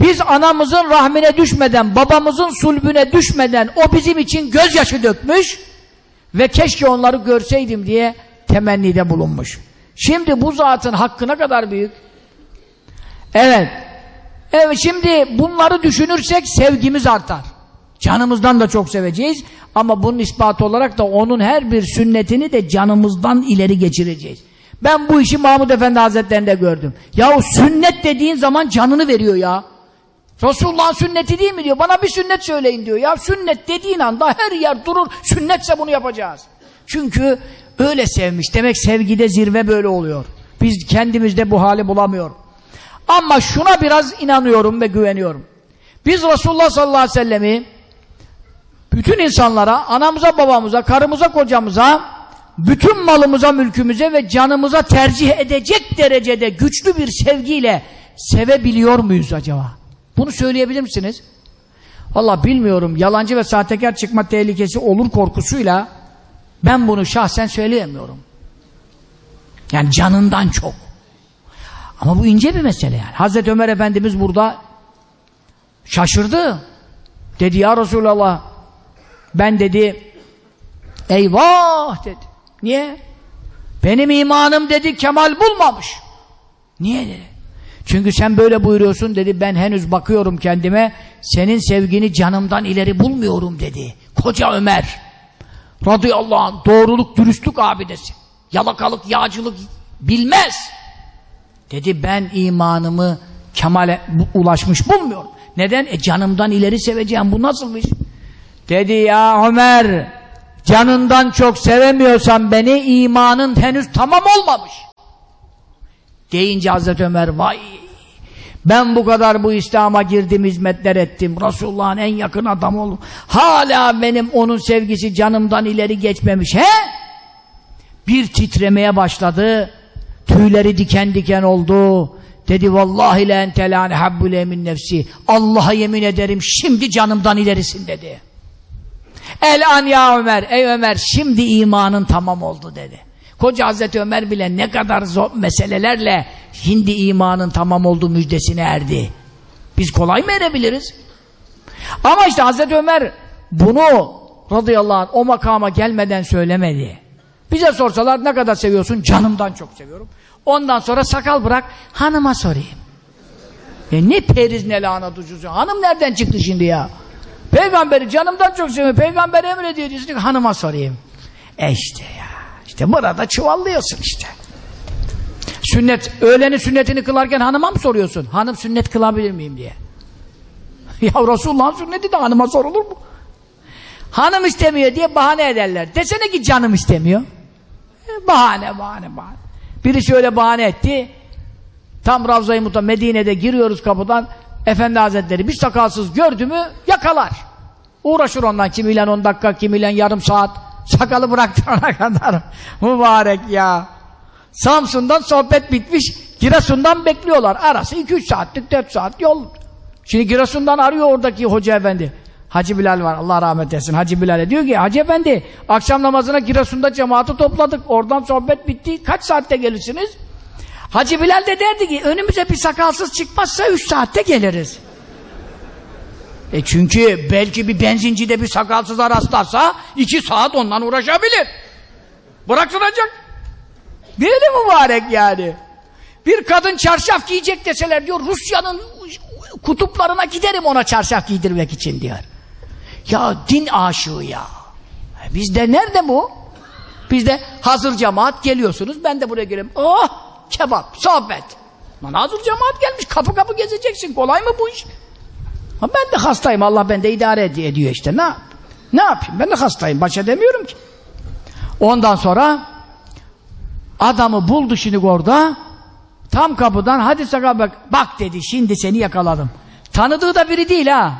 biz anamızın rahmine düşmeden, babamızın sulbüne düşmeden o bizim için gözyaşı dökmüş ve keşke onları görseydim diye temennide bulunmuş. Şimdi bu zatın hakkı ne kadar büyük? Evet. Evet şimdi bunları düşünürsek sevgimiz artar. Canımızdan da çok seveceğiz ama bunun ispatı olarak da onun her bir sünnetini de canımızdan ileri geçireceğiz. Ben bu işi Mahmud Efendi Hazretleri'nde gördüm. Ya o sünnet dediğin zaman canını veriyor ya. Resulullah'ın sünneti değil mi diyor. Bana bir sünnet söyleyin diyor. Ya sünnet dediğin anda her yer durur. Sünnetse bunu yapacağız. Çünkü öyle sevmiş. Demek sevgide zirve böyle oluyor. Biz kendimizde bu hali bulamıyoruz. Ama şuna biraz inanıyorum ve güveniyorum. Biz Resulullah sallallahu aleyhi ve sellemi bütün insanlara, anamıza, babamıza, karımıza, kocamıza, bütün malımıza, mülkümüze ve canımıza tercih edecek derecede güçlü bir sevgiyle sevebiliyor muyuz acaba? Bunu söyleyebilir misiniz? Valla bilmiyorum. Yalancı ve sahtekar çıkma tehlikesi olur korkusuyla ben bunu şahsen söyleyemiyorum. Yani canından çok. Ama bu ince bir mesele yani. Hazreti Ömer Efendimiz burada şaşırdı. Dedi ya Resulallah ben dedi eyvah dedi. Niye? Benim imanım dedi kemal bulmamış. Niye dedi? Çünkü sen böyle buyuruyorsun dedi ben henüz bakıyorum kendime senin sevgini canımdan ileri bulmuyorum dedi. Koca Ömer radıyallahu anh doğruluk dürüstlük abidesi. Yalakalık yağcılık bilmez. Dedi ben imanımı kemale ulaşmış bulmuyorum. Neden? E canımdan ileri seveceğim bu nasıl bir Dedi ya Ömer canından çok sevemiyorsan beni imanın henüz tamam olmamış. Deyince Hazreti Ömer vay ben bu kadar bu İslam'a girdim, hizmetler ettim. Resulullah'ın en yakın adamı oldum. Hala benim onun sevgisi canımdan ileri geçmemiş. He? Bir titremeye başladı. Tüyleri diken diken oldu. Dedi vallahi le entelâne habbule min nefsi. Allah'a yemin ederim şimdi canımdan ilerisin dedi. El an ya Ömer. Ey Ömer şimdi imanın tamam oldu dedi. Koca Hazreti Ömer bile ne kadar zor meselelerle şimdi imanın tamam olduğu müjdesine erdi. Biz kolay mı erebiliriz? Ama işte Hazreti Ömer bunu radıyallahu anh o makama gelmeden söylemedi. Bize sorsalar ne kadar seviyorsun? Canımdan çok seviyorum. Ondan sonra sakal bırak hanıma sorayım. E ne periz ne lanet ucuzu. Hanım nereden çıktı şimdi ya? Peygamberi canımdan çok seviyorum. Peygamber emrediyor diyorsun hanıma sorayım. E işte ya. İşte burada çuvallıyorsun işte. Sünnet, öğleni sünnetini kılarken hanıma mı soruyorsun? Hanım sünnet kılabilir miyim diye. ya Resulullah'ın sünneti de hanıma sorulur mu? Hanım istemiyor diye bahane ederler. Desene ki canım istemiyor. E, bahane, bahane, bahane. Biri şöyle bahane etti. Tam Ravza-i Muta Medine'de giriyoruz kapıdan. Efendi Hazretleri bir sakalsız gördü mü yakalar. Uğraşır ondan kimiyle 10 dakika, kimiyle yarım saat. Sakalı bıraktırana kadar. Mübarek ya. Samsun'dan sohbet bitmiş. Giresun'dan bekliyorlar. Arası 2-3 saatlik 4 saat yol. Şimdi Giresun'dan arıyor oradaki hoca efendi. Hacı Bilal var Allah rahmet etsin. Hacı Bilal'e diyor ki Hacı efendi akşam namazına Giresun'da cemaati topladık. Oradan sohbet bitti. Kaç saatte gelirsiniz? Hacı Bilal de derdi ki önümüze bir sakalsız çıkmazsa 3 saatte geliriz. E çünkü belki bir benzincide bir sakalsıza rastlarsa 2 saat ondan uğraşabilir. Bıraktıracak. Böyle mübarek yani. Bir kadın çarşaf giyecek deseler diyor Rusya'nın kutuplarına giderim ona çarşaf giydirmek için diyor. Ya din aşığı ya. E bizde nerede bu? Bizde hazır cemaat geliyorsunuz ben de buraya geleyim. Oh kebap, sohbet. Lan hazır cemaat gelmiş kapı kapı gezeceksin kolay mı bu iş? Ha ben de hastayım Allah bende idare ed ediyor işte ne, ne yapayım ben de hastayım baş edemiyorum ki. Ondan sonra adamı buldu şimdi orada tam kapıdan hadi sakal bak bak dedi şimdi seni yakaladım. Tanıdığı da biri değil ha.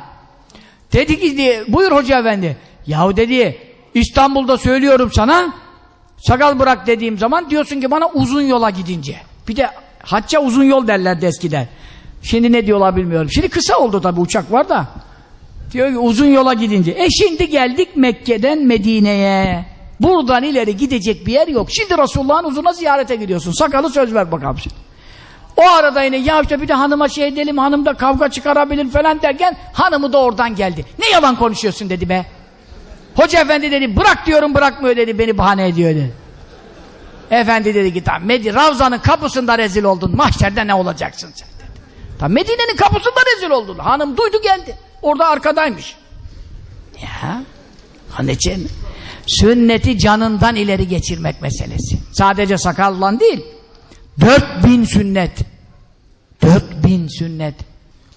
Dedi ki buyur hoca efendi. Yahu dedi İstanbul'da söylüyorum sana sakal bırak dediğim zaman diyorsun ki bana uzun yola gidince. Bir de hacca uzun yol derlerdi eskiden. Şimdi ne diyorlar bilmiyorum. Şimdi kısa oldu tabi uçak var da. Diyor ki uzun yola gidince. E şimdi geldik Mekke'den Medine'ye. Buradan ileri gidecek bir yer yok. Şimdi Resulullah'ın uzuna ziyarete gidiyorsun. Sakalı söz ver bakalım şimdi. O arada yine ya işte bir de hanıma şey edelim, hanım da kavga çıkarabilir falan derken hanımı da oradan geldi. Ne yalan konuşuyorsun dedi be. Hoca efendi dedi bırak diyorum bırakmıyor dedi beni bahane ediyor dedi. Efendi dedi ki tamam Medi Ravza'nın kapısında rezil oldun mahşerde ne olacaksın sen dedi. Tamam Medine'nin kapısında rezil oldun. Hanım duydu geldi. Orada arkadaymış. Ya için sünneti canından ileri geçirmek meselesi. Sadece sakalla değil. Dört bin sünnet. Dört bin sünnet.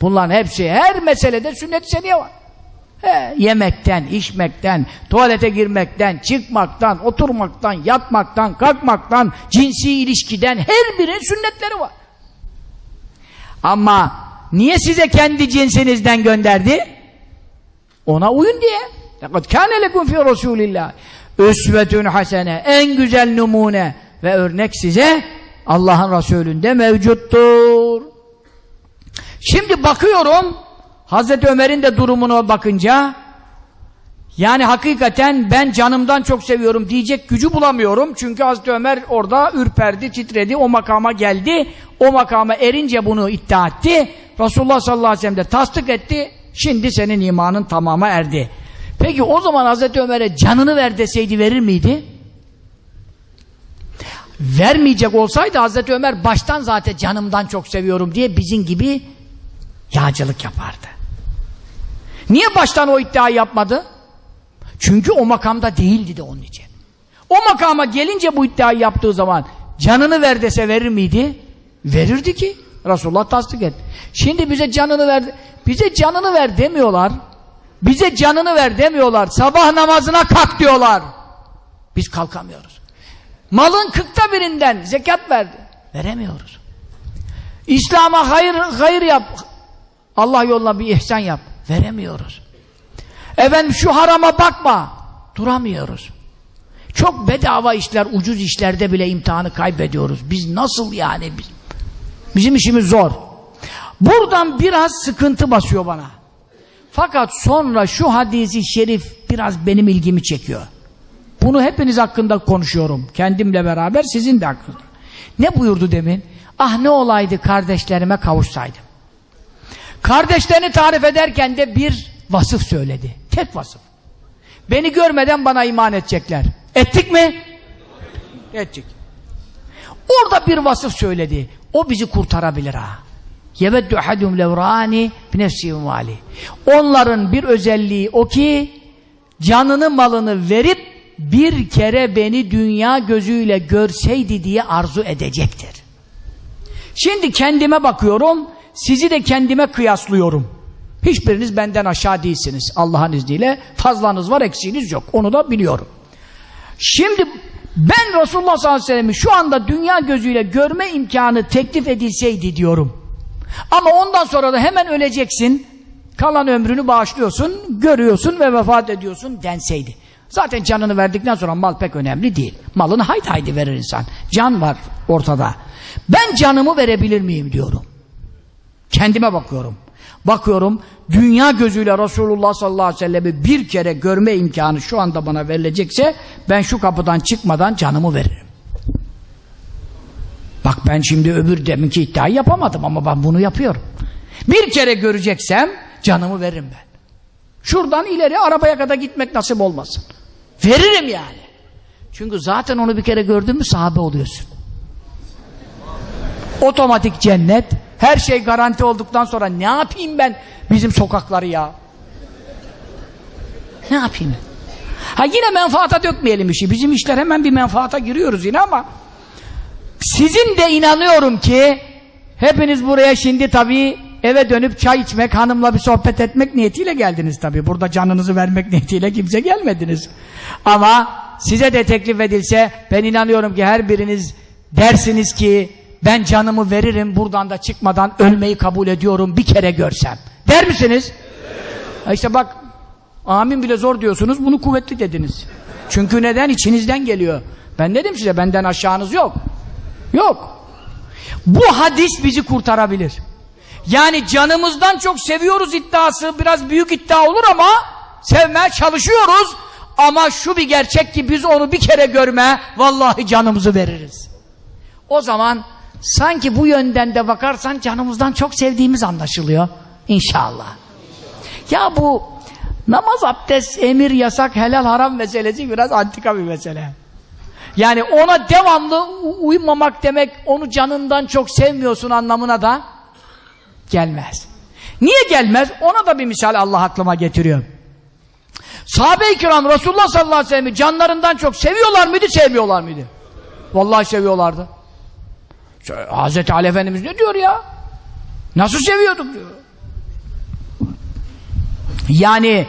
Bunların hepsi her meselede sünnet-i seniye var. He, yemekten, içmekten, tuvalete girmekten, çıkmaktan, oturmaktan, yatmaktan, kalkmaktan, cinsi ilişkiden her birinin sünnetleri var. Ama niye size kendi cinsinizden gönderdi? Ona uyun diye. لَقَدْ كَانَ لَكُمْ فِي رَسُولِ اللّٰهِ Üsvetün hasene, en güzel numune ve örnek size Allah'ın Resulü'nde mevcuttur. Şimdi bakıyorum Hazreti Ömer'in de durumuna bakınca yani hakikaten ben canımdan çok seviyorum diyecek gücü bulamıyorum. Çünkü Hazreti Ömer orada ürperdi, titredi, o makama geldi. O makama erince bunu iddia etti. Resulullah sallallahu aleyhi ve sellem de tasdik etti. Şimdi senin imanın tamama erdi. Peki o zaman Hazreti Ömer'e canını ver deseydi verir miydi? Vermeyecek olsaydı Hazreti Ömer baştan zaten canımdan çok seviyorum diye bizim gibi yağcılık yapardı. Niye baştan o iddiayı yapmadı? Çünkü o makamda değildi de onun için. O makama gelince bu iddiayı yaptığı zaman canını ver dese verir miydi? Verirdi ki. Resulullah tasdik et. Şimdi bize canını ver, bize canını ver demiyorlar. Bize canını ver demiyorlar. Sabah namazına kalk diyorlar. Biz kalkamıyoruz. Malın kırkta birinden zekat verdi. Veremiyoruz. İslam'a hayır, hayır yap. Allah yoluna bir ihsan yap. Veremiyoruz. Efendim şu harama bakma. Duramıyoruz. Çok bedava işler, ucuz işlerde bile imtihanı kaybediyoruz. Biz nasıl yani? Bizim işimiz zor. Buradan biraz sıkıntı basıyor bana. Fakat sonra şu hadisi şerif biraz benim ilgimi çekiyor. Bunu hepiniz hakkında konuşuyorum. Kendimle beraber sizin de hakkında. Ne buyurdu demin? Ah ne olaydı kardeşlerime kavuşsaydım. Kardeşlerini tarif ederken de bir vasıf söyledi. Tek vasıf. Beni görmeden bana iman edecekler. Ettik mi? Ettik. Orada bir vasıf söyledi. O bizi kurtarabilir ha. Yeveddu hadum levrani binefsi vali. Onların bir özelliği o ki canını malını verip bir kere beni dünya gözüyle görseydi diye arzu edecektir. Şimdi kendime bakıyorum, sizi de kendime kıyaslıyorum. Hiçbiriniz benden aşağı değilsiniz Allah'ın izniyle. Fazlanız var, eksiğiniz yok. Onu da biliyorum. Şimdi ben Resulullah sallallahu aleyhi ve sellem'i şu anda dünya gözüyle görme imkanı teklif edilseydi diyorum. Ama ondan sonra da hemen öleceksin, kalan ömrünü bağışlıyorsun, görüyorsun ve vefat ediyorsun denseydi. Zaten canını verdikten sonra mal pek önemli değil. Malını haydi haydi verir insan. Can var ortada. Ben canımı verebilir miyim diyorum. Kendime bakıyorum. Bakıyorum dünya gözüyle Resulullah sallallahu aleyhi ve sellem'i bir kere görme imkanı şu anda bana verilecekse ben şu kapıdan çıkmadan canımı veririm. Bak ben şimdi öbür deminki iddiayı yapamadım ama ben bunu yapıyorum. Bir kere göreceksem canımı veririm ben. Şuradan ileri arabaya kadar gitmek nasip olmasın. Veririm yani. Çünkü zaten onu bir kere gördün mü sahabe oluyorsun. Otomatik cennet. Her şey garanti olduktan sonra ne yapayım ben bizim sokakları ya? Ne yapayım? Ha yine menfaata dökmeyelim işi. Bizim işler hemen bir menfaata giriyoruz yine ama sizin de inanıyorum ki hepiniz buraya şimdi tabii eve dönüp çay içmek, hanımla bir sohbet etmek niyetiyle geldiniz tabii. Burada canınızı vermek niyetiyle kimse gelmediniz. Ama size de teklif edilse ben inanıyorum ki her biriniz dersiniz ki ben canımı veririm buradan da çıkmadan ölmeyi kabul ediyorum bir kere görsem. Der misiniz? Evet. İşte bak amin bile zor diyorsunuz bunu kuvvetli dediniz. Çünkü neden? içinizden geliyor. Ben dedim size benden aşağınız yok. Yok. Bu hadis bizi kurtarabilir. Yani canımızdan çok seviyoruz iddiası biraz büyük iddia olur ama sevmeye çalışıyoruz. Ama şu bir gerçek ki biz onu bir kere görme vallahi canımızı veririz. O zaman sanki bu yönden de bakarsan canımızdan çok sevdiğimiz anlaşılıyor. İnşallah. Ya bu namaz, abdest, emir, yasak, helal, haram meselesi biraz antika bir mesele. Yani ona devamlı uymamak demek onu canından çok sevmiyorsun anlamına da gelmez. Niye gelmez? Ona da bir misal Allah aklıma getiriyor. Sahabe-i kiram Resulullah sallallahu aleyhi ve sellem'i canlarından çok seviyorlar mıydı, sevmiyorlar mıydı? Vallahi seviyorlardı. Hazreti Ali Efendimiz ne diyor ya? Nasıl seviyorduk diyor. Yani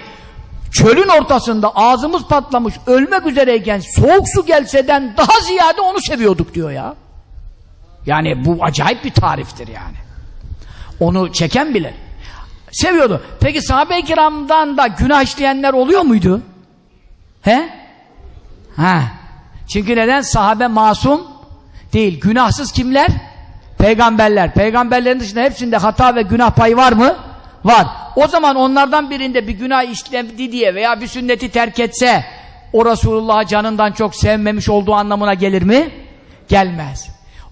çölün ortasında ağzımız patlamış ölmek üzereyken soğuk su gelseden daha ziyade onu seviyorduk diyor ya. Yani bu acayip bir tariftir yani. Onu çeken bilir. Seviyordu. Peki sahabe-i kiramdan da günah işleyenler oluyor muydu? He? Ha. Çünkü neden? Sahabe masum değil. Günahsız kimler? Peygamberler. Peygamberlerin dışında hepsinde hata ve günah payı var mı? Var. O zaman onlardan birinde bir günah işlemdi diye veya bir sünneti terk etse o Resulullah'ı canından çok sevmemiş olduğu anlamına gelir mi? Gelmez.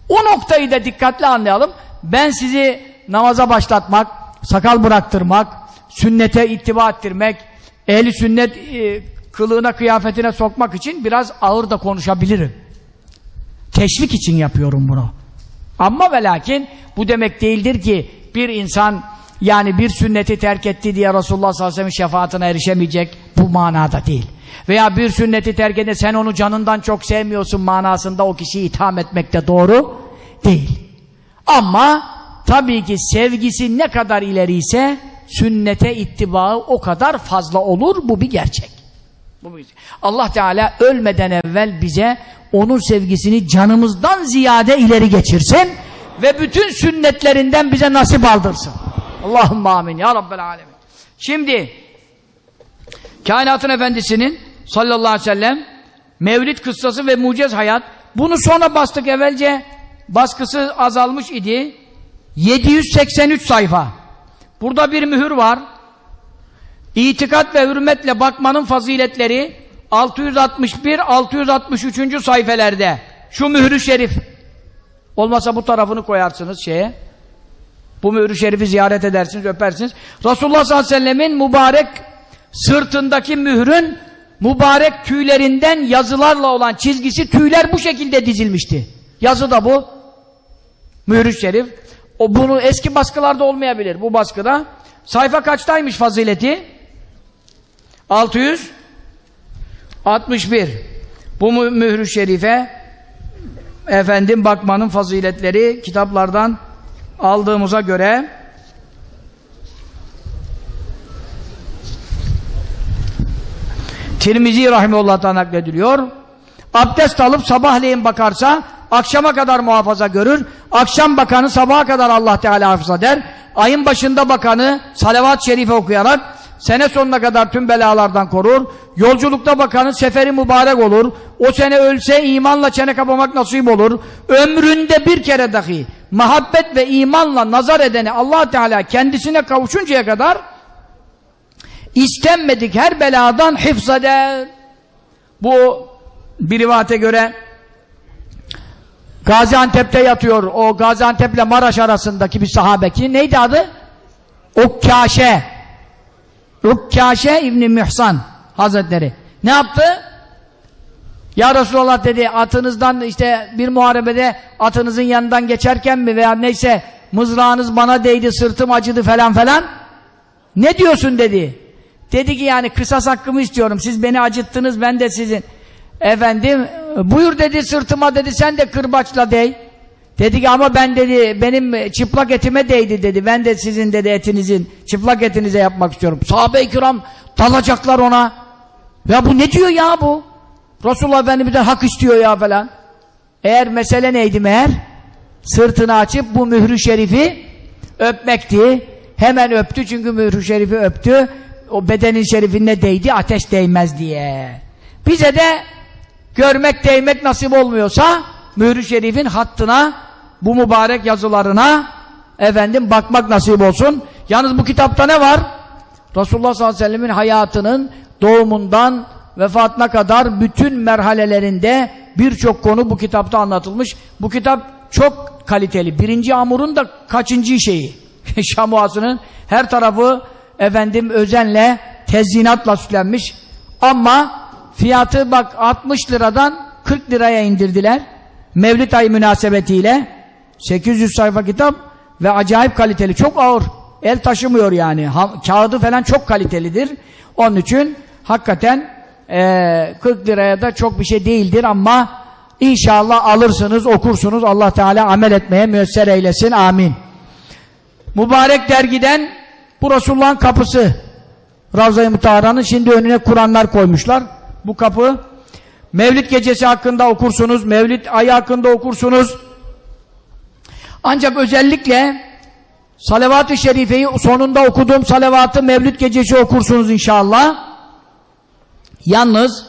O noktayı da dikkatli anlayalım. Ben sizi namaza başlatmak, sakal bıraktırmak, sünnete ittiba ettirmek, ehli sünnet e, kılığına, kıyafetine sokmak için biraz ağır da konuşabilirim. Teşvik için yapıyorum bunu. Ama ve lakin bu demek değildir ki bir insan yani bir sünneti terk etti diye Resulullah sallallahu aleyhi ve sellem şefaatine erişemeyecek bu manada değil. Veya bir sünneti terk edince sen onu canından çok sevmiyorsun manasında o kişiyi itham etmek de doğru değil. Ama tabii ki sevgisi ne kadar ileri ise sünnete ittibaı o kadar fazla olur bu bir gerçek. Allah Teala ölmeden evvel bize onun sevgisini canımızdan ziyade ileri geçirsin ve bütün sünnetlerinden bize nasip aldırsın. Allahümme amin. Ya Rabbel alemin. Şimdi kainatın efendisinin sallallahu aleyhi ve sellem mevlid kıssası ve muciz hayat bunu sonra bastık evvelce. Baskısı azalmış idi. 783 sayfa. Burada bir mühür var İtikat ve hürmetle bakmanın faziletleri 661-663. sayfelerde. Şu mührü şerif. Olmasa bu tarafını koyarsınız şeye. Bu mührü şerifi ziyaret edersiniz, öpersiniz. Resulullah sallallahu aleyhi ve sellemin mübarek sırtındaki mührün mübarek tüylerinden yazılarla olan çizgisi tüyler bu şekilde dizilmişti. Yazı da bu. Mührü şerif. O bunu eski baskılarda olmayabilir. Bu baskıda. Sayfa kaçtaymış fazileti? 661. Bu mührü şerife efendim bakmanın faziletleri kitaplardan aldığımıza göre Tirmizi Rahimullah'tan naklediliyor. Abdest alıp sabahleyin bakarsa akşama kadar muhafaza görür. Akşam bakanı sabaha kadar Allah Teala hafız eder. Ayın başında bakanı salavat-ı şerife okuyarak sene sonuna kadar tüm belalardan korur. Yolculukta bakanı seferi mübarek olur. O sene ölse imanla çene kapamak nasip olur. Ömründe bir kere dahi muhabbet ve imanla nazar edeni allah Teala kendisine kavuşuncaya kadar istenmedik her beladan hifz eder. Bu bir rivayete göre Gaziantep'te yatıyor. O Gaziantep'le Maraş arasındaki bir sahabe neydi adı? Ukkaşe. Ukkaşe İbni Mühsan Hazretleri. Ne yaptı? Ya Resulallah dedi atınızdan işte bir muharebede atınızın yanından geçerken mi veya neyse mızrağınız bana değdi sırtım acıdı falan falan. Ne diyorsun dedi. Dedi ki yani kısas hakkımı istiyorum. Siz beni acıttınız ben de sizin. Efendim buyur dedi sırtıma dedi sen de kırbaçla değ. Dedi ki ama ben dedi benim çıplak etime değdi dedi. Ben de sizin dedi etinizin çıplak etinize yapmak istiyorum. Sahabe-i kiram dalacaklar ona. Ya bu ne diyor ya bu? Resulullah Efendimiz'den hak istiyor ya falan. Eğer mesele neydi meğer? Sırtını açıp bu mührü şerifi öpmekti. Hemen öptü çünkü mührü şerifi öptü. O bedenin şerifine değdi ateş değmez diye. Bize de görmek değmek nasip olmuyorsa mührü şerifin hattına bu mübarek yazılarına efendim bakmak nasip olsun. Yalnız bu kitapta ne var? Resulullah sallallahu aleyhi ve sellemin hayatının doğumundan vefatına kadar bütün merhalelerinde birçok konu bu kitapta anlatılmış. Bu kitap çok kaliteli. Birinci Amur'un da kaçıncı şeyi? Şamuasının her tarafı efendim özenle, tezyinatla süslenmiş. Ama fiyatı bak 60 liradan 40 liraya indirdiler. Mevlid ayı münasebetiyle 800 sayfa kitap ve acayip kaliteli. Çok ağır. El taşımıyor yani. Ha, kağıdı falan çok kalitelidir. Onun için hakikaten e, 40 liraya da çok bir şey değildir ama inşallah alırsınız, okursunuz. Allah Teala amel etmeye müyesser eylesin. Amin. Mübarek dergiden bu Resulullah'ın kapısı. Ravza-i Mutahara'nın şimdi önüne Kur'anlar koymuşlar. Bu kapı Mevlid gecesi hakkında okursunuz, Mevlid ayı hakkında okursunuz. Ancak özellikle Salavat-ı Şerife'yi sonunda okuduğum salavatı Mevlid gecesi okursunuz inşallah. Yalnız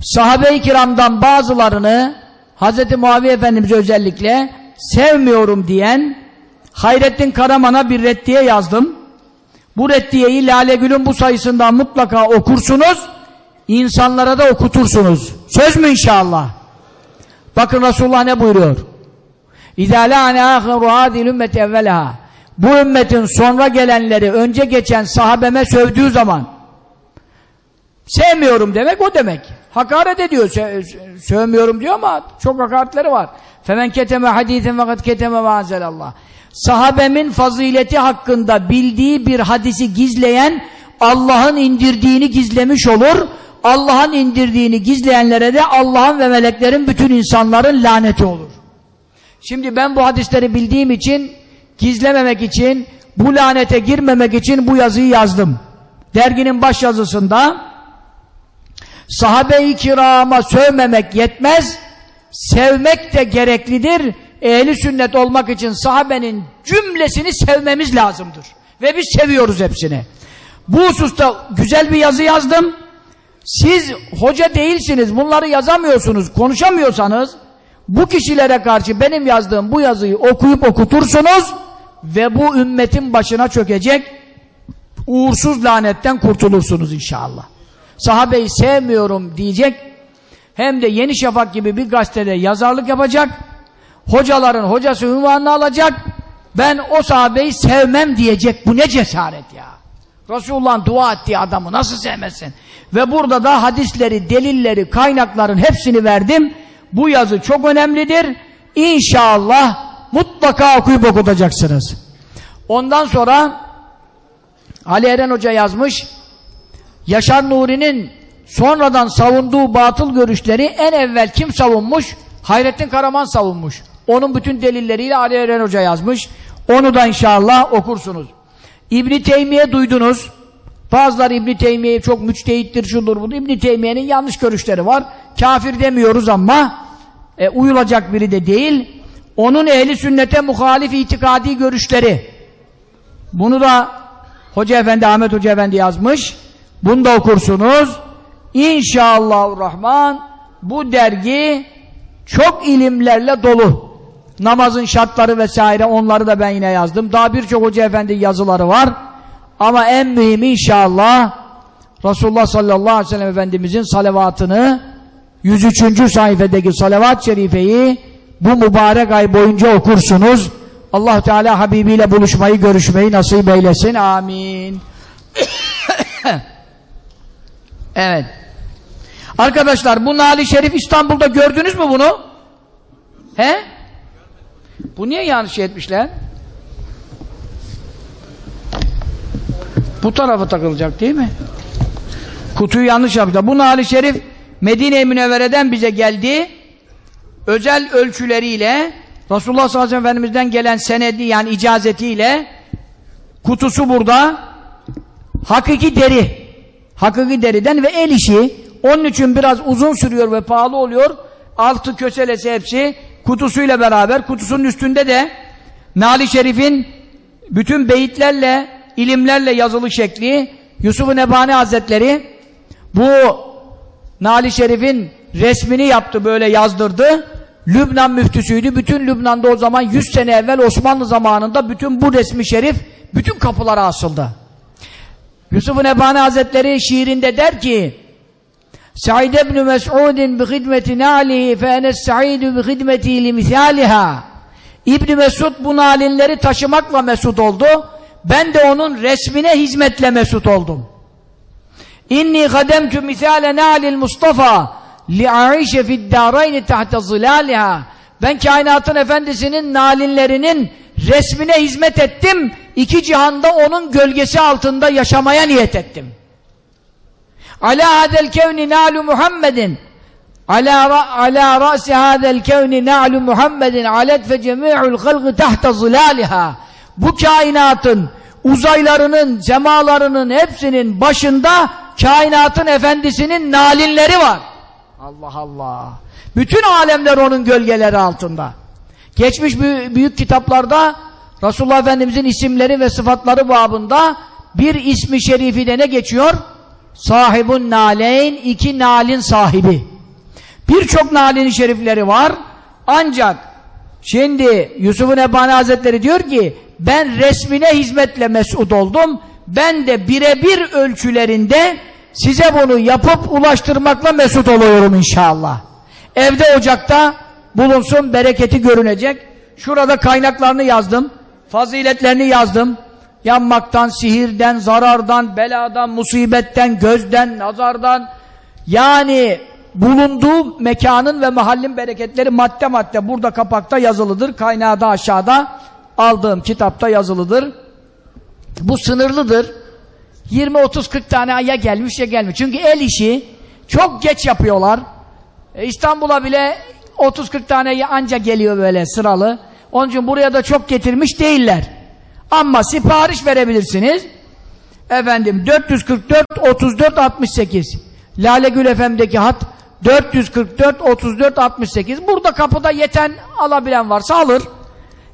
sahabe-i kiramdan bazılarını Hz. Muaviye Efendimiz özellikle sevmiyorum diyen Hayrettin Karaman'a bir reddiye yazdım. Bu reddiyeyi Lale Gül'ün bu sayısından mutlaka okursunuz insanlara da okutursunuz. Söz mü inşallah? Bakın Resulullah ne buyuruyor? İzâ lâne âhiru hâdil ümmet evvelâ Bu ümmetin sonra gelenleri önce geçen sahabeme sövdüğü zaman sevmiyorum demek o demek. Hakaret ediyor. Sö sövmüyorum diyor ama çok hakaretleri var. Femen keteme hadisen fakat keteme Allah. Sahabemin fazileti hakkında bildiği bir hadisi gizleyen Allah'ın indirdiğini gizlemiş olur. Allah'ın indirdiğini gizleyenlere de Allah'ın ve meleklerin bütün insanların laneti olur. Şimdi ben bu hadisleri bildiğim için gizlememek için bu lanete girmemek için bu yazıyı yazdım. Derginin baş yazısında sahabe-i kirama sövmemek yetmez, sevmek de gereklidir. Ehli sünnet olmak için sahabenin cümlesini sevmemiz lazımdır. Ve biz seviyoruz hepsini. Bu hususta güzel bir yazı yazdım. Siz hoca değilsiniz, bunları yazamıyorsunuz, konuşamıyorsanız bu kişilere karşı benim yazdığım bu yazıyı okuyup okutursunuz ve bu ümmetin başına çökecek uğursuz lanetten kurtulursunuz inşallah. Sahabeyi sevmiyorum diyecek, hem de Yeni Şafak gibi bir gazetede yazarlık yapacak, hocaların hocası ünvanını alacak, ben o sahabeyi sevmem diyecek. Bu ne cesaret ya. Resulullah'ın dua ettiği adamı nasıl sevmezsin? Ve burada da hadisleri, delilleri, kaynakların hepsini verdim. Bu yazı çok önemlidir. İnşallah mutlaka okuyup okutacaksınız. Ondan sonra Ali Eren Hoca yazmış. Yaşar Nuri'nin sonradan savunduğu batıl görüşleri en evvel kim savunmuş? Hayrettin Karaman savunmuş. Onun bütün delilleriyle Ali Eren Hoca yazmış. Onu da inşallah okursunuz. İbni Teymiye duydunuz. Bazıları İbni Teymiye çok müçtehittir, şudur budur. İbni Teymiye'nin yanlış görüşleri var. Kafir demiyoruz ama e, uyulacak biri de değil. Onun ehli sünnete muhalif itikadi görüşleri. Bunu da Hoca Efendi, Ahmet Hoca Efendi yazmış. Bunu da okursunuz. İnşallahurrahman bu dergi çok ilimlerle dolu. Namazın şartları vesaire onları da ben yine yazdım. Daha birçok Hoca Efendi yazıları var. Ama en mühim inşallah Resulullah sallallahu aleyhi ve sellem Efendimizin salavatını 103. sayfadaki salavat-ı şerifeyi bu mübarek ay boyunca okursunuz. allah Teala Habibiyle buluşmayı, görüşmeyi nasip eylesin. Amin. evet. Arkadaşlar bu Nali Şerif İstanbul'da gördünüz mü bunu? He? Bu niye yanlış etmişler? Bu tarafa takılacak değil mi? Kutuyu yanlış yapmışlar. Bu Nali Şerif Medine-i Münevvere'den bize geldi. Özel ölçüleriyle Resulullah sallallahu aleyhi ve Efendimiz'den gelen senedi yani icazetiyle kutusu burada hakiki deri hakiki deriden ve el işi onun için biraz uzun sürüyor ve pahalı oluyor altı köselesi hepsi kutusuyla beraber kutusunun üstünde de Nali Şerif'in bütün beyitlerle ilimlerle yazılı şekli Yusuf-u Nebani Hazretleri bu Nali Şerif'in resmini yaptı böyle yazdırdı Lübnan müftüsüydü. Bütün Lübnan'da o zaman 100 sene evvel Osmanlı zamanında bütün bu resmi şerif bütün kapılara asıldı. Yusuf-u Nebani Hazretleri şiirinde der ki Sa'id ibn Mes'udin bi hidmeti nalihi fe enes sa'idu bi hidmeti li misaliha İbn Mesud bu nalinleri taşımakla mesut oldu. Ben de onun resmine hizmetle mesut oldum. İnni kademtu misale nalil Mustafa li'aişe fi'd-dârayni tahta zilâliha ben kainatın efendisinin nalinlerinin resmine hizmet ettim. İki cihanda onun gölgesi altında yaşamaya niyet ettim. Ala hadel kevni nalu Muhammedin. Ala, ala ra'si hadel kevni nalu Muhammedin. Alet fe cemi'ul halgı tahta zilâliha bu kainatın uzaylarının, semalarının hepsinin başında kainatın efendisinin nalinleri var Allah Allah. Bütün alemler onun gölgeleri altında. Geçmiş büyük kitaplarda Resulullah Efendimizin isimleri ve sıfatları babında bir ismi şerifi de ne geçiyor? Sahibun naleyn, iki nalin sahibi. Birçok nalin şerifleri var. Ancak şimdi Yusuf-u Hazretleri diyor ki ben resmine hizmetle mesut oldum. Ben de birebir ölçülerinde Size bunu yapıp ulaştırmakla mesut oluyorum inşallah. Evde ocakta bulunsun, bereketi görünecek. Şurada kaynaklarını yazdım. Faziletlerini yazdım. Yanmaktan, sihirden, zarardan, beladan, musibetten, gözden, nazardan yani bulunduğu mekanın ve mahallin bereketleri madde madde burada kapakta yazılıdır. Kaynağı da aşağıda aldığım kitapta yazılıdır. Bu sınırlıdır. 20, 30, 40 tane ya gelmiş ya gelmiş. Çünkü el işi çok geç yapıyorlar. E, İstanbul'a bile 30-40 tane anca geliyor böyle sıralı. Onun için buraya da çok getirmiş değiller. Ama sipariş verebilirsiniz. Efendim 444 34 68 Lale Gül FM'deki hat 444 34 68 burada kapıda yeten alabilen varsa alır.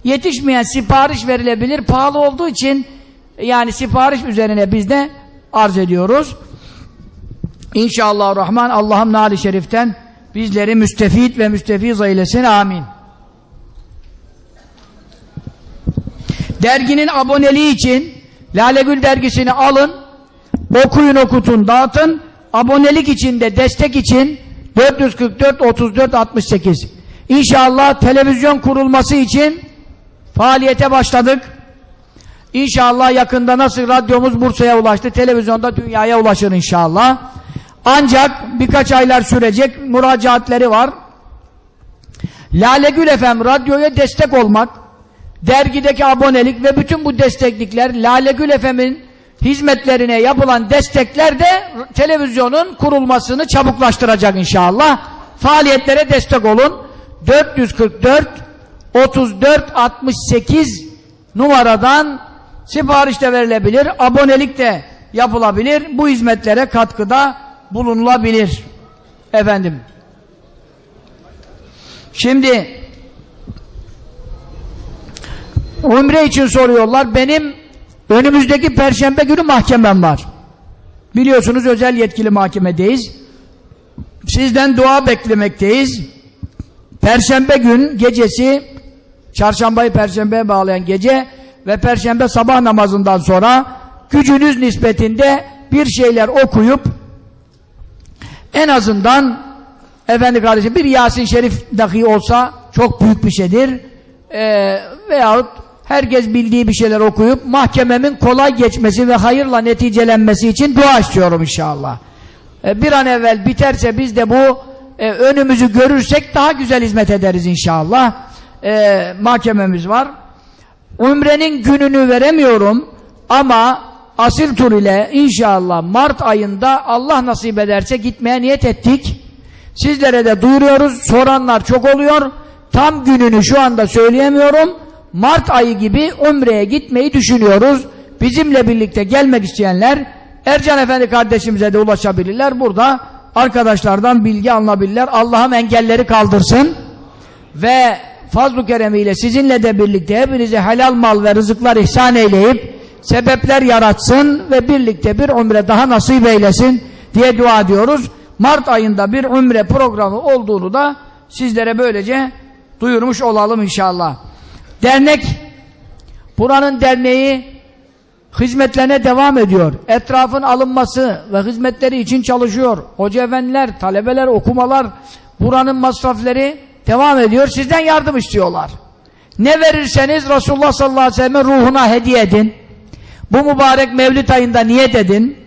Yetişmeyen sipariş verilebilir. Pahalı olduğu için yani sipariş üzerine biz de arz ediyoruz. İnşallah Rahman Allah'ım nali şeriften bizleri müstefit ve müstefiz eylesin. Amin. Derginin aboneliği için Lale Gül dergisini alın, okuyun okutun, dağıtın. Abonelik için de destek için 444 34 68. İnşallah televizyon kurulması için faaliyete başladık. İnşallah yakında nasıl radyomuz Bursa'ya ulaştı, televizyonda dünyaya ulaşır inşallah. Ancak birkaç aylar sürecek müracaatleri var. Lale Gül FM radyoya destek olmak, dergideki abonelik ve bütün bu desteklikler Lale Gül FM'in hizmetlerine yapılan destekler de televizyonun kurulmasını çabuklaştıracak inşallah. Faaliyetlere destek olun. 444 34 68 numaradan sipariş de verilebilir, abonelik de yapılabilir. Bu hizmetlere katkıda bulunulabilir. Efendim. Şimdi Umre için soruyorlar. Benim önümüzdeki perşembe günü mahkemem var. Biliyorsunuz özel yetkili mahkemedeyiz. Sizden dua beklemekteyiz. Perşembe gün gecesi çarşambayı perşembeye bağlayan gece ve perşembe sabah namazından sonra gücünüz nispetinde bir şeyler okuyup en azından efendi kardeşim bir Yasin Şerif dahi olsa çok büyük bir şeydir. Ee, veyahut herkes bildiği bir şeyler okuyup mahkememin kolay geçmesi ve hayırla neticelenmesi için dua istiyorum inşallah. Ee, bir an evvel biterse biz de bu e, önümüzü görürsek daha güzel hizmet ederiz inşallah. Ee, mahkememiz var. Umrenin gününü veremiyorum ama asil tur ile inşallah Mart ayında Allah nasip ederse gitmeye niyet ettik. Sizlere de duyuruyoruz. Soranlar çok oluyor. Tam gününü şu anda söyleyemiyorum. Mart ayı gibi Umre'ye gitmeyi düşünüyoruz. Bizimle birlikte gelmek isteyenler Ercan Efendi kardeşimize de ulaşabilirler. Burada arkadaşlardan bilgi alınabilirler. Allah'ım engelleri kaldırsın. Ve fazl-ı keremiyle sizinle de birlikte hepinize helal mal ve rızıklar ihsan eyleyip sebepler yaratsın ve birlikte bir umre daha nasip eylesin diye dua ediyoruz. Mart ayında bir umre programı olduğunu da sizlere böylece duyurmuş olalım inşallah. Dernek, buranın derneği hizmetlerine devam ediyor. Etrafın alınması ve hizmetleri için çalışıyor. Hoca efendiler, talebeler, okumalar, buranın masrafları devam ediyor. Sizden yardım istiyorlar. Ne verirseniz Resulullah sallallahu aleyhi ve sellem'in ruhuna hediye edin. Bu mübarek Mevlid ayında niyet edin.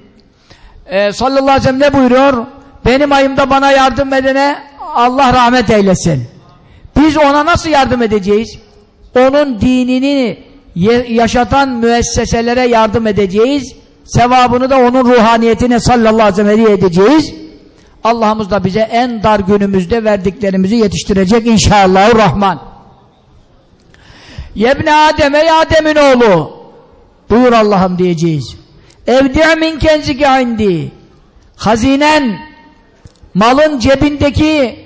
Ee, sallallahu aleyhi ve sellem ne buyuruyor? Benim ayımda bana yardım edene Allah rahmet eylesin. Biz ona nasıl yardım edeceğiz? Onun dinini yaşatan müesseselere yardım edeceğiz. Sevabını da onun ruhaniyetine sallallahu aleyhi ve sellem edeceğiz. Allah'ımız da bize en dar günümüzde verdiklerimizi yetiştirecek inşallahurrahman. Yebne Adem'e Adem'in oğlu buyur Allah'ım diyeceğiz. Evdi'e min kenzike indi hazinen malın cebindeki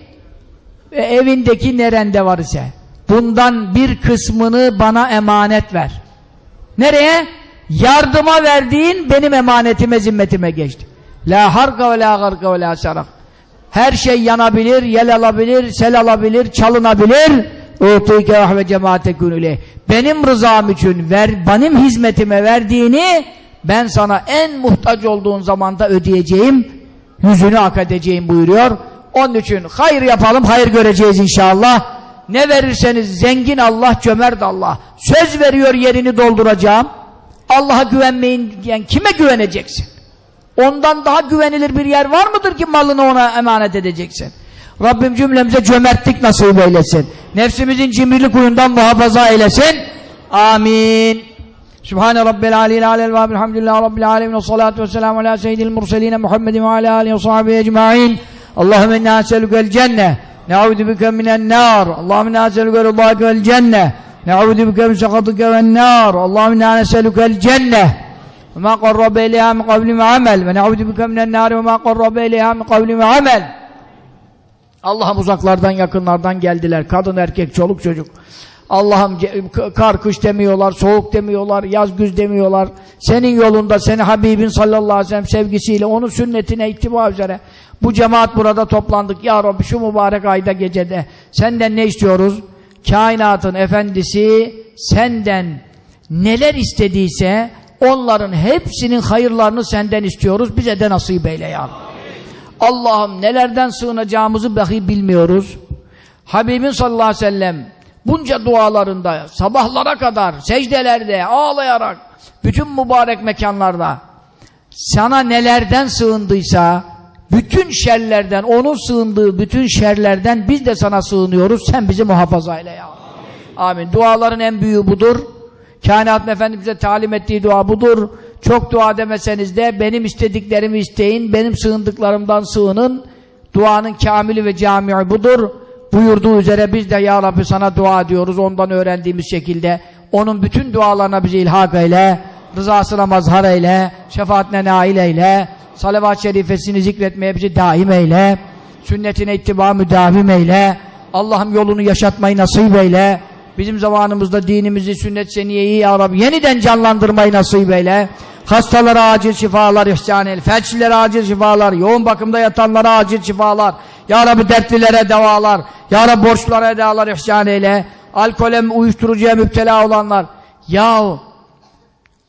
evindeki nerende var ise bundan bir kısmını bana emanet ver. Nereye? Yardıma verdiğin benim emanetime zimmetime geçti. La harka ve la garka ve la sarak. Her şey yanabilir, yel alabilir, sel alabilir, çalınabilir. Utuyke ve cemaate günüle. Benim rızam için ver, benim hizmetime verdiğini ben sana en muhtaç olduğun zamanda ödeyeceğim, yüzünü ak edeceğim buyuruyor. Onun için hayır yapalım, hayır göreceğiz inşallah. Ne verirseniz zengin Allah, cömert Allah. Söz veriyor yerini dolduracağım. Allah'a güvenmeyin, yani kime güveneceksin? Ondan daha güvenilir bir yer var mıdır ki malını ona emanet edeceksin? Rabbim cümlemize cömertlik nasip eylesin. Nefsimizin cimrilik huyundan muhafaza eylesin. Amin. Sübhane Rabbil aleyhi alel ve elhamdülillahi Rabbil alemin ve salatu ve selamu ala seyyidil murseline Muhammedin ve ala alihi ve sahibi ecma'in. Allahümme inna eselükel cenne. Ne'udu bike minen nar. Allahümme inna neselüke vel cenne. Ne'udu bike min sekatike vel nar. Allahümme inna neselükel cenne. Ve ma qarrabe ileyha min kavli ve amel. Ve ne'udu bike minen nar ve ma qarrabe ileyha min kavli ve amel. Allah'ım uzaklardan yakınlardan geldiler. Kadın, erkek, çoluk, çocuk. Allah'ım kar kış demiyorlar, soğuk demiyorlar, yaz güz demiyorlar. Senin yolunda, seni Habibin sallallahu aleyhi ve sellem sevgisiyle, onun sünnetine ittiba üzere bu cemaat burada toplandık. Ya Rabbi şu mübarek ayda gecede senden ne istiyoruz? Kainatın efendisi senden neler istediyse Onların hepsinin hayırlarını senden istiyoruz. Bize de nasip eyle ya. Allah'ım nelerden sığınacağımızı dahi bilmiyoruz. Habibin sallallahu aleyhi ve sellem bunca dualarında sabahlara kadar secdelerde ağlayarak bütün mübarek mekanlarda sana nelerden sığındıysa bütün şerlerden onun sığındığı bütün şerlerden biz de sana sığınıyoruz. Sen bizi muhafaza eyle ya. Amin. Duaların en büyüğü budur. Kainat Efendimiz'e talim ettiği dua budur. Çok dua demeseniz de benim istediklerimi isteyin, benim sığındıklarımdan sığının. Duanın kamili ve camii budur. Buyurduğu üzere biz de Ya Rabbi sana dua ediyoruz ondan öğrendiğimiz şekilde. Onun bütün dualarına bizi ilhak eyle, rızasına mazhar eyle, şefaatine nail eyle, salavat-ı şerifesini zikretmeye bizi daim eyle, sünnetine ittiba müdavim eyle, Allah'ım yolunu yaşatmayı nasip eyle, bizim zamanımızda dinimizi, sünnet seniyeyi Ya Rabbi yeniden canlandırmayı nasip eyle, hastalara acil şifalar ihsan eyle, felçlilere acil şifalar, yoğun bakımda yatanlara acil şifalar, Ya Rabbi dertlilere devalar, Ya Rabbi borçlara edalar ihsan eyle, alkole, uyuşturucuya müptela olanlar, yahu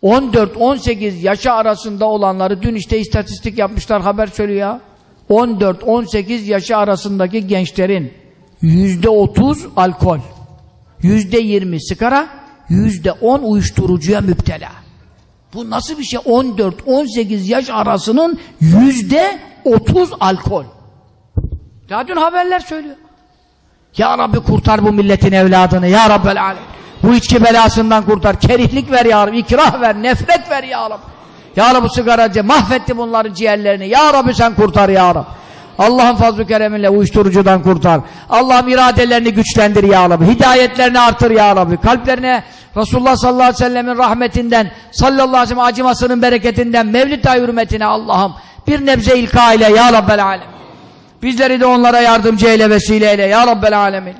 14-18 yaşa arasında olanları dün işte istatistik yapmışlar haber söylüyor ya. 14-18 yaşı arasındaki gençlerin %30 alkol, %20 sigara, %10 uyuşturucuya müptela. Bu nasıl bir şey? 14-18 yaş arasının %30 alkol. Daha dün haberler söylüyor. Ya Rabbi kurtar bu milletin evladını. Ya Rabbel alem. Bu içki belasından kurtar. Kerihlik ver ya Rabbi. ikrah ver. Nefret ver ya Rabbi. Ya Rabbi sigaracı mahvetti bunların ciğerlerini. Ya Rabbi sen kurtar ya Rabbi. Allah'ın fazl-ı kereminle uyuşturucudan kurtar. Allah'ım iradelerini güçlendir ya Rabbi. Hidayetlerini artır ya Rabbi. Kalplerine Resulullah sallallahu aleyhi ve sellemin rahmetinden, sallallahu aleyhi ve sellem acımasının bereketinden, mevlid ay hürmetine Allah'ım bir nebze ilka ile ya Rabbel alem. Bizleri de onlara yardımcı eyle, vesile eyle ya Rabbel alemin.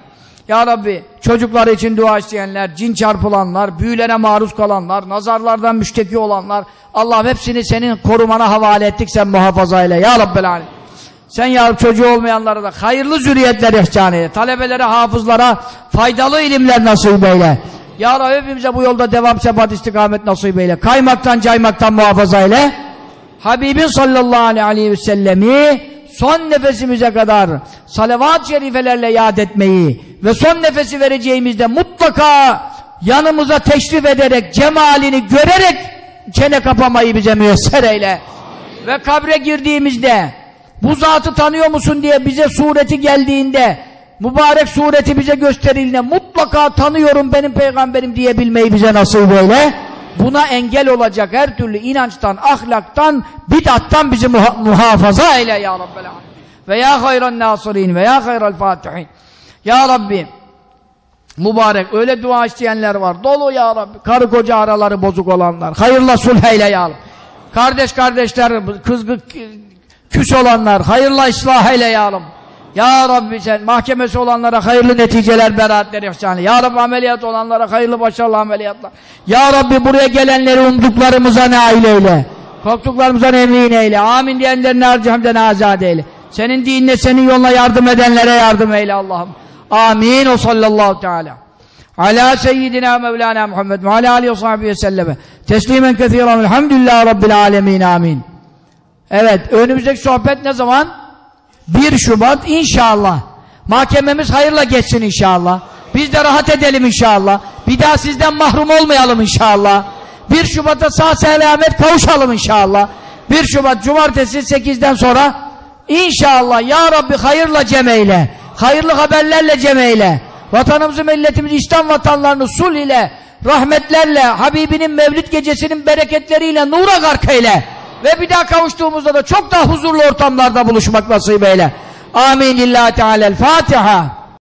Ya Rabbi çocukları için dua isteyenler, cin çarpılanlar, büyülere maruz kalanlar, nazarlardan müşteki olanlar Allah'ım hepsini senin korumana havale ettik sen muhafaza eyle ya Rabbel alemin. Sen ya Rabbi çocuğu olmayanlara da hayırlı zürriyetler ihsan eyle. Talebelere, hafızlara faydalı ilimler nasip eyle. Ya Rabbi hepimize bu yolda devam sebat istikamet nasip eyle. Kaymaktan caymaktan muhafaza eyle. Habibin sallallahu aleyhi ve sellemi son nefesimize kadar salavat-ı şerifelerle yad etmeyi ve son nefesi vereceğimizde mutlaka yanımıza teşrif ederek cemalini görerek çene kapamayı bize müyesser eyle. Ve kabre girdiğimizde bu zatı tanıyor musun diye bize sureti geldiğinde mübarek sureti bize gösterildiğinde mutlaka tanıyorum benim peygamberim diyebilmeyi bize nasip eyle. Buna engel olacak her türlü inançtan, ahlaktan, bid'attan bizi muha muhafaza eyle ya Rabbel. Ve ya hayran nasirin ve ya hayral fatihin. Ya Rabbi mübarek öyle dua isteyenler var. Dolu ya Rabbi. Karı koca araları bozuk olanlar. Hayırla sulh eyle ya Rabbi. Kardeş kardeşler kızgı küs olanlar. Hayırla ıslah eyle ya Rabbi. Ya Rabbi sen mahkemesi olanlara hayırlı neticeler, beraatler ihsan. Ya Rabbi ameliyat olanlara hayırlı başarılı ameliyatlar. Ya Rabbi buraya gelenleri umduklarımıza nail eyle. Korktuklarımızdan emin eyle. Amin diyenlerin harcamden azade eyle. Senin dinine, senin yoluna yardım edenlere yardım eyle Allah'ım. Amin. O sallallahu teala. Ala seyyidina Mevlana Muhammed ve ala alihi ve sahbihi ve. Teslimen kethiren. Elhamdülillah Rabbil alemin. Amin. Evet. Önümüzdeki sohbet ne zaman? 1 Şubat inşallah. Mahkememiz hayırla geçsin inşallah. Biz de rahat edelim inşallah. Bir daha sizden mahrum olmayalım inşallah. 1 Şubat'a sağ selamet kavuşalım inşallah. 1 Şubat Cumartesi 8'den sonra inşallah Ya Rabbi hayırla cemeyle, hayırlı haberlerle cemeyle, vatanımızı, milletimizi, İslam vatanlarını sul ile, rahmetlerle, Habibinin Mevlid gecesinin bereketleriyle nura gark eyle. Ve bir daha kavuştuğumuzda da çok daha huzurlu ortamlarda buluşmak nasip eyle. Amin. İllahi Teala'l Fatiha.